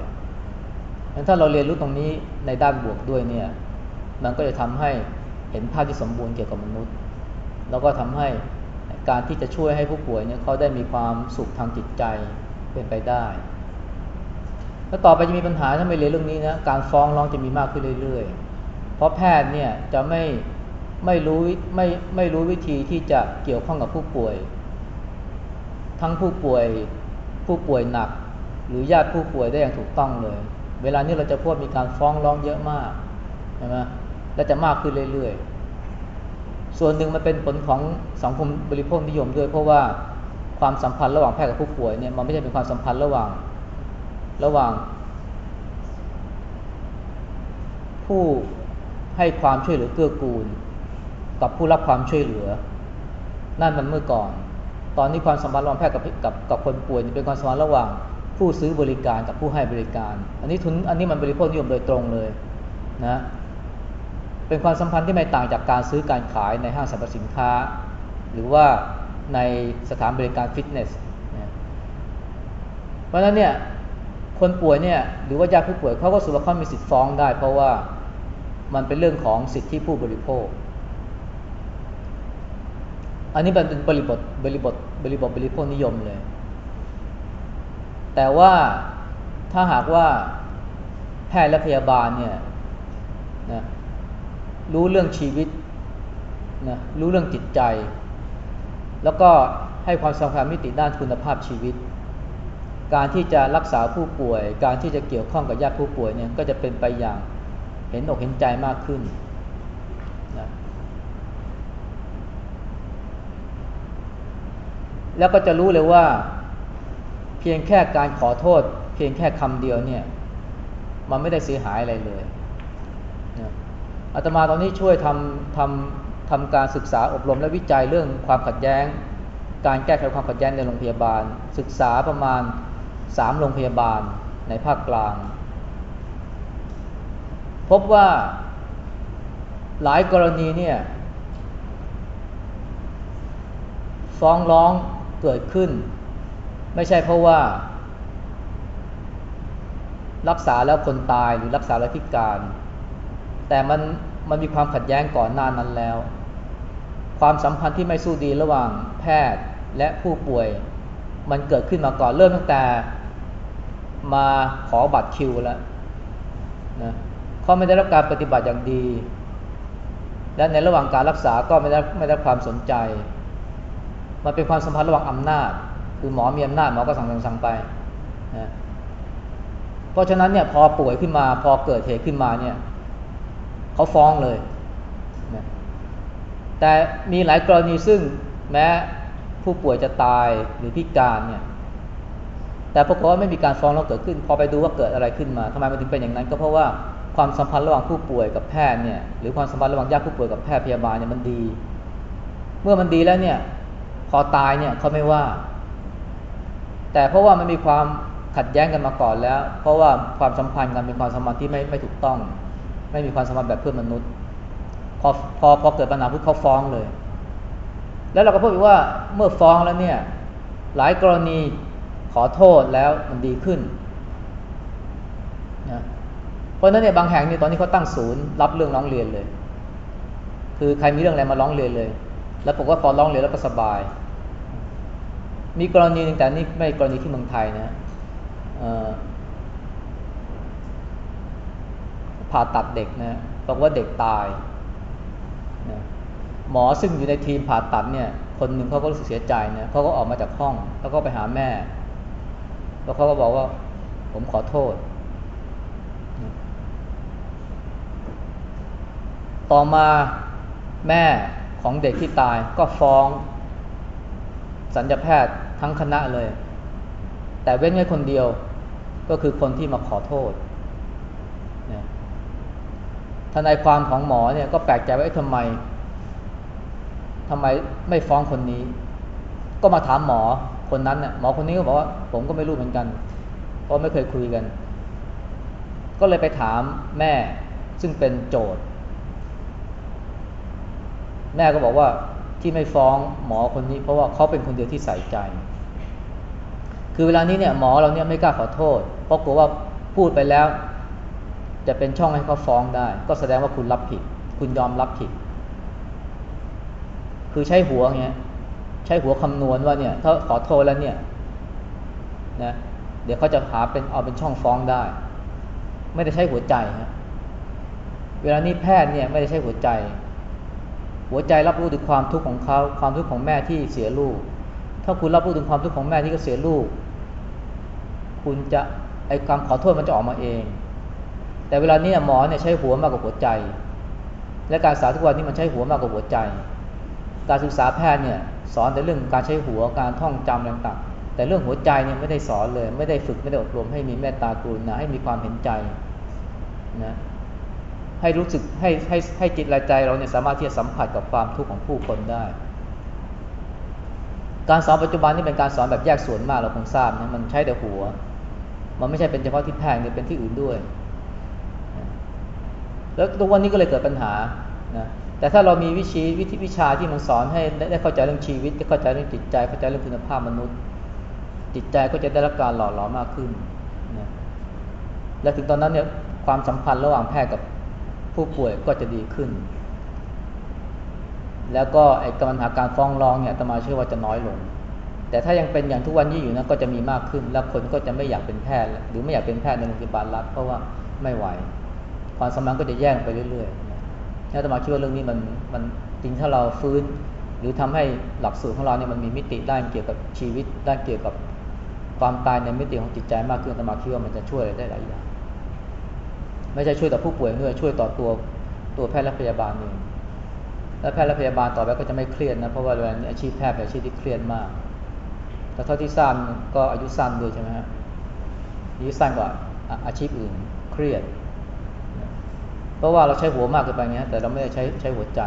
ถ้าเราเรียนรู้ตรงนี้ในด้านบวกด้วยเนี่ย มันก็จะทำให้เห็นภาพที่สมบูรณ์เกี่ยวกับมนุษย์ แล้วก็ทำให้การที่จะช่วยให้ผู้ป่วยเนี่ยเขาได้มีความสุขทางจิตใจเป็นไปได้ แล้วต่อไปจะมีปัญหาถ้าไม่เรียนเรื่องนี้นะ การฟ้องร้องจะมีมากขึ้นเรื่อยๆ เพราะแพทย์เนี่ยจะไม่ไม่รู้ไม่ไม่รู้วิธีที่จะเกี่ยวข้องกับผู้ป่วย ทั้งผู้ป่วยผู้ป่วยหนัก หรือญาติผู้ป่วยได้อย่างถูกต้องเลย เวลานี้เราจะพบมีการฟ้องร้องเยอะมากใช่ไหมและจะมากขึ้นเรื่อยๆ ส่วนหนึ่งมันเป็นผลของสังคมบริโภคนิยมด้วย เพราะว่าความสัมพันธ์ระหว่างแพทย์กับผู้ป่วยเนี่ยมันไม่ใช่เป็นความสัมพันธ์ระหว่างระหว่าง ผู้ให้ความช่วยเหลือเกื้อกูล กับผู้รับความช่วยเหลือ นั่นมันเมื่อก่อน ตอนนี้ความสัมพันธ์ระหว่างแพทย์กับกับกับคนป่วยเป็นความสัมพันธ์ระหว่าง ผู้ซื้อบริการกับผู้ให้บริการ อันนี้ทุนอันนี้มันบริโภคนิยมโดยตรงเลยนะเป็นความสัมพันธ์ที่ไม่ต่างจากการซื้อการขายในห้างสรรพสินค้า หรือว่าในสถานบริการฟิตเนสเพราะฉะนั้นเนี่ยคนป่วยเนี่ยหรือว่าญาติผู้ป่วยเขาก็สุขเขามีสิทธิ์ฟ้องได้ เพราะว่ามันเป็นเรื่องของสิทธิผู้บริโภค อันนี้เป็นบริบทบริบทบริบทบริโภคนิยมเลย แต่ว่าถ้าหากว่าแพทย์และพยาบาลเนี่ยนะรู้เรื่องชีวิตนะรู้เรื่องจิตใจ แล้วก็ให้ความสำคัญมิติด้านคุณภาพชีวิต การที่จะรักษาผู้ป่วย การที่จะเกี่ยวข้องกับญาติผู้ป่วยเนี่ยก็จะเป็นไปอย่างเห็นอกเห็นใจมากขึ้นนะแล้วก็จะรู้เลยว่า เพียงแค่การขอโทษ เพียงแค่คำเดียวเนี่ยมันไม่ได้เสียหายอะไรเลยนะอาตมาตอนนี้ช่วยทำทำทำการศึกษาอบรมและวิจัยเรื่องความขัดแย้ง การแก้ไขความขัดแย้งในโรงพยาบาล ศึกษาประมาณสามโรงพยาบาลในภาคกลาง พบว่าหลายกรณีเนี่ยฟ้องร้องเกิดขึ้น ไม่ใช่เพราะว่า รักษาแล้วคนตายหรือรักษาแล้วพิการ แต่มันมันมีความขัดแย้งก่อนหน้านั้นแล้ว ความสัมพันธ์ที่ไม่สู้ดีระหว่างแพทย์และผู้ป่วย มันเกิดขึ้นมาก่อนเริ่มตั้งแต่มาขอบัตรคิวแล้วนะเขาไม่ได้รับการปฏิบัติอย่างดี และในระหว่างการรักษาก็ไม่ได้ไม่ได้ความสนใจ มันเป็นความสัมพันธ์ระหว่างอำนาจ คือหมอมีอำนาจหมอก็สั่งสั่งสั่งไปนะเพราะฉะนั้นเนี่ยพอป่วยขึ้นมาพอเกิดเหตุขึ้นมาเนี่ยเขาฟ้องเลยนะแต่มีหลายกรณีซึ่งแม้ผู้ป่วยจะตายหรือพิการเนี่ยแต่ปรากฏว่าไม่มีการฟ้องร้องเกิดขึ้น พอไปดูว่าเกิดอะไรขึ้นมาทำไมมันถึงเป็นอย่างนั้น ก็เพราะว่าความสัมพันธ์ระหว่างผู้ป่วยกับแพทย์เนี่ยหรือความสัมพันธ์ระหว่างญาติผู้ป่วยกับแพทย์พยาบาลเนี่ยมันดี เมื่อมันดีแล้วเนี่ยพอตายเนี่ยเขาไม่ว่า แต่เพราะว่ามันมีความขัดแย้งกันมาก่อนแล้ว เพราะว่าความสัมพันธ์กันเป็นความสัมพันธ์ที่ไม่ไม่ถูกต้อง ไม่มีความสัมพันธ์แบบเพื่อนมนุษย์ พอพอพอเกิดปัญหาพุทธเขาฟ้องเลย แล้วเราก็พูดว่าเมื่อฟ้องแล้วเนี่ยหลายกรณีขอโทษแล้วมันดีขึ้นนะเพราะนั้นเนี่ยบางแห่งนี่ตอนนี้เขาตั้งศูนย์รับเรื่องร้องเรียนเลย คือใครมีเรื่องอะไรมาร้องเรียนเลย แล้วผมว่าพอร้องเรียนแล้วก็สบาย มีกรณีหนึ่งแต่นี่ไม่กรณีที่เมืองไทยนะผ่าตัดเด็กนะบอกว่าเด็กตายนะหมอซึ่งอยู่ในทีมผ่าตัดเนี่ย คนหนึ่งเขาก็รู้สึกเสียใจนะเขาก็ออกมาจากห้อง แล้วก็ไปหาแม่ แล้วเขาก็บอกว่า ผมขอโทษ ต่อมาแม่ของเด็กที่ตายก็ฟ้องสัญญาแพทย์ ทั้งคณะเลย แต่เว้นไว้คนเดียวก็คือคนที่มาขอโทษทนายความของหมอเนี่ยก็แปลกใจว่าทำไมทำไมไม่ฟ้องคนนี้ ก็มาถามหมอคนนั้นน่ะหมอคนนี้ก็บอกว่า ผมก็ไม่รู้เหมือนกัน เพราะไม่เคยคุยกัน ก็เลยไปถามแม่ซึ่งเป็นโจทย์ แม่ก็บอกว่าที่ไม่ฟ้องหมอคนนี้ เพราะว่าเขาเป็นคนเดียวที่ใส่ใจ คือเวลานี้เนี่ยหมอเราเนี่ยไม่กล้าขอโทษ เพราะกลัวว่าพูดไปแล้ว จะเป็นช่องให้เขาฟ้องได้ ก็แสดงว่าคุณรับผิด คุณยอมรับผิด คือใช้หัวเงี้ยใช้หัวคำนวณว่าเนี่ยถ้าขอโทษแล้วเนี่ยนะเดี๋ยวเขาจะหาเป็นเอาเป็นช่องฟ้องได้ ไม่ได้ใช้หัวใจฮะเวลานี้แพทย์เนี่ยไม่ได้ใช้หัวใจ หัวใจรับรู้ถึงความทุกข์ของเขาความทุกข์ของแม่ที่เสียลูก ถ้าคุณรับรู้ถึงความทุกข์ของแม่ที่ก็เสียลูก คุณจะไอ้การขอโทษมันจะออกมาเอง แต่เวลานี้หมอเนี่ยใช้หัวมากกว่าหัวใจ และการสาทุกวันนี้มันใช้หัวมากกว่าหัวใจ การศึกษาแพทย์เนี่ยสอนแต่เรื่องการใช้หัวการท่องจำต่างๆ แต่เรื่องหัวใจเนี่ยไม่ได้สอนเลย ไม่ได้ฝึกไม่ได้อบรมให้มีเมตตากรุณาให้มีความเห็นใจนะให้รู้สึกให้ให้ให้จิตใจเราเนี่ยสามารถที่จะสัมผัสกับความทุกข์ของผู้คนได้ การสอนปัจจุบันนี่เป็นการสอนแบบแยกส่วนมากเราคงทราบนะมันใช้แต่หัว มันไม่ใช่เป็นเฉพาะที่แพทย์เนี่ยเป็นที่อื่นด้วย แล้วทุกวันนี้ก็เลยเกิดปัญหานะแต่ถ้าเรามีวิชีวิธีวิชาที่มันสอนให้ได้เข้าใจเรื่องชีวิตได้เข้าใจเรื่องจิตใจ เข้าใจเรื่องคุณภาพมนุษย์ จิตใจก็จะได้รับการหล่อหลอมมากขึ้นนะและถึงตอนนั้นเนี่ยความสัมพันธ์ระหว่างแพทย์กับผู้ป่วยก็จะดีขึ้น แล้วก็ไอ้กำลังหาการฟ้องร้องเนี่ยตมาเชื่อว่าจะน้อยลง แต่ถ้ายังเป็นอย่างทุกวันนี้อยู่นะก็จะมีมากขึ้น แล้วคนก็จะไม่อยากเป็นแพทย์ หรือไม่อยากเป็นแพทย์ในโรงพยาบาลรัฐเพราะว่าไม่ไหวความสมานก็จะแย่งไปเรื่อยๆนี่ตมาคิดว่าเรื่องนี้มันมันจริงถ้าเราฟื้น หรือทำให้หลักสูตรของเราเนี่ยมันมีมิติด้านเกี่ยวกับชีวิต ด้านเกี่ยวกับความตายในมิติของจิตใจมากขึ้นตมาคิดว่ามันจะช่วยได้หลายอย่างไม่ใช่ช่วยต่อผู้ป่วยด้วยช่วยต่อตัวตัวแพทย์และพยาบาลเองและแพทย์และพยาบาลต่อไปก็จะไม่เครียดนะเพราะว่าเวลาองอาชีพแพทย์เป็นอาชีพที่เครียดมาก เท่าที่ทราบก็อายุสั้นด้วยใช่ไหมฮะอายุสั้นกว่าอาชีพอื่นเครียด เพราะว่าเราใช้หัวมากเกินไปเงี้ยแต่เราไม่ได้ใช้ใช้หัวใจ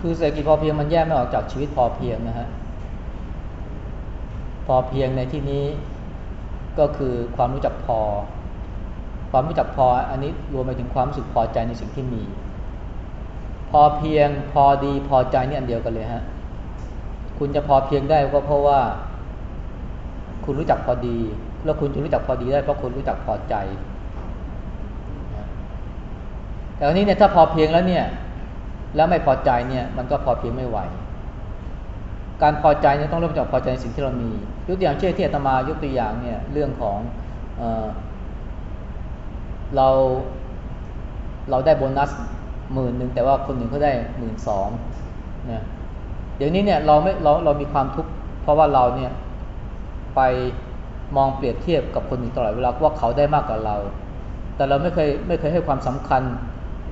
คือเศรษฐกิจพอเพียงมันแยกไม่ออกจากชีวิตพอเพียงนะฮะ พอเพียงในที่นี้ก็คือความรู้จักพอ ความรู้จักพออันนี้รวมไปถึงความรู้สึกพอใจในสิ่งที่มี พอเพียงพอดีพอใจนี่อันเดียวกันเลยฮะคุณจะพอเพียงได้ก็เพราะว่า คุณรู้จักพอดี แล้วคุณจะรู้จักพอดีได้เพราะคุณรู้จักพอใจแต่อันนี้เนี่ยถ้าพอเพียงแล้วเนี่ย แล้วไม่พอใจเนี่ย มันก็พอเพียงไม่ไหว การพอใจเนี่ยต้องเริ่มจากพอใจในสิ่งที่เรามียกตัวอย่างเช่นที่อาตมายกตัวอย่างเนี่ยเรื่องของเออเราเราได้โบนัสหมื่นหนึ่งแต่ว่าคนหนึ่งเขาได้หมื่นสองนี่ยเดี๋ยวนี้เนี่ยเราไม่เราเรามีความทุกข์เพราะว่าเราเนี่ยไปมองเปรียบเทียบกับคนอื่นตลอดเวลาว่าเขาได้มากกว่าเรา แต่เราไม่เคยไม่เคยให้ความสำคัญ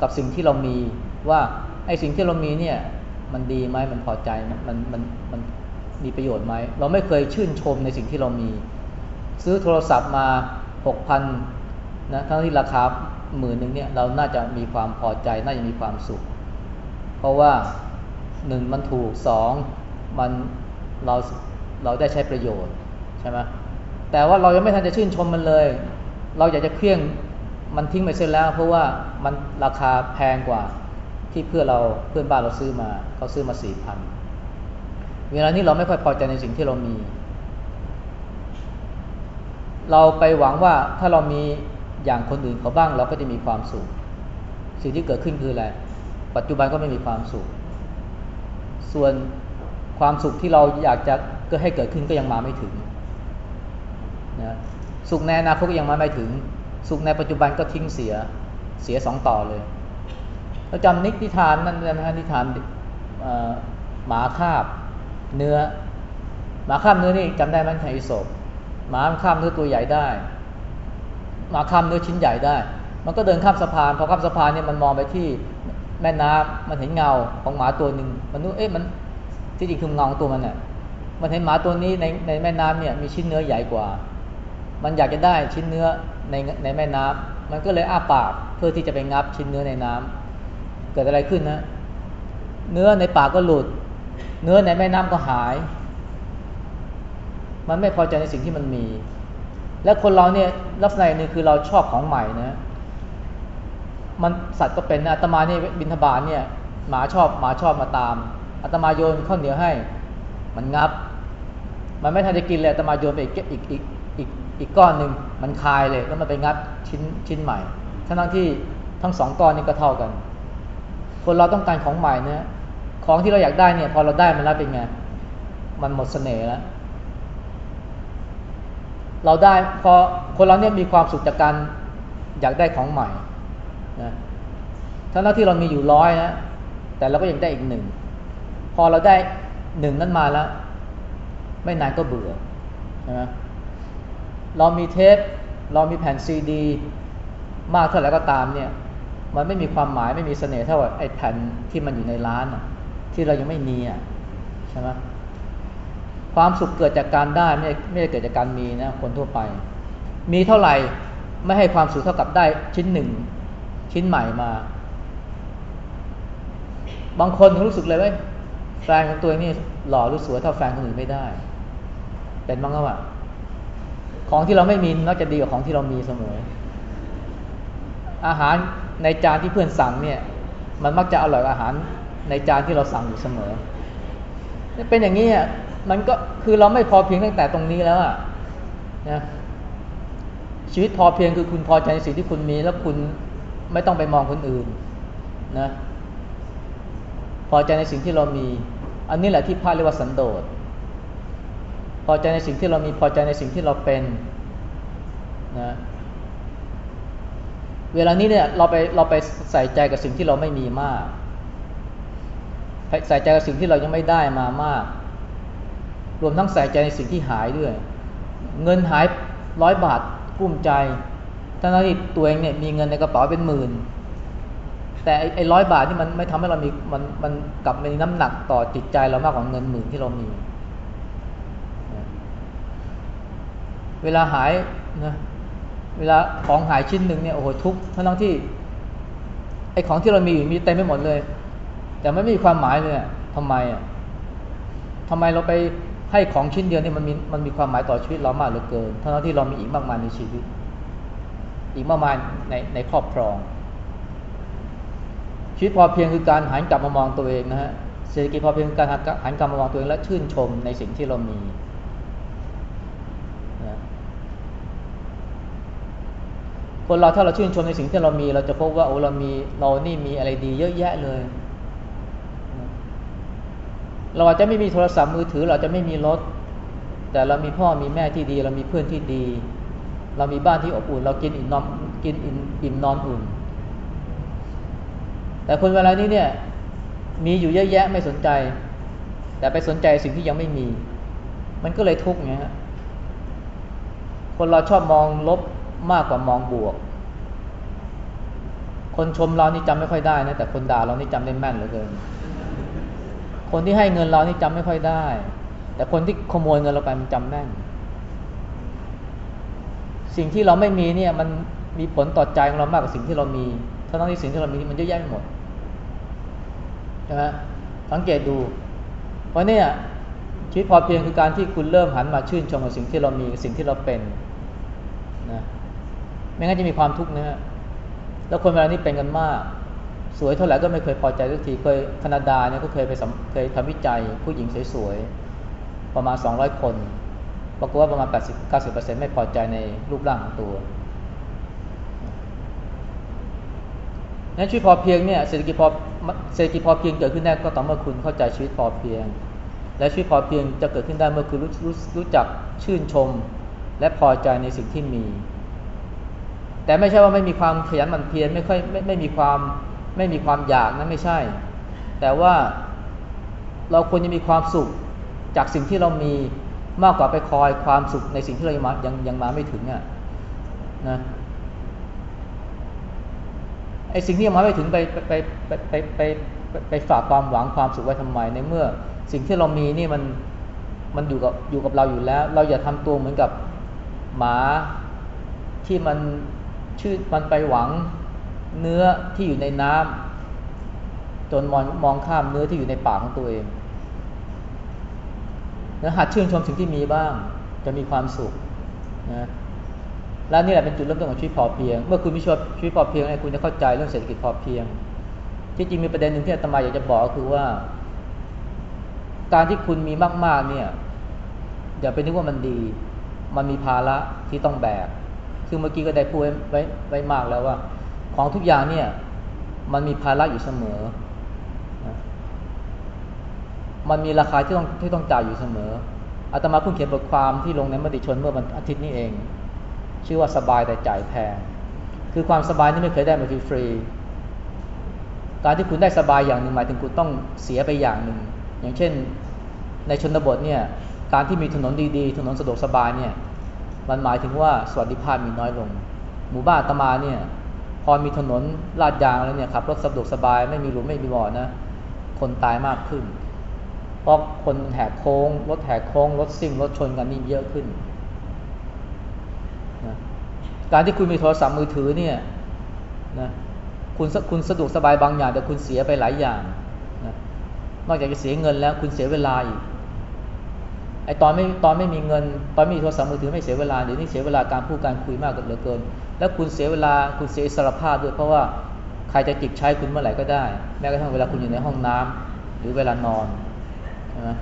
กับสิ่งที่เรามีว่าไอ้สิ่งที่เรามีเนี่ย มันดีไหมมันพอใจมันมันมันมีประโยชน์ไหมเราไม่เคยชื่นชมในสิ่งที่เรามี ซื้อโทรศัพท์มาหกพันนะทั้งที่ราคาหมื่นหนึ่งเนี่ยเราน่าจะมีความพอใจน่าจะมีความสุข เพราะว่าหนึ่งมันถูกสองมันเราเราได้ใช้ประโยชน์ใช่ไหมแต่ว่าเรายังไม่ทันจะชื่นชมมันเลย เราอยากจะเคลี้ยงมันทิ้งไปเสียแล้ว เพราะว่ามันราคาแพงกว่า ที่เพื่อเราเพื่อนบ้านเราซื้อมาเขาซื้อมาสี่พันเวลานี้เราไม่ค่อยพอใจในสิ่งที่เรามี เราไปหวังว่าถ้าเรามีอย่างคนอื่นเขาบ้างเราก็จะมีความสุข สิ่งที่เกิดขึ้นคืออะไร ปัจจุบันก็ไม่มีความสุข ส่วนความสุขที่เราอยากจะก็ให้เกิดขึ้นก็ยังมาไม่ถึงนะสุขในอนาคตก็ยังมาไม่ถึง สุขในปัจจุบันก็ทิ้งเสียเสียสองต่อเลย เราจำนินิทานนั่นนะฮะนิทานหมาคาบเนื้อ หมาคาบเนื้อนี่จำได้ไหมไทยศพหมาคาบเนื้อตัวใหญ่ได้ หมาคาบเนื้อชิ้นใหญ่ได้ มันก็เดินข้ามสะพานพอข้ามสะพานเนี่ยมันมองไปที่แม่น้ำมันเห็นเงาของหมาตัวหนึ่งมันนึกเอ๊ะมันที่จริงคือเงาตัวมันเนี่ยมันเห็นหมาตัวนี้ในในแม่น้ำเนี่ยมีชิ้นเนื้อใหญ่กว่า มันอยากจะได้ชิ้นเนื้อในในแม่น้ำมันก็เลยอ้าปากเพื่อที่จะไปงับชิ้นเนื้อในน้ำ เกิดอะไรขึ้นนะ เนื้อในปากก็หลุด เนื้อในแม่น้ำก็หาย มันไม่พอใจในสิ่งที่มันมี และคนเราเนี่ยลักษณะนึงคือเราชอบของใหม่นะ มันสัตว์ก็เป็นนะอาตมานี่บินทบาทเนี่ยหมาชอบหมาชอบมาตามอาตมาโยนข้าวเหนียวให้ มันงับ มันไม่ทันจะกินเลยอาตมาโยนไปอีกอีกอีกอีกอีกก้อนหนึ่งมันคายเลยแล้วมันไปงับชิ้นชิ้นใหม่ทั้งที่ทั้งสองก้อนนี้ก็เท่ากัน คนเราต้องการของใหม่เนี่ยของที่เราอยากได้เนี่ย พอเราได้มันแล้วเป็นไง มันหมดเสน่ห์แล้ว เราได้พอคนเราเนี่ยมีความสุขจากการอยากได้ของใหม่นะทั้งหน้าที่เรามีอยู่ร้อยนะ แต่เราก็ยังได้อีกหนึ่ง พอเราได้หนึ่งนั้นมาแล้ว ไม่นานก็เบื่อนะเรามีเทป เรามีแผ่นซีดี มากเท่าไหร่ก็ตามเนี่ย มันไม่มีความหมายไม่มีเสน่ห์เท่าไอ้แผ่นที่มันอยู่ในร้านที่เรายังไม่มีอะใช่ไหมความสุขเกิดจากการได้ไม่ไม่ได้เกิดจากการมีนะคนทั่วไป มีเท่าไหร่ไม่ให้ความสุขเท่ากับได้ชิ้นหนึ่ง ชิ้นใหม่มา บางคนรู้สึกเลยว่าแฟนของตัวเองนี่หล่อหรือสวยเท่าแฟนคนอื่นไม่ได้ เป็นบ้างว่าของที่เราไม่มีน่าจะดีกว่าของที่เรามีเสมอ อาหาร ในจานที่เพื่อนสั่งเนี่ย มันมักจะอร่อยอาหารในจานที่เราสั่งอยู่เสมอ เป็นอย่างนี้อะมันก็คือเราไม่พอเพียงตั้งแต่ตรงนี้แล้วอะนะชีวิตพอเพียงคือคุณพอใจในสิ่งที่คุณมี แล้วคุณไม่ต้องไปมองคนอื่นนะพอใจในสิ่งที่เรามี อันนี้แหละที่พระเรียกว่าสันโดษพอใจในสิ่งที่เรามีพอใจในสิ่งที่เราเป็นนะ เวลานี้เนี่ยเราไปเราไปใส่ใจกับสิ่งที่เราไม่มีมาก ใส่ใจกับสิ่งที่เรายังไม่ได้มามาก รวมทั้งใส่ใจในสิ่งที่หายด้วย เงินหายร้อยบาทกุ้มใจทั้งที่ตัวเองเนี่ยมีเงินในกระเป๋าเป็นหมื่น แต่ไอ้ร้อยบาทที่มันไม่ทำให้เรามีมันมันกลับมีน้ำหนักต่อจิตใจเรามากกว่าเงินหมื่นที่เรามี เวลาหายนะ เวลาของหายชิ้นหนึ่งเนี่ยโอ้โหทุกทั้งที่ไอ้ของที่เรามีอยู่มีเต็มไปหมดเลย แต่ไม่มีความหมายเลยทำไมอะทำไมเราไปให้ของชิ้นเดียวเนี่ยมันมีมันมีความหมายต่อชีวิตเรามากเหลือเกินทั้งที่เรามีอีกมากมายในชีวิต อีกมากมายในในครอบครอง ชีวิตพอเพียงคือการหันกลับมามองตัวเองนะฮะเศรษฐกิจพอเพียงการหันกลับมามองตัวเองและชื่นชมในสิ่งที่เรามี คนเราถ้าเราชื่นชมในสิ่งที่เรามี เราจะพบว่าโอ้เรามีเรานี่มีอะไรดีเยอะแยะเลย เราอาจจะไม่มีโทรศัพท์มือถือ เราจะไม่มีรถ แต่เรามีพ่อมีแม่ที่ดี เรามีเพื่อนที่ดี เรามีบ้านที่อบอุ่น เรากินอิ่มนอนกินอิ่มนอนอุ่น แต่คนเวลานี้เนี่ยมีอยู่เยอะแยะไม่สนใจ แต่ไปสนใจสิ่งที่ยังไม่มี มันก็เลยทุกข์ไงฮะคนเราชอบมองลบ มากกว่ามองบวก คนชมเรานี่จำไม่ค่อยได้นะแต่คนด่าเรานี่จำได้แม่นเหลือเกิน คนที่ให้เงินเรานี่จำไม่ค่อยได้ แต่คนที่ขโมยเงินเราไปมันจำแม่น สิ่งที่เราไม่มีเนี่ยมันมีผลต่อใจของเรามากกว่าสิ่งที่เรามีทั้งที่สิ่งที่เรามีมันเยอะแยะไปหมดใช่ไหมสังเกตดู เพราะเนี่ยชีวิตพอเพียงคือการที่คุณเริ่มหันมาชื่นชมกับสิ่งที่เรามีสิ่งที่เราเป็นนะ ไม่งั้นจะมีความทุกข์นะฮะแล้วคนเวลานี้เป็นกันมาก สวยเท่าไหร่ก็ไม่เคยพอใจทุกทีเคยแคนาดาเนี่ยก็เคยไปเคยทำวิจัย ผู้หญิงสวยๆประมาณ 200 คนปรากฏว่าประมาณ 80-90%ไม่พอใจในรูปร่างของตัวนั้นชีวิตพอเพียงเนี่ยเศรษฐกิจพอเศรษฐกิจพอเพียงเกิดขึ้นได้ก็ต่อเมื่อคุณเข้าใจชีวิตพอเพียง และชีวิตพอเพียงจะเกิดขึ้นได้เมื่อคุณรู้รู้รู้จักชื่นชม และพอใจในสิ่งที่มี แต่ไม่ใช่ว่าไม่มีความขยันหมั่นเพียรไม่ค่อยไม่ไม่มีความไม่มีความอยากนะไม่ใช่ แต่ว่าเราควรจะมีความสุขจากสิ่งที่เรามีมากกว่าไปคอยความสุขในสิ่งที่เรายังยังยังมาไม่ถึงอะนะไอสิ่งที่ยังมาไม่ถึงไปไปไปไปไปไปไปฝากความหวังความสุขไว้ทำไมในเมื่อ สิ่งที่เรามีนี่มันมันอยู่กับอยู่กับเราอยู่แล้ว เราอย่าทำตัวเหมือนกับหมาที่มัน ชื่อมันไปหวังเนื้อที่อยู่ในน้ำจนมองมองข้ามเนื้อที่อยู่ในปากของตัวเองแล้วหัดชื่นชมสิ่งที่มีบ้าง จะมีความสุขนะและนี่แหละเป็นจุดเริ่มต้นของชีวิตพอเพียง เมื่อคุณมีชีวิตพอเพียงคุณจะเข้าใจเรื่องเศรษฐกิจพอเพียง ที่จริงมีประเด็นหนึ่งที่อาตมาอยากจะบอกก็คือว่า การที่คุณมีมาก ๆ เนี่ยอย่าไปนึกว่ามันดี มันมีภาระที่ต้องแบก ซึ่งเมื่อกี้ก็ได้พูดไว้ไว้ไวมากแล้วว่า ของทุกอย่างเนี่ย มันมีภาระอยู่เสมอ มันมีราคาที่ต้องที่ต้องจ่ายอยู่เสมออาตมาเพิ่งเขียนบทความที่ลงในมติชนเมื่อวันอาทิตย์นี้เอง ชื่อว่าสบายแต่จ่ายแพง คือความสบายนี่ไม่เคยได้มาฟรีๆการที่คุณได้สบายอย่างหนึ่งหมายถึงคุณต้องเสียไปอย่างหนึ่ง อย่างเช่น ในชนบทเนี่ยการที่มีถนนดีๆ ถนนสะดวกสบายเนี่ย มันหมายถึงว่าสวัสดิภาพมีน้อยลง หมู่บ้านตมาเนี่ย พอมีถนนลาดยางแล้วเนี่ยขับรถสะดวกสบายไม่มีหลุมไม่มีบ่อนะ คนตายมากขึ้น เพราะคนแหกโค้ง รถแหกโค้ง รถซิ่ง รถชนกันนี่เยอะขึ้นนะการที่คุณมีโทรศัพท์มือถือเนี่ยนะคุณคุณสะดวกสบายบางอย่างแต่คุณเสียไปหลายอย่างนะนอกจากจะเสียเงินแล้วคุณเสียเวลาอีก ไอตอนไม่ตอนไม่มีเงินตอนมีโทรศัพท์มือถือไม่เสียเวลาเดี๋ยวนี้เสียเวลาการพูดการคุยมากเหลือเกิน แล้วคุณเสียเวลาคุณเสียสารภาพด้วยเพราะว่าใครจะจิกใช้คุณเมื่อไหร่ก็ได้ แม้กระทั่งเวลาคุณอยู่ในห้องน้ำหรือเวลานอนนะ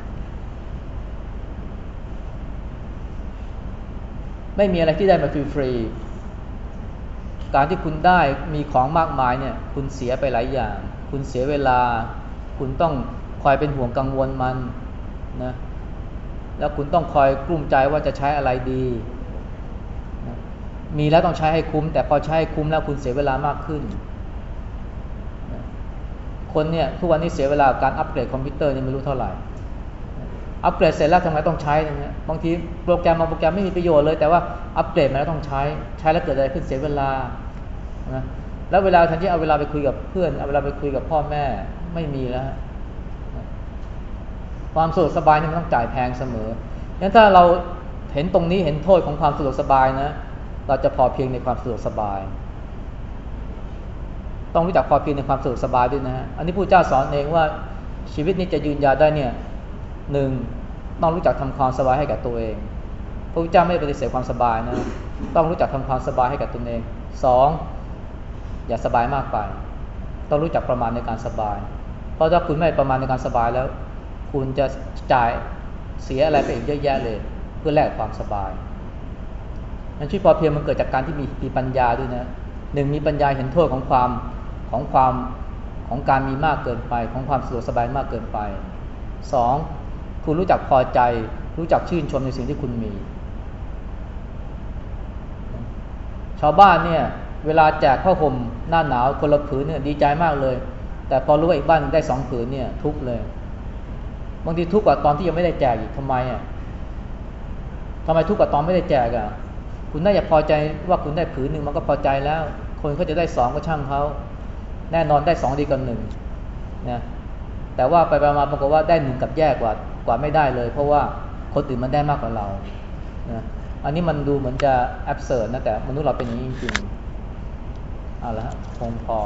ไม่มีอะไรที่ได้มาฟรีๆการที่คุณได้มีของมากมายเนี่ยคุณเสียไปหลายอย่าง คุณเสียเวลา คุณต้องคอยเป็นห่วงกังวลมันนะ แล้วคุณต้องคอยกลุ้มใจว่าจะใช้อะไรดี มีแล้วต้องใช้ให้คุ้ม แต่พอใช้คุ้มแล้วคุณเสียเวลามากขึ้น คนเนี่ยทุกวันนี้เสียเวลาการอัปเกรดคอมพิวเตอร์นี่ไม่รู้เท่าไหร่ อัปเกรดเสร็จแล้วทำไมต้องใช้เนะบางทีโปรแกรมบางโปรแกรมไม่มีประโยชน์เลย แต่ว่าอัปเกรดมาแล้วต้องใช้ ใช้แล้วเกิดอะไรขึ้นเสียเวลานะแล้วเวลาทันที่เอาเวลาไปคุยกับเพื่อน เอาเวลาไปคุยกับพ่อแม่ไม่มีแล้ว ความสะดวกสบายนี่มันต้องจ่ายแพงเสมองั้นถ้าเราเห็นตรงนี้เห็นโทษของความสะดวกสบายนะ เราจะพอเพียงในความสะดวกสบาย ต้องรู้จักพอเพียงในความสะดวกสบายด้วยนะฮะอันนี้ผู้เจ้าสอนเองว่าชีวิตนี้จะยืนยาวได้เนี่ยหนึ่งต้องรู้จักทำความสบายให้กับตัวเอง พระพุทธเจ้าไม่ปฏิเสธความสบายนะ ต้องรู้จักทำความสบายให้กับตนเองสองอย่าสบายมากไป ต้องรู้จักประมาณในการสบาย เพราะถ้าคุณไม่ประมาณในการสบายแล้ว คุณจะจ่ายเสียอะไรไปอีกเยอะแยะเลย เพื่อแลกความสบายมันชีวิตพอเพียงมันเกิดจากการที่มีมีปัญญาด้วยนะหนึ่งมีปัญญาเห็นโทษของความของความของการมีมากเกินไป ของความสะดวกสบายมากเกินไปสองคุณรู้จักพอใจ รู้จักชื่นชมในสิ่งที่คุณมี ชาวบ้านเนี่ย เวลาแจกผ้าห่มหน้าหนาวคนละผืนเนี่ยดีใจมากเลย แต่พอรู้ว่าอีกบ้านได้สองผืนเนี่ยทุกเลย บางทีทุกกว่าตอนที่ยังไม่ได้แจกอีกทำไมอะทำไมทุกกว่าตอนไม่ได้แจกอะ คุณน่าจะพอใจว่าคุณได้ผืนหนึ่งมันก็พอใจแล้ว คนเขาจะได้สองก็ช่างเขา แน่นอนได้สองดีกว่าหนึ่งนะ แต่ว่าไปประมาปรากฏว่าได้หนึ่งกับแย่กว่ากว่าไม่ได้เลย เพราะว่าคนอื่นมันได้มากกว่าเรานะอันนี้มันดูเหมือนจะแอบเสิร์นะแต่มนุษย์เราเป็นอย่างนี้จริงๆเอาละคงพอ